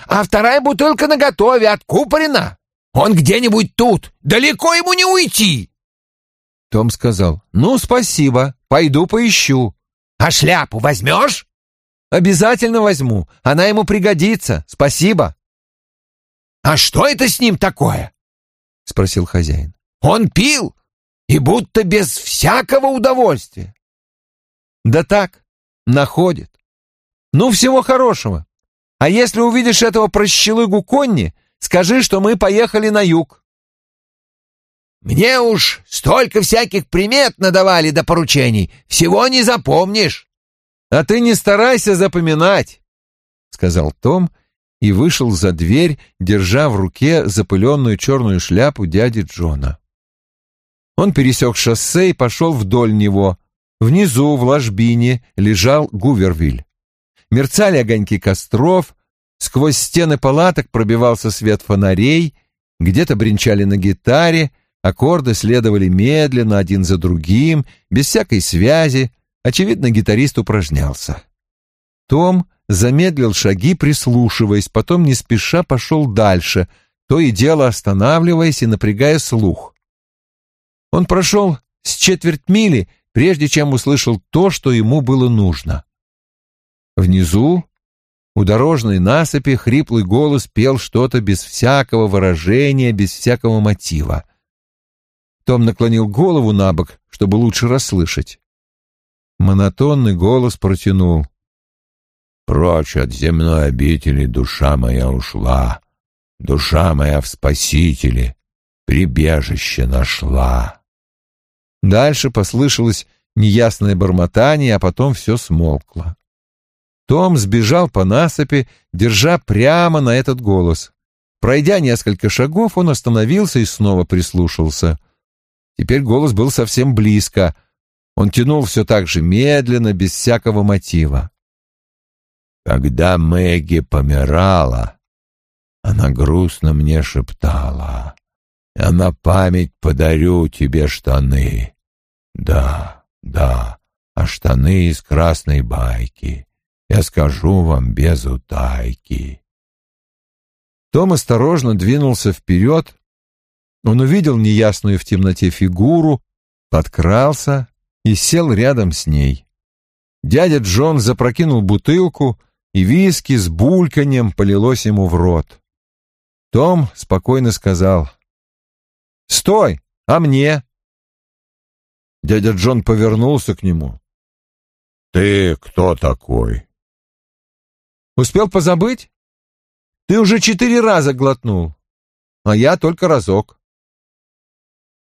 А вторая бутылка наготове, откупорена. Он где-нибудь тут, далеко ему не уйти. Том сказал, ну, спасибо, пойду поищу. А шляпу возьмешь? Обязательно возьму, она ему пригодится, спасибо. А что это с ним такое? Спросил хозяин. Он пил и будто без всякого удовольствия. Да так, находит. Ну, всего хорошего. А если увидишь этого прощелыгу Конни, скажи, что мы поехали на юг. Мне уж столько всяких примет надавали до поручений, всего не запомнишь. А ты не старайся запоминать, сказал Том и вышел за дверь, держа в руке запыленную черную шляпу дяди Джона. Он пересек шоссе и пошел вдоль него. Внизу, в ложбине, лежал Гувервиль. Мерцали огоньки костров, сквозь стены палаток пробивался свет фонарей, где-то бренчали на гитаре, аккорды следовали медленно, один за другим, без всякой связи, очевидно, гитарист упражнялся. Том замедлил шаги, прислушиваясь, потом не спеша пошел дальше, то и дело останавливаясь и напрягая слух. Он прошел с четверть мили, прежде чем услышал то, что ему было нужно. Внизу, у дорожной насыпи, хриплый голос пел что-то без всякого выражения, без всякого мотива. Том наклонил голову на бок, чтобы лучше расслышать. Монотонный голос протянул. «Прочь от земной обители душа моя ушла, душа моя в Спасителе, прибежище нашла». Дальше послышалось неясное бормотание, а потом все смолкло. Том сбежал по насыпи, держа прямо на этот голос. Пройдя несколько шагов, он остановился и снова прислушался. Теперь голос был совсем близко. Он тянул все так же медленно, без всякого мотива. «Когда Мэгги помирала, она грустно мне шептала, «Я на память подарю тебе штаны». Да, да, а штаны из красной байки. Я скажу вам без утайки. Том осторожно двинулся вперед. Он увидел неясную в темноте фигуру, подкрался и сел рядом с ней. Дядя Джон запрокинул бутылку, и виски с бульканьем полилось ему в рот. Том спокойно сказал. «Стой! А мне?» Дядя Джон повернулся к нему. «Ты кто такой?» Успел позабыть? Ты уже четыре раза глотнул, а я только разок.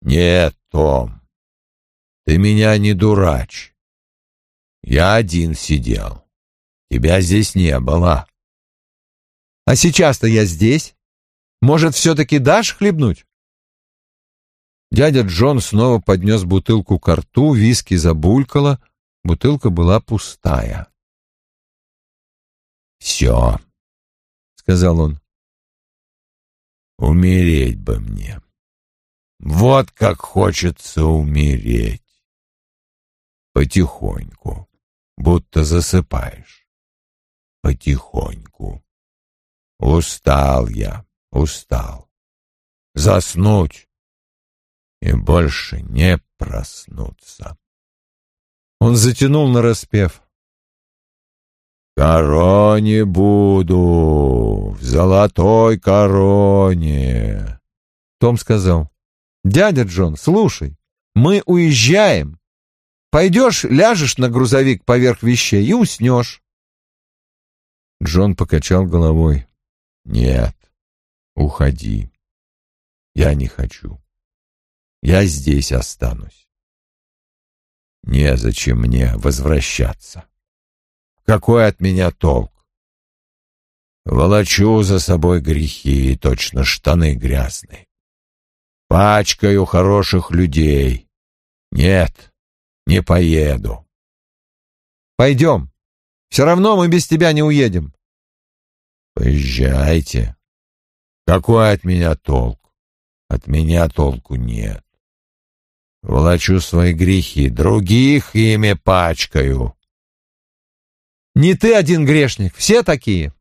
Нет, Том, ты меня не дурач. Я один сидел. Тебя здесь не было. А сейчас-то я здесь. Может, все-таки дашь хлебнуть? Дядя Джон снова поднес бутылку к рту, виски забулькало, бутылка была пустая. «Все», — сказал он. «Умереть бы мне. Вот как хочется умереть. Потихоньку, будто засыпаешь. Потихоньку. Устал я, устал. Заснуть и больше не проснуться. Он затянул на распев. «Короне буду, в золотой короне!» Том сказал. «Дядя Джон, слушай, мы уезжаем. Пойдешь, ляжешь на грузовик поверх вещей и уснешь». Джон покачал головой. «Нет, уходи. Я не хочу. Я здесь останусь. Незачем мне возвращаться. Какой от меня толк? Волочу за собой грехи, точно штаны грязные. Пачкаю хороших людей. Нет, не поеду. Пойдем. Все равно мы без тебя не уедем. Поезжайте. Какой от меня толк? От меня толку нет. Волочу свои грехи, других ими пачкаю. Не ты один грешник, все такие.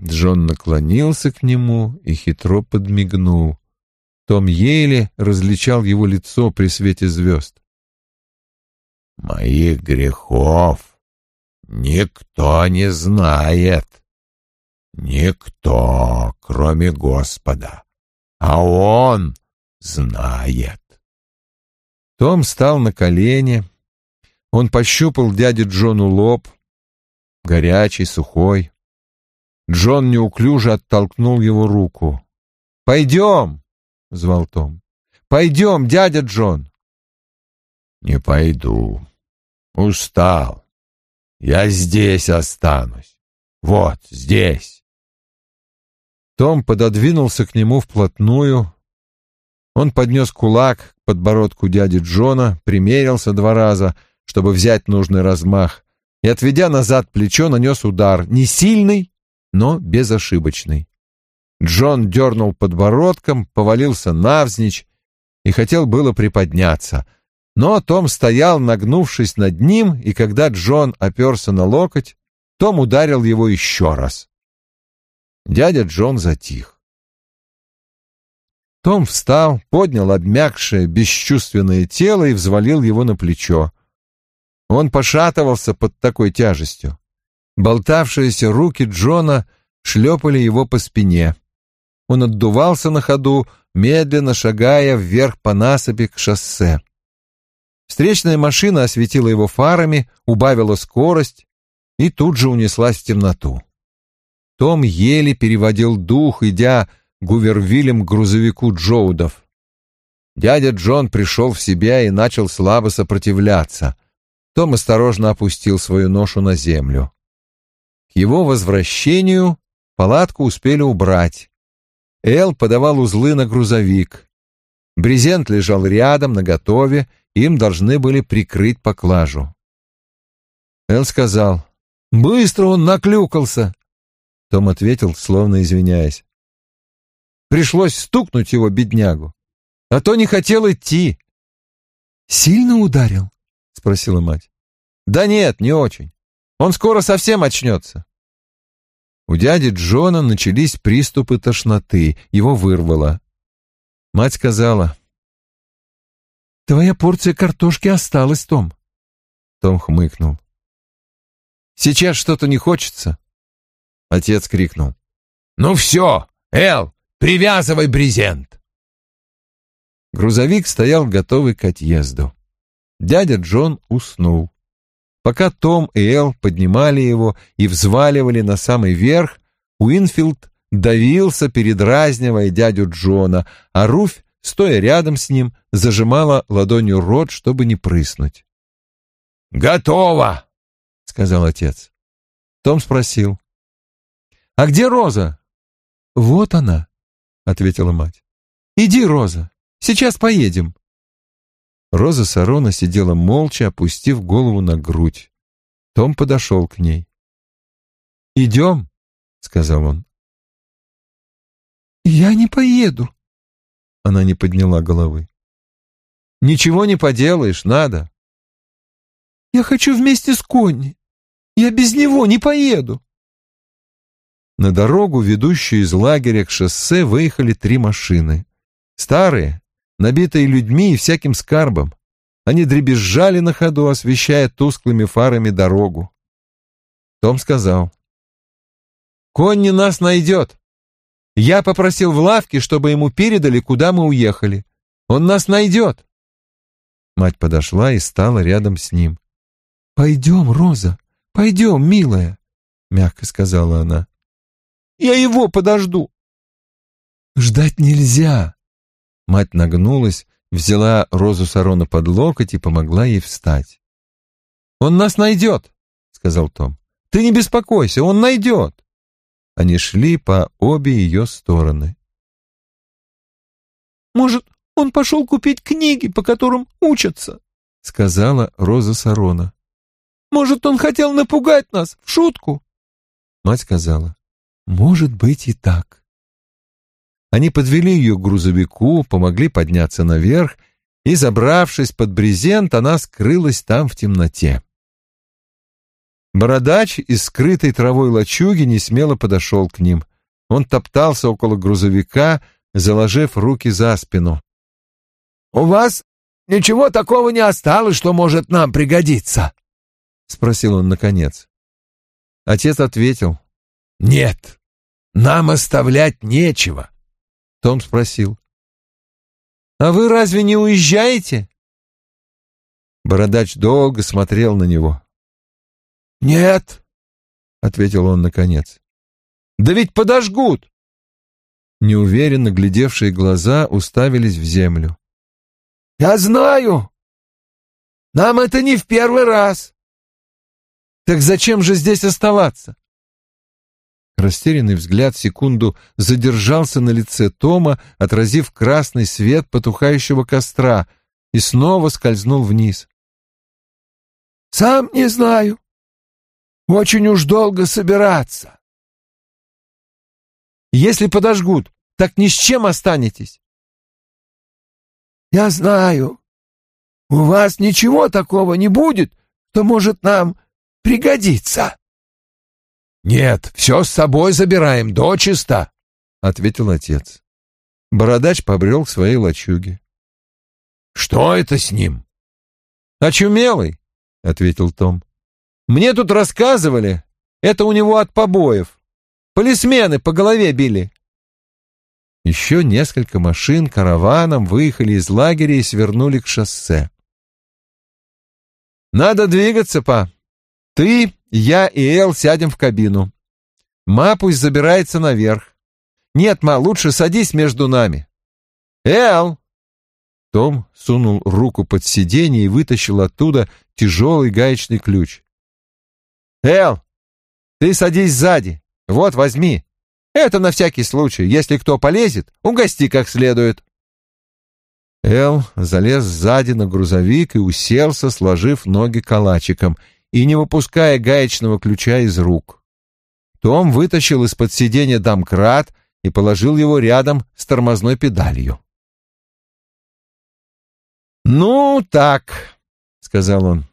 Джон наклонился к нему и хитро подмигнул. Том еле различал его лицо при свете звезд. «Моих грехов никто не знает. Никто, кроме Господа. А Он знает». Том встал на колени. Он пощупал дяде Джону лоб, горячий, сухой. Джон неуклюже оттолкнул его руку. «Пойдем!» — звал Том. «Пойдем, дядя Джон!» «Не пойду. Устал. Я здесь останусь. Вот здесь». Том пододвинулся к нему вплотную. Он поднес кулак к подбородку дяди Джона, примерился два раза, чтобы взять нужный размах, и, отведя назад плечо, нанес удар, не сильный, но безошибочный. Джон дернул подбородком, повалился навзничь и хотел было приподняться. Но Том стоял, нагнувшись над ним, и когда Джон оперся на локоть, Том ударил его еще раз. Дядя Джон затих. Том встал, поднял обмякшее, бесчувственное тело и взвалил его на плечо. Он пошатывался под такой тяжестью. Болтавшиеся руки Джона шлепали его по спине. Он отдувался на ходу, медленно шагая вверх по насыпи к шоссе. Встречная машина осветила его фарами, убавила скорость и тут же унеслась в темноту. Том еле переводил дух, идя гувервилем к грузовику Джоудов. Дядя Джон пришел в себя и начал слабо сопротивляться. Том осторожно опустил свою ношу на землю. К его возвращению палатку успели убрать. Эл подавал узлы на грузовик. Брезент лежал рядом, наготове, им должны были прикрыть поклажу. Эл сказал, «Быстро он наклюкался!» Том ответил, словно извиняясь. Пришлось стукнуть его, беднягу, а то не хотел идти. «Сильно ударил?» — спросила мать. «Да нет, не очень. Он скоро совсем очнется». У дяди Джона начались приступы тошноты, его вырвало. Мать сказала, «Твоя порция картошки осталась, Том». Том хмыкнул. «Сейчас что-то не хочется». Отец крикнул. «Ну все, Эл, привязывай брезент!» Грузовик стоял готовый к отъезду. Дядя Джон уснул. Пока Том и Эл поднимали его и взваливали на самый верх, Уинфилд давился, передразнивая дядю Джона, а Руфь, стоя рядом с ним, зажимала ладонью рот, чтобы не прыснуть. «Готово!» — сказал отец. Том спросил. «А где Роза?» «Вот она», — ответила мать. «Иди, Роза, сейчас поедем». Роза Сарона сидела молча, опустив голову на грудь. Том подошел к ней. «Идем», — сказал он. «Я не поеду». Она не подняла головы. «Ничего не поделаешь, надо». «Я хочу вместе с Конни. Я без него не поеду». На дорогу, ведущую из лагеря к шоссе, выехали три машины. Старые, набитые людьми и всяким скарбом. Они дребезжали на ходу, освещая тусклыми фарами дорогу. Том сказал. «Конни нас найдет. Я попросил в лавке, чтобы ему передали, куда мы уехали. Он нас найдет». Мать подошла и стала рядом с ним. «Пойдем, Роза, пойдем, милая», — мягко сказала она. «Я его подожду». «Ждать нельзя». Мать нагнулась, взяла Розу Сарона под локоть и помогла ей встать. «Он нас найдет», — сказал Том. «Ты не беспокойся, он найдет». Они шли по обе ее стороны. «Может, он пошел купить книги, по которым учатся?» — сказала Роза Сарона. «Может, он хотел напугать нас в шутку?» Мать сказала. «Может быть и так». Они подвели ее к грузовику, помогли подняться наверх, и, забравшись под брезент, она скрылась там в темноте. Бородач из скрытой травой лачуги несмело подошел к ним. Он топтался около грузовика, заложив руки за спину. «У вас ничего такого не осталось, что может нам пригодиться?» — спросил он наконец. Отец ответил. «Нет, нам оставлять нечего». Том спросил. «А вы разве не уезжаете?» Бородач долго смотрел на него. «Нет», — ответил он наконец. «Да ведь подожгут!» Неуверенно глядевшие глаза уставились в землю. «Я знаю! Нам это не в первый раз!» «Так зачем же здесь оставаться?» Растерянный взгляд секунду задержался на лице Тома, отразив красный свет потухающего костра, и снова скользнул вниз. «Сам не знаю. Очень уж долго собираться. Если подожгут, так ни с чем останетесь. Я знаю. У вас ничего такого не будет, что может нам пригодиться. Нет, все с собой забираем, дочисто, — ответил отец. Бородач побрел к своей лачуге. Что это с ним? Очумелый, — ответил Том. Мне тут рассказывали, это у него от побоев. Полисмены по голове били. Еще несколько машин караваном выехали из лагеря и свернули к шоссе. «Надо двигаться, па. Ты, я и Эл сядем в кабину. Ма пусть забирается наверх. Нет, ма, лучше садись между нами. Эл!» Том сунул руку под сиденье и вытащил оттуда тяжелый гаечный ключ. «Эл, ты садись сзади. Вот, возьми. Это на всякий случай. Если кто полезет, угости как следует». Эл залез сзади на грузовик и уселся, сложив ноги калачиком и не выпуская гаечного ключа из рук. Том вытащил из-под сиденья домкрат и положил его рядом с тормозной педалью. «Ну, так», — сказал он.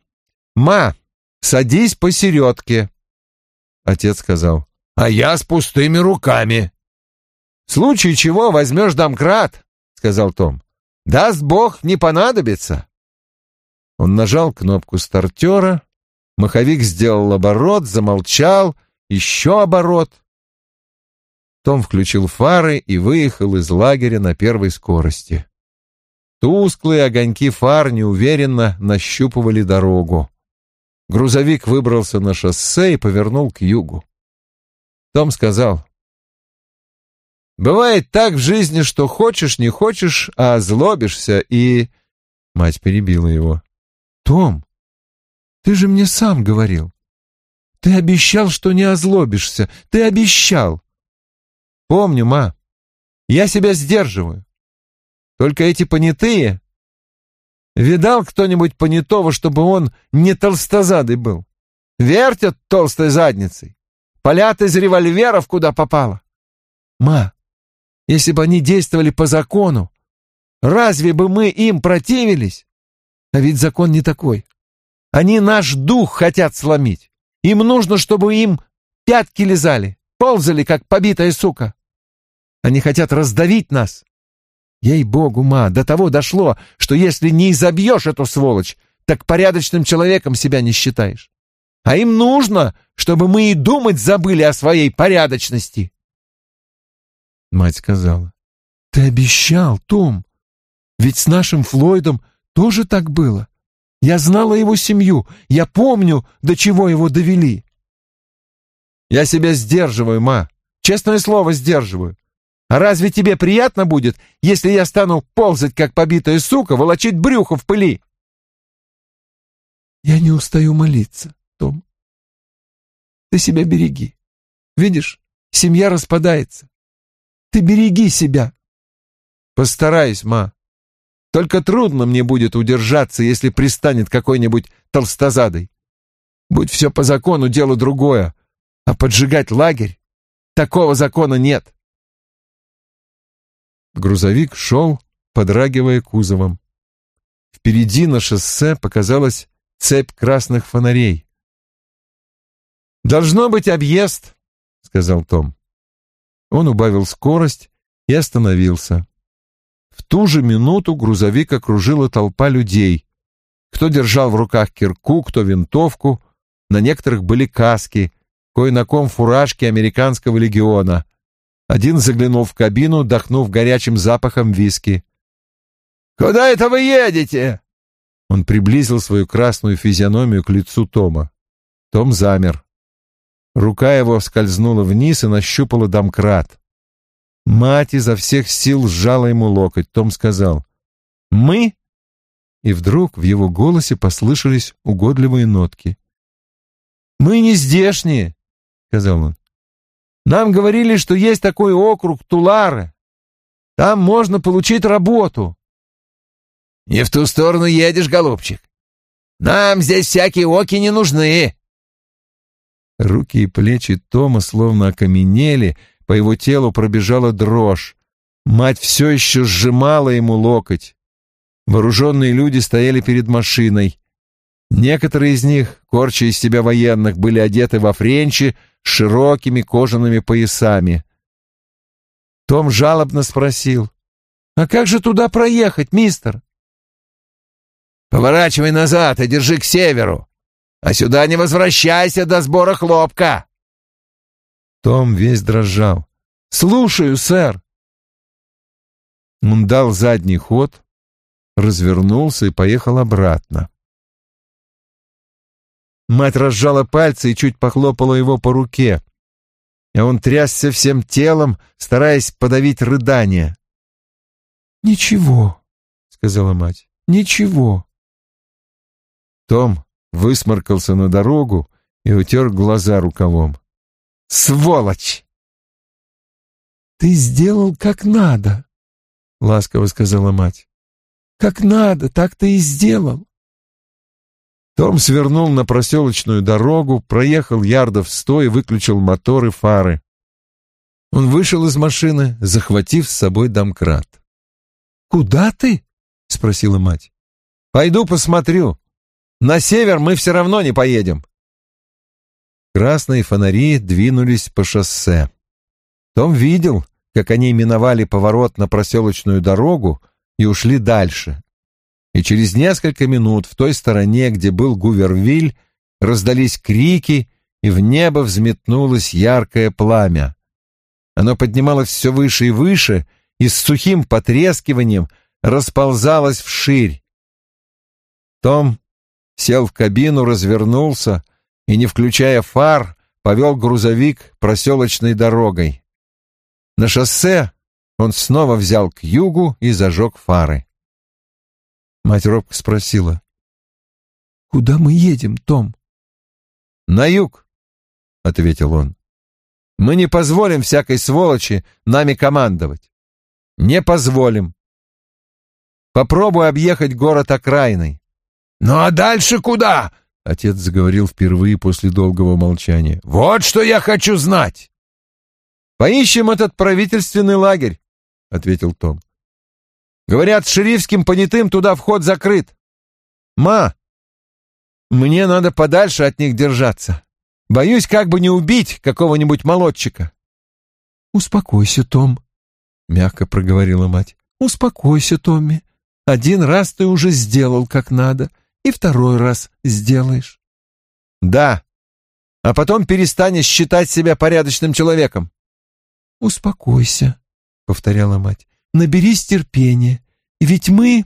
«Ма, Садись посередке. Отец сказал. А я с пустыми руками. В случае чего возьмешь домкрат, сказал Том. Даст Бог, не понадобится. Он нажал кнопку стартера, маховик сделал оборот, замолчал, еще оборот. Том включил фары и выехал из лагеря на первой скорости. Тусклые огоньки фар неуверенно нащупывали дорогу. Грузовик выбрался на шоссе и повернул к югу. Том сказал, «Бывает так в жизни, что хочешь, не хочешь, а злобишься и...» Мать перебила его. «Том, ты же мне сам говорил. Ты обещал, что не озлобишься. Ты обещал!» «Помню, ма. Я себя сдерживаю. Только эти понятые Видал кто-нибудь понятого, чтобы он не толстозадый был? Вертят толстой задницей. Полят из револьверов куда попало. Ма, если бы они действовали по закону, разве бы мы им противились? А ведь закон не такой. Они наш дух хотят сломить. Им нужно, чтобы им пятки лизали, ползали, как побитая сука. Они хотят раздавить нас. Ей-богу, ма, до того дошло, что если не изобьешь эту сволочь, так порядочным человеком себя не считаешь. А им нужно, чтобы мы и думать забыли о своей порядочности. Мать сказала, ты обещал, Том. Ведь с нашим Флойдом тоже так было. Я знала его семью, я помню, до чего его довели. Я себя сдерживаю, ма. Честное слово, сдерживаю. А разве тебе приятно будет, если я стану ползать, как побитая сука, волочить брюхо в пыли? Я не устаю молиться, Том. Ты себя береги. Видишь, семья распадается. Ты береги себя. Постараюсь, ма. Только трудно мне будет удержаться, если пристанет какой-нибудь толстозадой. Будь все по закону, дело другое. А поджигать лагерь? Такого закона нет. Грузовик шел, подрагивая кузовом. Впереди на шоссе показалась цепь красных фонарей. «Должно быть объезд», — сказал Том. Он убавил скорость и остановился. В ту же минуту грузовик окружила толпа людей. Кто держал в руках кирку, кто винтовку, на некоторых были каски, кое на ком фуражки американского легиона. Один заглянул в кабину, дохнув горячим запахом виски. «Куда это вы едете?» Он приблизил свою красную физиономию к лицу Тома. Том замер. Рука его скользнула вниз и нащупала домкрат. Мать изо всех сил сжала ему локоть. Том сказал «Мы?» И вдруг в его голосе послышались угодливые нотки. «Мы не здешние», — сказал он. «Нам говорили, что есть такой округ Тулары. Там можно получить работу». «Не в ту сторону едешь, голубчик. Нам здесь всякие оки не нужны». Руки и плечи Тома словно окаменели, — по его телу пробежала дрожь. Мать все еще сжимала ему локоть. Вооруженные люди стояли перед машиной. Некоторые из них, корча из себя военных, были одеты во френчи с широкими кожаными поясами. Том жалобно спросил, «А как же туда проехать, мистер?» «Поворачивай назад и держи к северу, а сюда не возвращайся до сбора хлопка!» Том весь дрожал. «Слушаю, сэр!» Он дал задний ход, развернулся и поехал обратно. Мать разжала пальцы и чуть похлопала его по руке, и он трясся всем телом, стараясь подавить рыдание. «Ничего», — сказала мать, — «ничего». Том высморкался на дорогу и утер глаза рукавом. Сволочь!» «Ты сделал как надо», — ласково сказала мать. «Как надо, так ты и сделал». Том свернул на проселочную дорогу, проехал ярдов сто и выключил мотор и фары. Он вышел из машины, захватив с собой домкрат. «Куда ты?» — спросила мать. «Пойду посмотрю. На север мы все равно не поедем. Красные фонари двинулись по шоссе. Том видел, как они миновали поворот на проселочную дорогу и ушли дальше. И через несколько минут в той стороне, где был Гувервиль, раздались крики, и в небо взметнулось яркое пламя. Оно поднималось все выше и выше, и с сухим потрескиванием расползалось вширь. Том сел в кабину, развернулся и, не включая фар, повел грузовик проселочной дорогой. На шоссе он снова взял к югу и зажег фары. Мать робко спросила. «Куда мы едем, Том?» «На юг», — ответил он. «Мы не позволим всякой сволочи нами командовать. Не позволим. Попробуй объехать город окраиной». «Ну а дальше куда?» Отец заговорил впервые после долгого молчания. «Вот что я хочу знать!» «Поищем этот правительственный лагерь», — ответил Том. «Говорят, шерифским понятым туда вход закрыт. Ма, мне надо подальше от них держаться. Боюсь, как бы не убить какого-нибудь молодчика. «Успокойся, Том», — мягко проговорила мать. «Успокойся, Томми. Один раз ты уже сделал как надо, и второй раз сделаешь». «Да, а потом перестанешь считать себя порядочным человеком». «Успокойся», — повторяла мать. «Наберись терпения, ведь мы...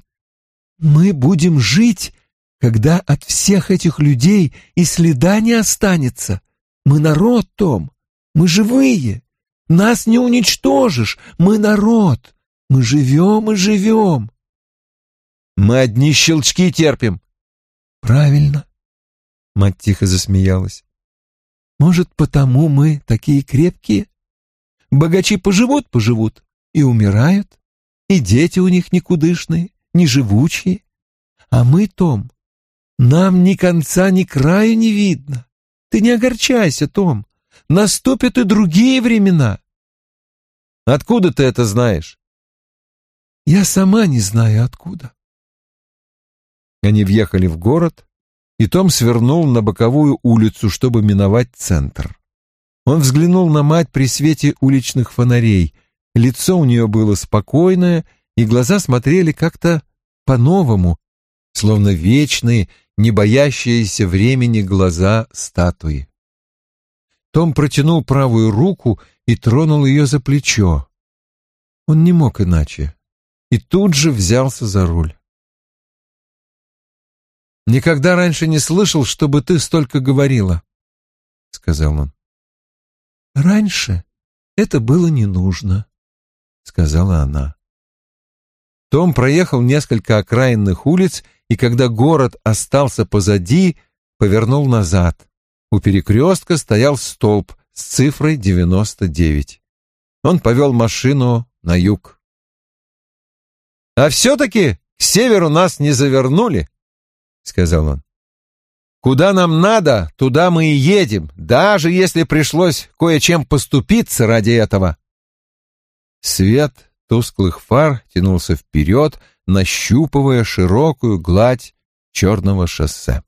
мы будем жить, когда от всех этих людей и следа не останется. Мы народ, Том, мы живые». Нас не уничтожишь, мы народ, мы живем и живем. Мы одни щелчки терпим. Правильно. Мать тихо засмеялась. Может, потому мы такие крепкие? Богачи поживут-поживут и умирают, и дети у них никудышные, неживучие. А мы, Том, нам ни конца, ни краю не видно. Ты не огорчайся, Том наступят и другие времена. Откуда ты это знаешь? Я сама не знаю откуда. Они въехали в город, и Том свернул на боковую улицу, чтобы миновать центр. Он взглянул на мать при свете уличных фонарей. Лицо у нее было спокойное, и глаза смотрели как-то по-новому, словно вечные, не боящиеся времени глаза статуи. Том протянул правую руку и тронул ее за плечо. Он не мог иначе. И тут же взялся за руль. «Никогда раньше не слышал, чтобы ты столько говорила», — сказал он. «Раньше это было не нужно», — сказала она. Том проехал несколько окраинных улиц, и когда город остался позади, повернул назад. У перекрестка стоял столб с цифрой 99. Он повел машину на юг. «А все-таки к северу нас не завернули», — сказал он. «Куда нам надо, туда мы и едем, даже если пришлось кое-чем поступиться ради этого». Свет тусклых фар тянулся вперед, нащупывая широкую гладь черного шоссе.